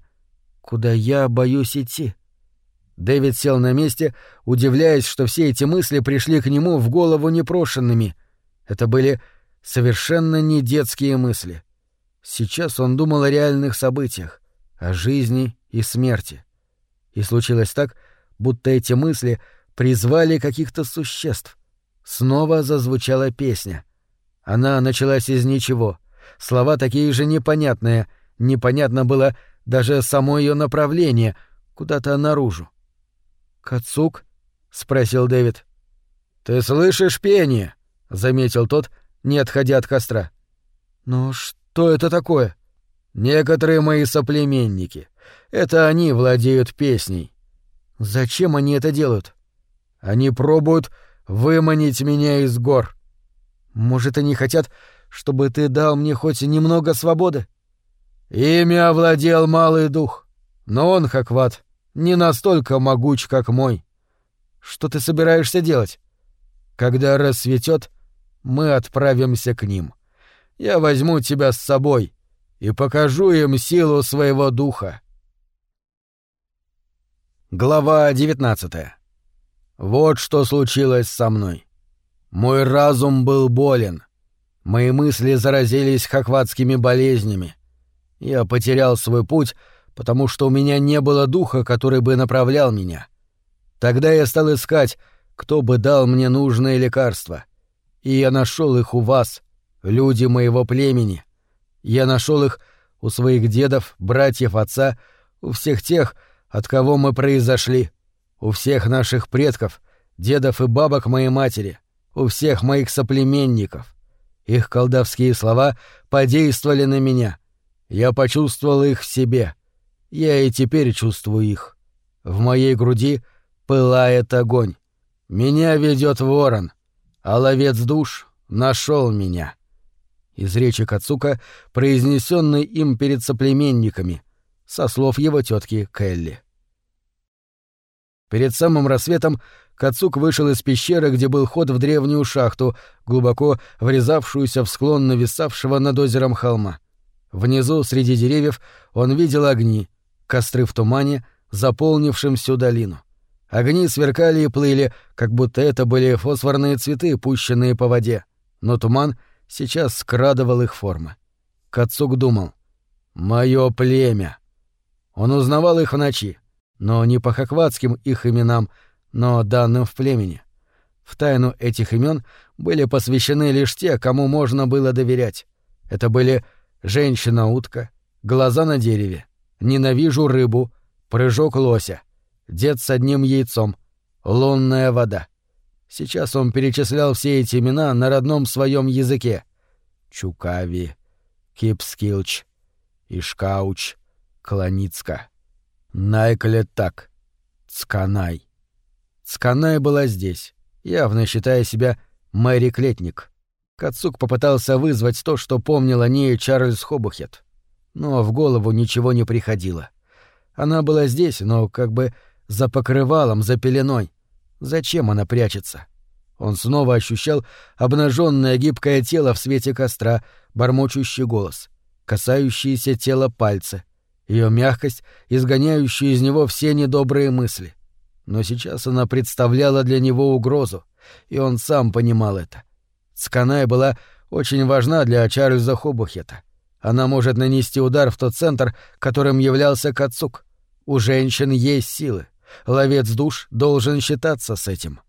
куда я боюсь идти. Дэвид сел на месте, удивляясь, что все эти мысли пришли к нему в голову непрошенными. Это были совершенно не детские мысли. Сейчас он думал о реальных событиях о жизни и смерти. И случилось так, будто эти мысли призвали каких-то существ. Снова зазвучала песня. Она началась из ничего. Слова такие же непонятные. Непонятно было даже само ее направление, куда-то наружу. «Кацук?» — спросил Дэвид. «Ты слышишь пение?» — заметил тот, не отходя от костра. «Но что это такое?» Некоторые мои соплеменники. Это они владеют песней. Зачем они это делают? Они пробуют выманить меня из гор. Может, они хотят, чтобы ты дал мне хоть немного свободы? Ими овладел малый дух, но он, Хакват, не настолько могуч, как мой. Что ты собираешься делать? Когда рассветет, мы отправимся к ним. Я возьму тебя с собой, и покажу им силу своего духа. Глава 19. Вот что случилось со мной. Мой разум был болен. Мои мысли заразились хохватскими болезнями. Я потерял свой путь, потому что у меня не было духа, который бы направлял меня. Тогда я стал искать, кто бы дал мне нужное лекарство. И я нашел их у вас, люди моего племени. Я нашел их у своих дедов, братьев отца, у всех тех, от кого мы произошли, у всех наших предков, дедов и бабок моей матери, у всех моих соплеменников. Их колдовские слова подействовали на меня. Я почувствовал их в себе. Я и теперь чувствую их. В моей груди пылает огонь. Меня ведет ворон, а ловец душ нашел меня из речи Кацука, произнесенной им перед соплеменниками, со слов его тетки Келли. Перед самым рассветом Кацук вышел из пещеры, где был ход в древнюю шахту, глубоко врезавшуюся в склон нависавшего над озером холма. Внизу, среди деревьев, он видел огни, костры в тумане, заполнившим всю долину. Огни сверкали и плыли, как будто это были фосфорные цветы, пущенные по воде. Но туман сейчас скрадывал их формы. Кацук думал. «Моё племя». Он узнавал их в ночи, но не по хакватским их именам, но данным в племени. В тайну этих имен были посвящены лишь те, кому можно было доверять. Это были женщина-утка, глаза на дереве, ненавижу рыбу, прыжок лося, дед с одним яйцом, лунная вода. Сейчас он перечислял все эти имена на родном своем языке. Чукави, Кипскилч, Ишкауч, Кланицка, Найклетак, Цканай. Цканай была здесь, явно считая себя Мэри Клетник. Кацук попытался вызвать то, что помнил о ней Чарльз Хобухет. Но в голову ничего не приходило. Она была здесь, но как бы за покрывалом, за пеленой. Зачем она прячется? Он снова ощущал обнаженное гибкое тело в свете костра, бормочущий голос, касающиеся тела пальцы, ее мягкость, изгоняющую из него все недобрые мысли. Но сейчас она представляла для него угрозу, и он сам понимал это. Сканай была очень важна для Чарльза Хобухета. Она может нанести удар в тот центр, которым являлся Кацук. У женщин есть силы. Ловец душ должен считаться с этим.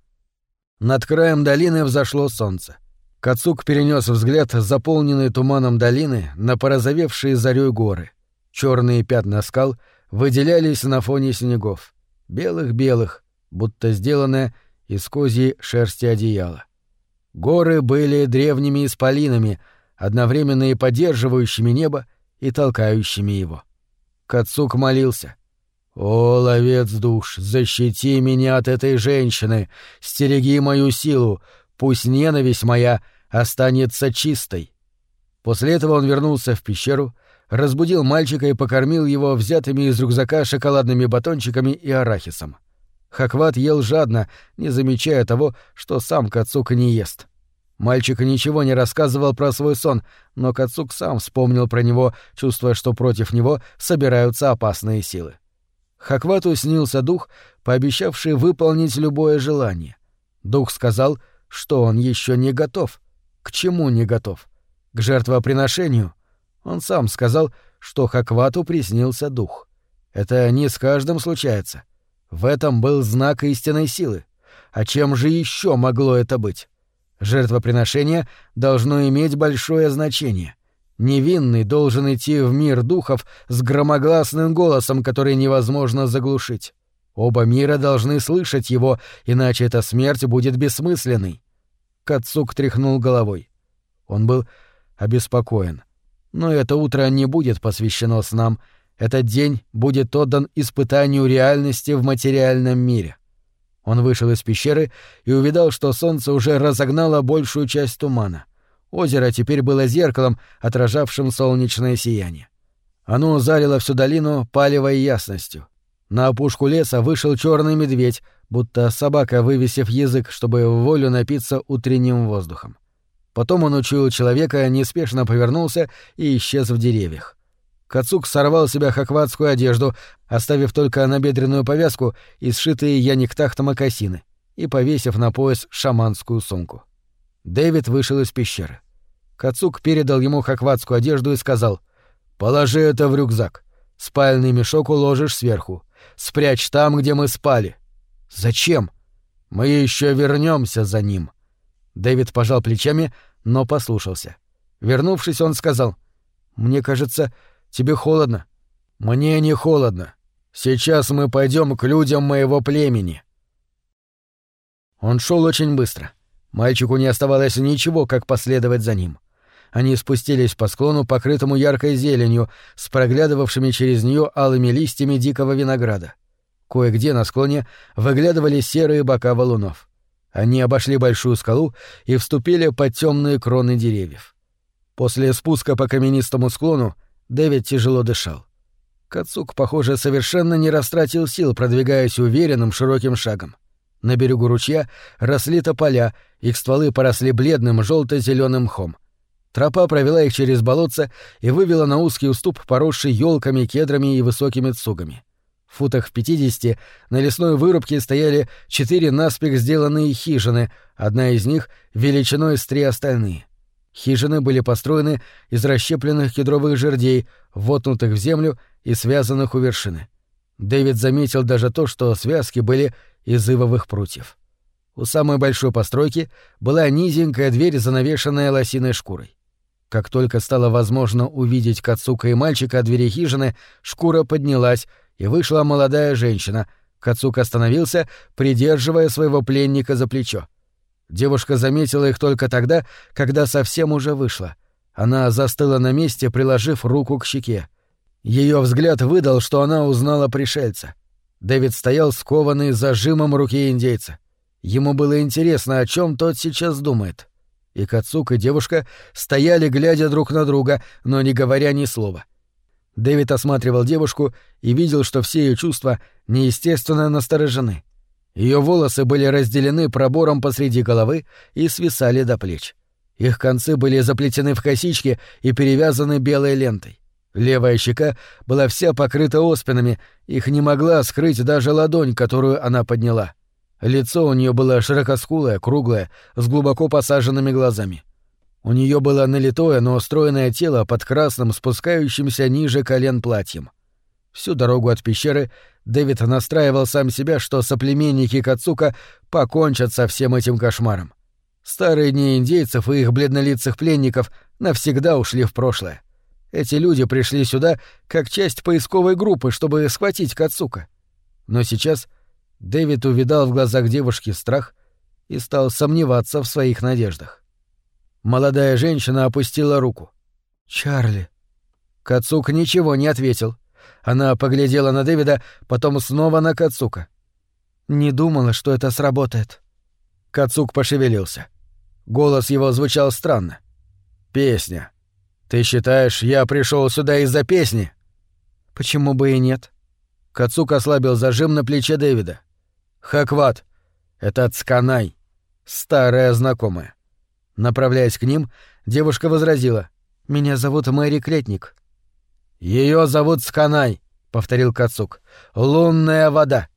Над краем долины взошло солнце. Кацук перенес взгляд, заполненный туманом долины, на порозовевшие зарей горы. Черные пятна скал выделялись на фоне снегов. Белых-белых, будто сделанное из козьей шерсти одеяла. Горы были древними исполинами, одновременно и поддерживающими небо, и толкающими его. Кацук молился — «О, ловец душ, защити меня от этой женщины, стереги мою силу, пусть ненависть моя останется чистой». После этого он вернулся в пещеру, разбудил мальчика и покормил его взятыми из рюкзака шоколадными батончиками и арахисом. Хакват ел жадно, не замечая того, что сам Кацук не ест. Мальчик ничего не рассказывал про свой сон, но Кацук сам вспомнил про него, чувствуя, что против него собираются опасные силы. Хаквату снился дух, пообещавший выполнить любое желание. Дух сказал, что он еще не готов. К чему не готов? К жертвоприношению? Он сам сказал, что Хаквату приснился дух. Это не с каждым случается. В этом был знак истинной силы. А чем же еще могло это быть? Жертвоприношение должно иметь большое значение. Невинный должен идти в мир духов с громогласным голосом, который невозможно заглушить. Оба мира должны слышать его, иначе эта смерть будет бессмысленной. Кацук тряхнул головой. Он был обеспокоен. Но это утро не будет посвящено снам. Этот день будет отдан испытанию реальности в материальном мире. Он вышел из пещеры и увидал, что солнце уже разогнало большую часть тумана — Озеро теперь было зеркалом, отражавшим солнечное сияние. Оно залило всю долину палевой ясностью. На опушку леса вышел черный медведь, будто собака, вывесив язык, чтобы в волю напиться утренним воздухом. Потом он учуял человека, неспешно повернулся и исчез в деревьях. Кацук сорвал с себя хакватскую одежду, оставив только набедренную повязку и сшитые яниктахта мокасины, и повесив на пояс шаманскую сумку. Дэвид вышел из пещеры. Кацук передал ему хакватскую одежду и сказал «Положи это в рюкзак. Спальный мешок уложишь сверху. Спрячь там, где мы спали». «Зачем?» «Мы еще вернемся за ним». Дэвид пожал плечами, но послушался. Вернувшись, он сказал «Мне кажется, тебе холодно». «Мне не холодно. Сейчас мы пойдем к людям моего племени». Он шел очень быстро. Мальчику не оставалось ничего, как последовать за ним. Они спустились по склону, покрытому яркой зеленью, с проглядывавшими через нее алыми листьями дикого винограда. Кое-где на склоне выглядывали серые бока валунов. Они обошли большую скалу и вступили под темные кроны деревьев. После спуска по каменистому склону Дэвид тяжело дышал. Кацук, похоже, совершенно не растратил сил, продвигаясь уверенным широким шагом. На берегу ручья росли тополя, их стволы поросли бледным желто-зеленым мхом. Тропа провела их через болотце и вывела на узкий уступ, поросший елками, кедрами и высокими цугами. В футах в пятидесяти на лесной вырубке стояли четыре наспех сделанные хижины, одна из них величиной с три остальные. Хижины были построены из расщепленных кедровых жердей, вотнутых в землю и связанных у вершины. Дэвид заметил даже то, что связки были из ивовых прутьев. У самой большой постройки была низенькая дверь, занавешенная лосиной шкурой. Как только стало возможно увидеть Кацука и мальчика от двери хижины, шкура поднялась, и вышла молодая женщина. Кацука остановился, придерживая своего пленника за плечо. Девушка заметила их только тогда, когда совсем уже вышла. Она застыла на месте, приложив руку к щеке. Ее взгляд выдал, что она узнала пришельца. Дэвид стоял скованный зажимом руки индейца. Ему было интересно, о чем тот сейчас думает. И Кацук, и девушка стояли, глядя друг на друга, но не говоря ни слова. Дэвид осматривал девушку и видел, что все ее чувства неестественно насторожены. Ее волосы были разделены пробором посреди головы и свисали до плеч. Их концы были заплетены в косички и перевязаны белой лентой. Левая щека была вся покрыта оспинами, их не могла скрыть даже ладонь, которую она подняла. Лицо у нее было широкоскулое, круглое, с глубоко посаженными глазами. У нее было налитое, но стройное тело под красным, спускающимся ниже колен платьем. Всю дорогу от пещеры Дэвид настраивал сам себя, что соплеменники Кацука покончат со всем этим кошмаром. Старые дни индейцев и их бледнолицых пленников навсегда ушли в прошлое. Эти люди пришли сюда как часть поисковой группы, чтобы схватить Кацука. Но сейчас Дэвид увидал в глазах девушки страх и стал сомневаться в своих надеждах. Молодая женщина опустила руку. «Чарли». Кацук ничего не ответил. Она поглядела на Дэвида, потом снова на Кацука. «Не думала, что это сработает». Кацук пошевелился. Голос его звучал странно. «Песня. Ты считаешь, я пришел сюда из-за песни?» «Почему бы и нет?» Кацук ослабил зажим на плече Дэвида. «Хакват. Это Цканай. Старая знакомая». Направляясь к ним, девушка возразила. «Меня зовут Мэри Клетник». Ее зовут Сканай», — повторил Кацук. «Лунная вода».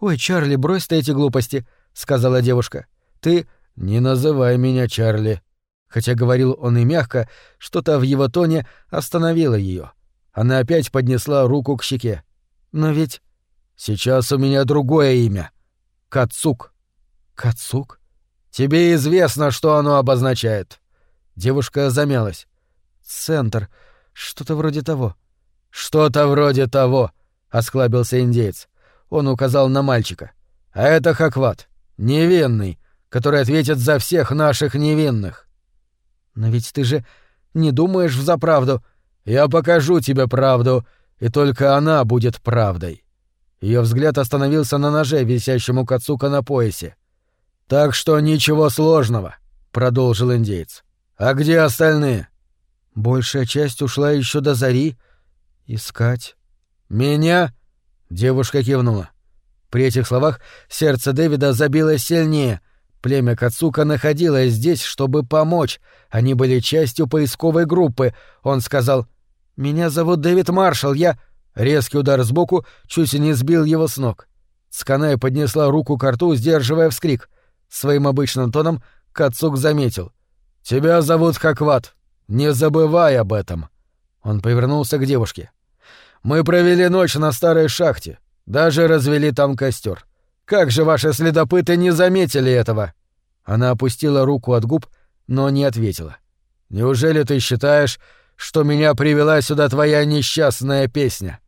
«Ой, Чарли, брось ты эти глупости», — сказала девушка. «Ты...» «Не называй меня Чарли». Хотя говорил он и мягко, что-то в его тоне остановило ее. Она опять поднесла руку к щеке. «Но ведь...» «Сейчас у меня другое имя. Кацук». «Кацук?» Тебе известно, что оно обозначает. Девушка замялась. Центр. Что-то вроде того. Что-то вроде того, осклабился индеец. Он указал на мальчика. А это Хакват, невинный, который ответит за всех наших невинных. Но ведь ты же не думаешь в заправду. Я покажу тебе правду, и только она будет правдой. Ее взгляд остановился на ноже, висящем у Кацука на поясе. «Так что ничего сложного», — продолжил индейец. «А где остальные?» «Большая часть ушла еще до зари. Искать». «Меня?» — девушка кивнула. При этих словах сердце Дэвида забилось сильнее. Племя Кацука находилось здесь, чтобы помочь. Они были частью поисковой группы. Он сказал «Меня зовут Дэвид Маршалл, я...» Резкий удар сбоку чуть не сбил его с ног. Сканай поднесла руку к рту, сдерживая вскрик. Своим обычным тоном Кацук заметил. «Тебя зовут Хакват. Не забывай об этом». Он повернулся к девушке. «Мы провели ночь на старой шахте. Даже развели там костер. Как же ваши следопыты не заметили этого?» Она опустила руку от губ, но не ответила. «Неужели ты считаешь, что меня привела сюда твоя несчастная песня?»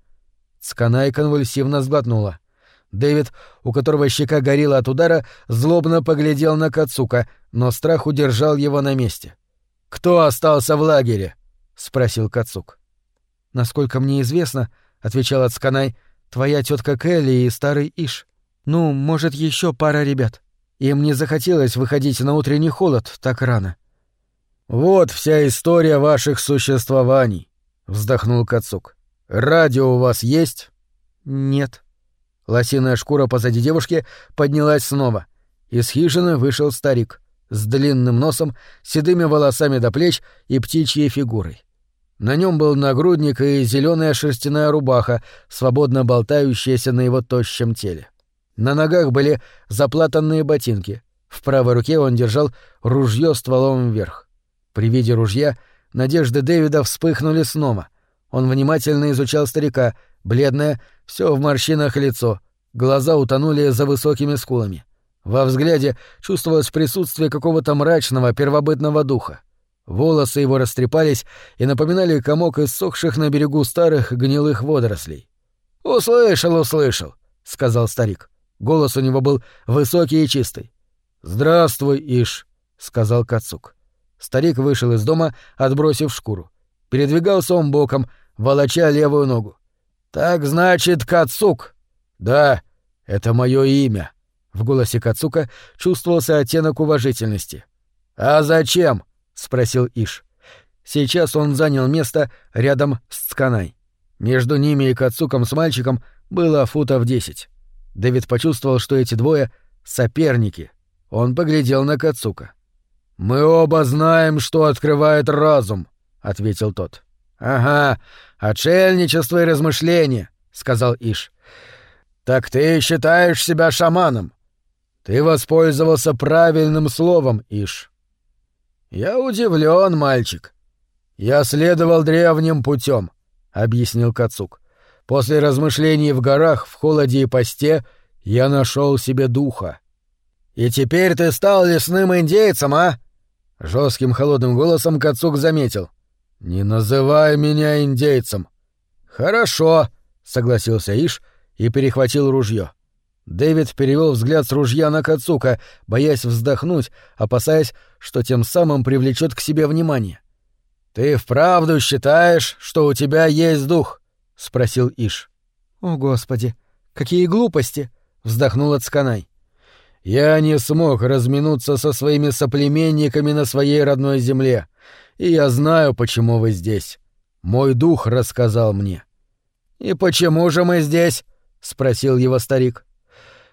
Сканай конвульсивно сглотнула. Дэвид, у которого щека горела от удара, злобно поглядел на Кацука, но страх удержал его на месте. «Кто остался в лагере?» — спросил Кацук. «Насколько мне известно», — отвечал Ацканай, — «твоя тетка Келли и старый Иш. Ну, может, еще пара ребят. Им не захотелось выходить на утренний холод так рано». «Вот вся история ваших существований», — вздохнул Кацук. «Радио у вас есть?» «Нет», Лосиная шкура позади девушки поднялась снова. Из хижины вышел старик с длинным носом, седыми волосами до плеч и птичьей фигурой. На нем был нагрудник и зеленая шерстяная рубаха, свободно болтающаяся на его тощем теле. На ногах были заплатанные ботинки. В правой руке он держал ружье стволом вверх. При виде ружья надежды Дэвида вспыхнули снова. Он внимательно изучал старика, бледное, все в морщинах лицо, глаза утонули за высокими скулами. Во взгляде чувствовалось присутствие какого-то мрачного первобытного духа. Волосы его растрепались и напоминали комок иссохших на берегу старых гнилых водорослей. «Услышал, услышал», — сказал старик. Голос у него был высокий и чистый. «Здравствуй, Иш», — сказал Кацук. Старик вышел из дома, отбросив шкуру. Передвигался он боком, волоча левую ногу. «Так значит, Кацук?» «Да, это мое имя». В голосе Кацука чувствовался оттенок уважительности. «А зачем?» — спросил Иш. Сейчас он занял место рядом с Цканай. Между ними и Кацуком с мальчиком было футов десять. Дэвид почувствовал, что эти двое — соперники. Он поглядел на Кацука. «Мы оба знаем, что открывает разум», — ответил тот. «Ага, отшельничество и размышления», — сказал Иш. «Так ты считаешь себя шаманом?» «Ты воспользовался правильным словом, Иш». «Я удивлен, мальчик. Я следовал древним путем, объяснил Кацук. «После размышлений в горах, в холоде и посте, я нашел себе духа». «И теперь ты стал лесным индейцем, а?» Жестким холодным голосом Кацук заметил. «Не называй меня индейцем». «Хорошо», — согласился Иш и перехватил ружье. Дэвид перевел взгляд с ружья на Кацука, боясь вздохнуть, опасаясь, что тем самым привлечет к себе внимание. «Ты вправду считаешь, что у тебя есть дух?» — спросил Иш. «О, Господи, какие глупости!» — вздохнула Цканай. Я не смог разминуться со своими соплеменниками на своей родной земле, и я знаю, почему вы здесь. Мой дух рассказал мне. И почему же мы здесь? спросил его старик.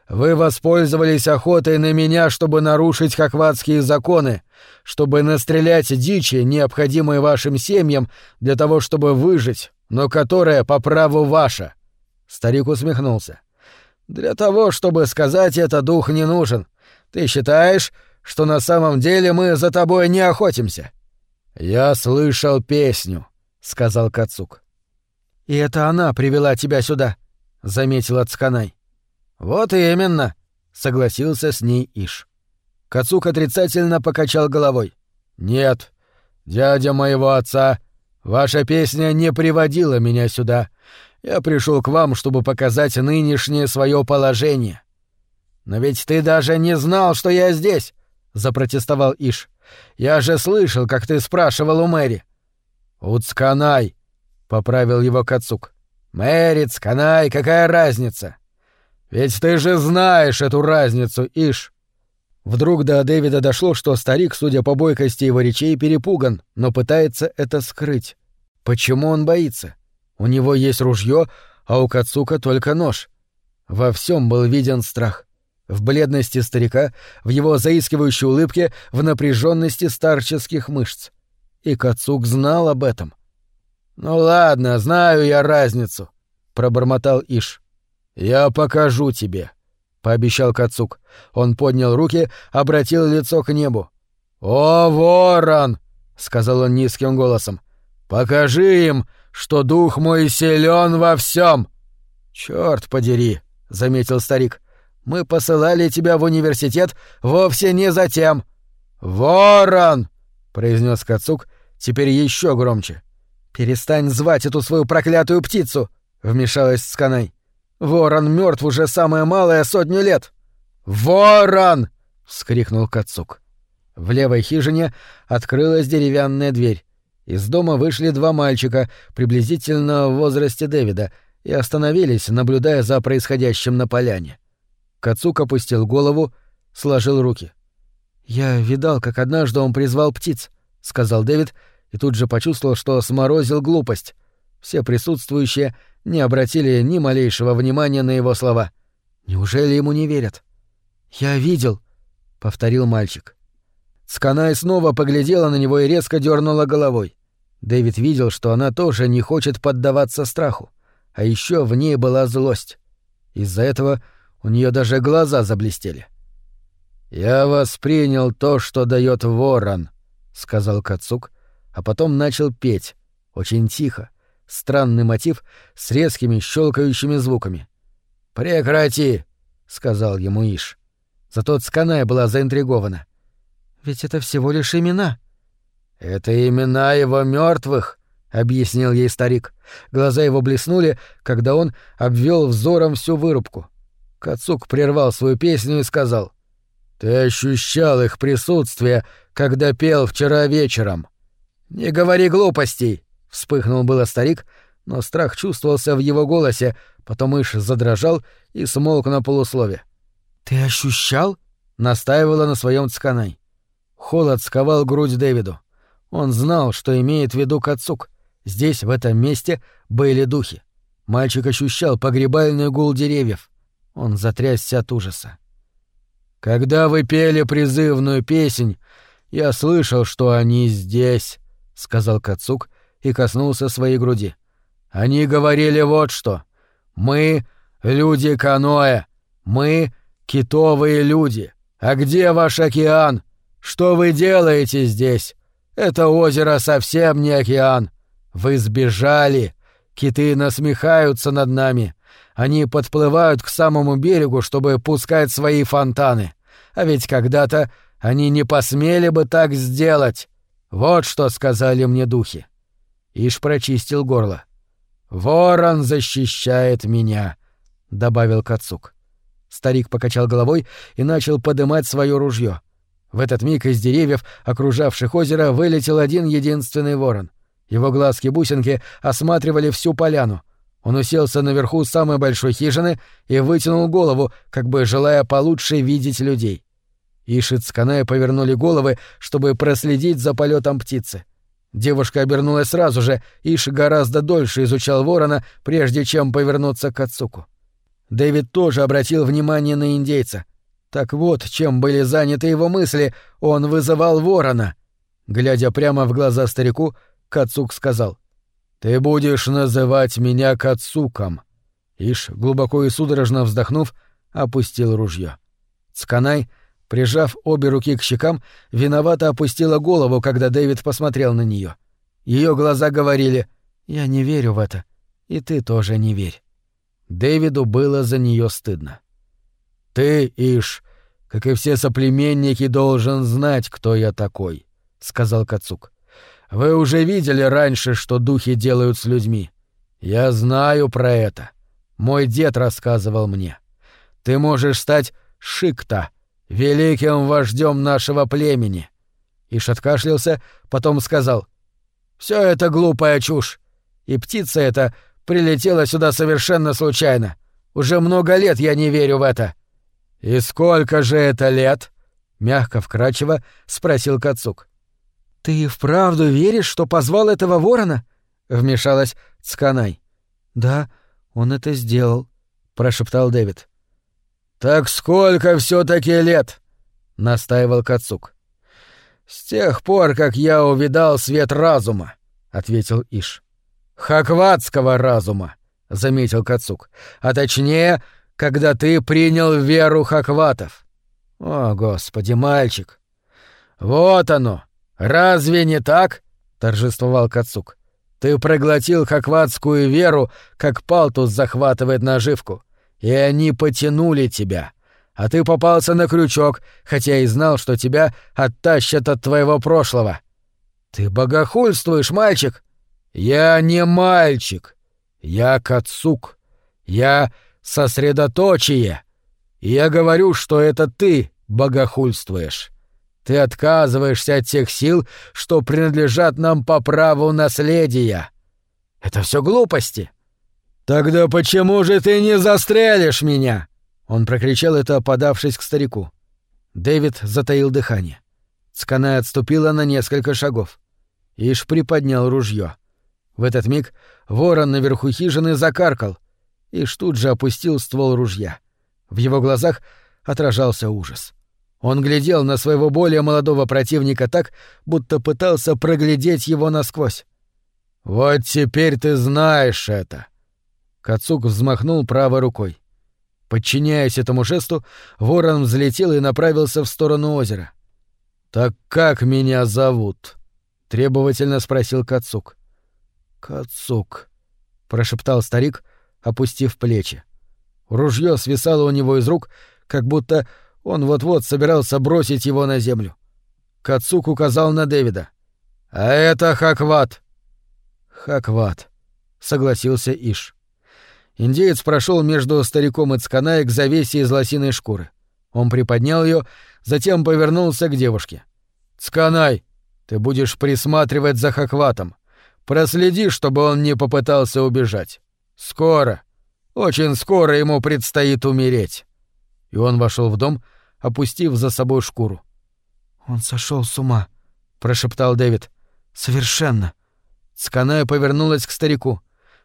Вы воспользовались охотой на меня, чтобы нарушить хакватские законы, чтобы настрелять дичи, необходимой вашим семьям для того, чтобы выжить, но которая по праву ваша. Старик усмехнулся. Для того, чтобы сказать это, дух не нужен. Ты считаешь, что на самом деле мы за тобой не охотимся? Я слышал песню, сказал Кацук. И это она привела тебя сюда, заметила Цканай. Вот именно, согласился с ней Иш. Кацук отрицательно покачал головой. Нет, дядя моего отца, ваша песня не приводила меня сюда. Я пришел к вам, чтобы показать нынешнее свое положение. Но ведь ты даже не знал, что я здесь, запротестовал Иш. Я же слышал, как ты спрашивал у Мэри. Уцканай, поправил его Кацук. Мэри, Цканай, какая разница? Ведь ты же знаешь эту разницу, Иш. Вдруг до Дэвида дошло, что старик, судя по бойкости его речей, перепуган, но пытается это скрыть. Почему он боится? У него есть ружье, а у Кацука только нож. Во всем был виден страх. В бледности старика, в его заискивающей улыбке, в напряженности старческих мышц. И Кацук знал об этом. «Ну ладно, знаю я разницу», — пробормотал Иш. «Я покажу тебе», — пообещал Кацук. Он поднял руки, обратил лицо к небу. «О, ворон!» — сказал он низким голосом. «Покажи им, что дух мой силен во всем. Черт подери, заметил старик. Мы посылали тебя в университет вовсе не за тем. Ворон! произнес Кацук теперь еще громче. Перестань звать эту свою проклятую птицу, вмешалась Сканай. Ворон мертв уже самое малое сотню лет. Ворон! вскрикнул Кацук. В левой хижине открылась деревянная дверь. Из дома вышли два мальчика, приблизительно в возрасте Дэвида, и остановились, наблюдая за происходящим на поляне. Кацук опустил голову, сложил руки. «Я видал, как однажды он призвал птиц», — сказал Дэвид, и тут же почувствовал, что сморозил глупость. Все присутствующие не обратили ни малейшего внимания на его слова. Неужели ему не верят? «Я видел», — повторил мальчик. Сканай снова поглядела на него и резко дернула головой. Дэвид видел, что она тоже не хочет поддаваться страху, а еще в ней была злость. Из-за этого у нее даже глаза заблестели. «Я воспринял то, что дает ворон», — сказал Кацук, а потом начал петь, очень тихо, странный мотив с резкими щелкающими звуками. «Прекрати!» — сказал ему Иш. Зато Цканая была заинтригована. «Ведь это всего лишь имена». «Это имена его мертвых, объяснил ей старик. Глаза его блеснули, когда он обвел взором всю вырубку. Кацук прервал свою песню и сказал. «Ты ощущал их присутствие, когда пел вчера вечером». «Не говори глупостей!» — вспыхнул было старик, но страх чувствовался в его голосе, потом Иш задрожал и смолк на полуслове. «Ты ощущал?» — настаивала на своем Цканай. Холод сковал грудь Дэвиду. Он знал, что имеет в виду Кацук. Здесь, в этом месте, были духи. Мальчик ощущал погребальный гул деревьев. Он затрясся от ужаса. «Когда вы пели призывную песнь, я слышал, что они здесь», — сказал Кацук и коснулся своей груди. «Они говорили вот что. Мы — люди каноэ. Мы — китовые люди. А где ваш океан? Что вы делаете здесь? Это озеро совсем не океан. Вы сбежали. Киты насмехаются над нами. Они подплывают к самому берегу, чтобы пускать свои фонтаны. А ведь когда-то они не посмели бы так сделать. Вот что сказали мне духи. Иш прочистил горло. «Ворон защищает меня», — добавил Кацук. Старик покачал головой и начал подымать свое ружье. В этот миг из деревьев, окружавших озеро, вылетел один единственный ворон. Его глазки-бусинки осматривали всю поляну. Он уселся наверху самой большой хижины и вытянул голову, как бы желая получше видеть людей. Иши Цканая повернули головы, чтобы проследить за полетом птицы. Девушка обернулась сразу же, Иш гораздо дольше изучал ворона, прежде чем повернуться к Ацуку. Дэвид тоже обратил внимание на индейца. Так вот, чем были заняты его мысли, он вызывал ворона. Глядя прямо в глаза старику, Кацук сказал. «Ты будешь называть меня Кацуком». Иш, глубоко и судорожно вздохнув, опустил ружье. Цканай, прижав обе руки к щекам, виновато опустила голову, когда Дэвид посмотрел на нее. Ее глаза говорили «Я не верю в это, и ты тоже не верь». Дэвиду было за нее стыдно. «Ты, Иш, как и все соплеменники, должен знать, кто я такой», — сказал Кацук. Вы уже видели раньше, что духи делают с людьми. Я знаю про это. Мой дед рассказывал мне. Ты можешь стать Шикта, великим вождем нашего племени. Иш откашлялся, потом сказал. Все это глупая чушь. И птица эта прилетела сюда совершенно случайно. Уже много лет я не верю в это. И сколько же это лет? Мягко вкрадчиво спросил Кацук. «Ты вправду веришь, что позвал этого ворона?» — вмешалась Цканай. «Да, он это сделал», — прошептал Дэвид. «Так сколько все таки лет?» — настаивал Кацук. «С тех пор, как я увидал свет разума», — ответил Иш. «Хакватского разума», — заметил Кацук. «А точнее, когда ты принял веру хакватов». «О, господи, мальчик!» «Вот оно, «Разве не так?» — торжествовал Кацук. «Ты проглотил хакватскую веру, как палтус захватывает наживку, и они потянули тебя. А ты попался на крючок, хотя и знал, что тебя оттащат от твоего прошлого. Ты богохульствуешь, мальчик!» «Я не мальчик. Я Кацук. Я сосредоточие. И я говорю, что это ты богохульствуешь. Ты отказываешься от тех сил, что принадлежат нам по праву наследия. Это все глупости. Тогда почему же ты не застрелишь меня? Он прокричал это, подавшись к старику. Дэвид затаил дыхание. Цкана отступила на несколько шагов. Иш приподнял ружье. В этот миг ворон наверху хижины закаркал. Иш тут же опустил ствол ружья. В его глазах отражался ужас. Он глядел на своего более молодого противника так, будто пытался проглядеть его насквозь. «Вот теперь ты знаешь это!» Кацук взмахнул правой рукой. Подчиняясь этому жесту, ворон взлетел и направился в сторону озера. «Так как меня зовут?» — требовательно спросил Кацук. «Кацук», — прошептал старик, опустив плечи. Ружье свисало у него из рук, как будто он вот-вот собирался бросить его на землю. Кацук указал на Дэвида. «А это Хакват!» «Хакват», — согласился Иш. Индеец прошел между стариком и Цканай к завесе из лосиной шкуры. Он приподнял ее, затем повернулся к девушке. «Цканай, ты будешь присматривать за Хакватом. Проследи, чтобы он не попытался убежать. Скоро, очень скоро ему предстоит умереть». И он вошел в дом, опустив за собой шкуру. «Он сошел с ума», — прошептал Дэвид. «Совершенно». Цканая повернулась к старику.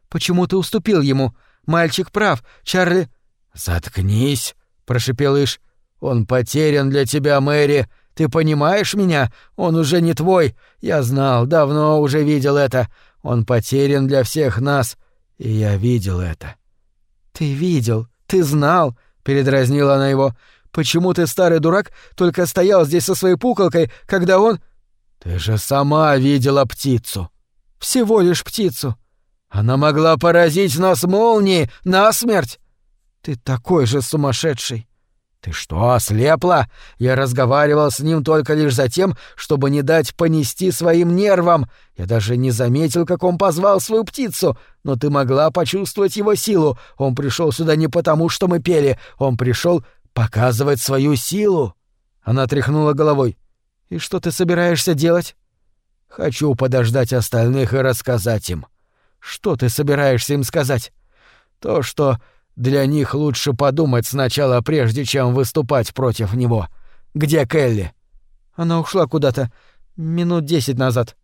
«Почему ты уступил ему? Мальчик прав, Чарли...» «Заткнись», — прошипел Иш. «Он потерян для тебя, Мэри. Ты понимаешь меня? Он уже не твой. Я знал, давно уже видел это. Он потерян для всех нас. И я видел это». «Ты видел, ты знал», — передразнила она его. «Почему ты, старый дурак, только стоял здесь со своей пуколкой, когда он...» «Ты же сама видела птицу». «Всего лишь птицу. Она могла поразить нас молнией насмерть. Ты такой же сумасшедший. Ты что, ослепла? Я разговаривал с ним только лишь за тем, чтобы не дать понести своим нервам. Я даже не заметил, как он позвал свою птицу, но ты могла почувствовать его силу. Он пришел сюда не потому, что мы пели, он пришел показывать свою силу. Она тряхнула головой. И что ты собираешься делать? Хочу подождать остальных и рассказать им. Что ты собираешься им сказать? То, что для них лучше подумать сначала, прежде чем выступать против него. Где Келли? Она ушла куда-то минут десять назад.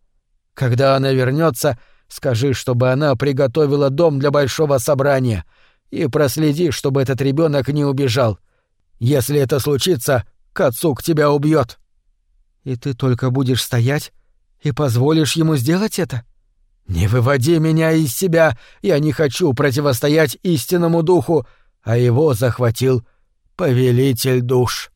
Когда она вернется, скажи, чтобы она приготовила дом для большого собрания и проследи, чтобы этот ребенок не убежал. Если это случится, Кацук тебя убьет. И ты только будешь стоять и позволишь ему сделать это? «Не выводи меня из себя! Я не хочу противостоять истинному духу!» А его захватил повелитель душ.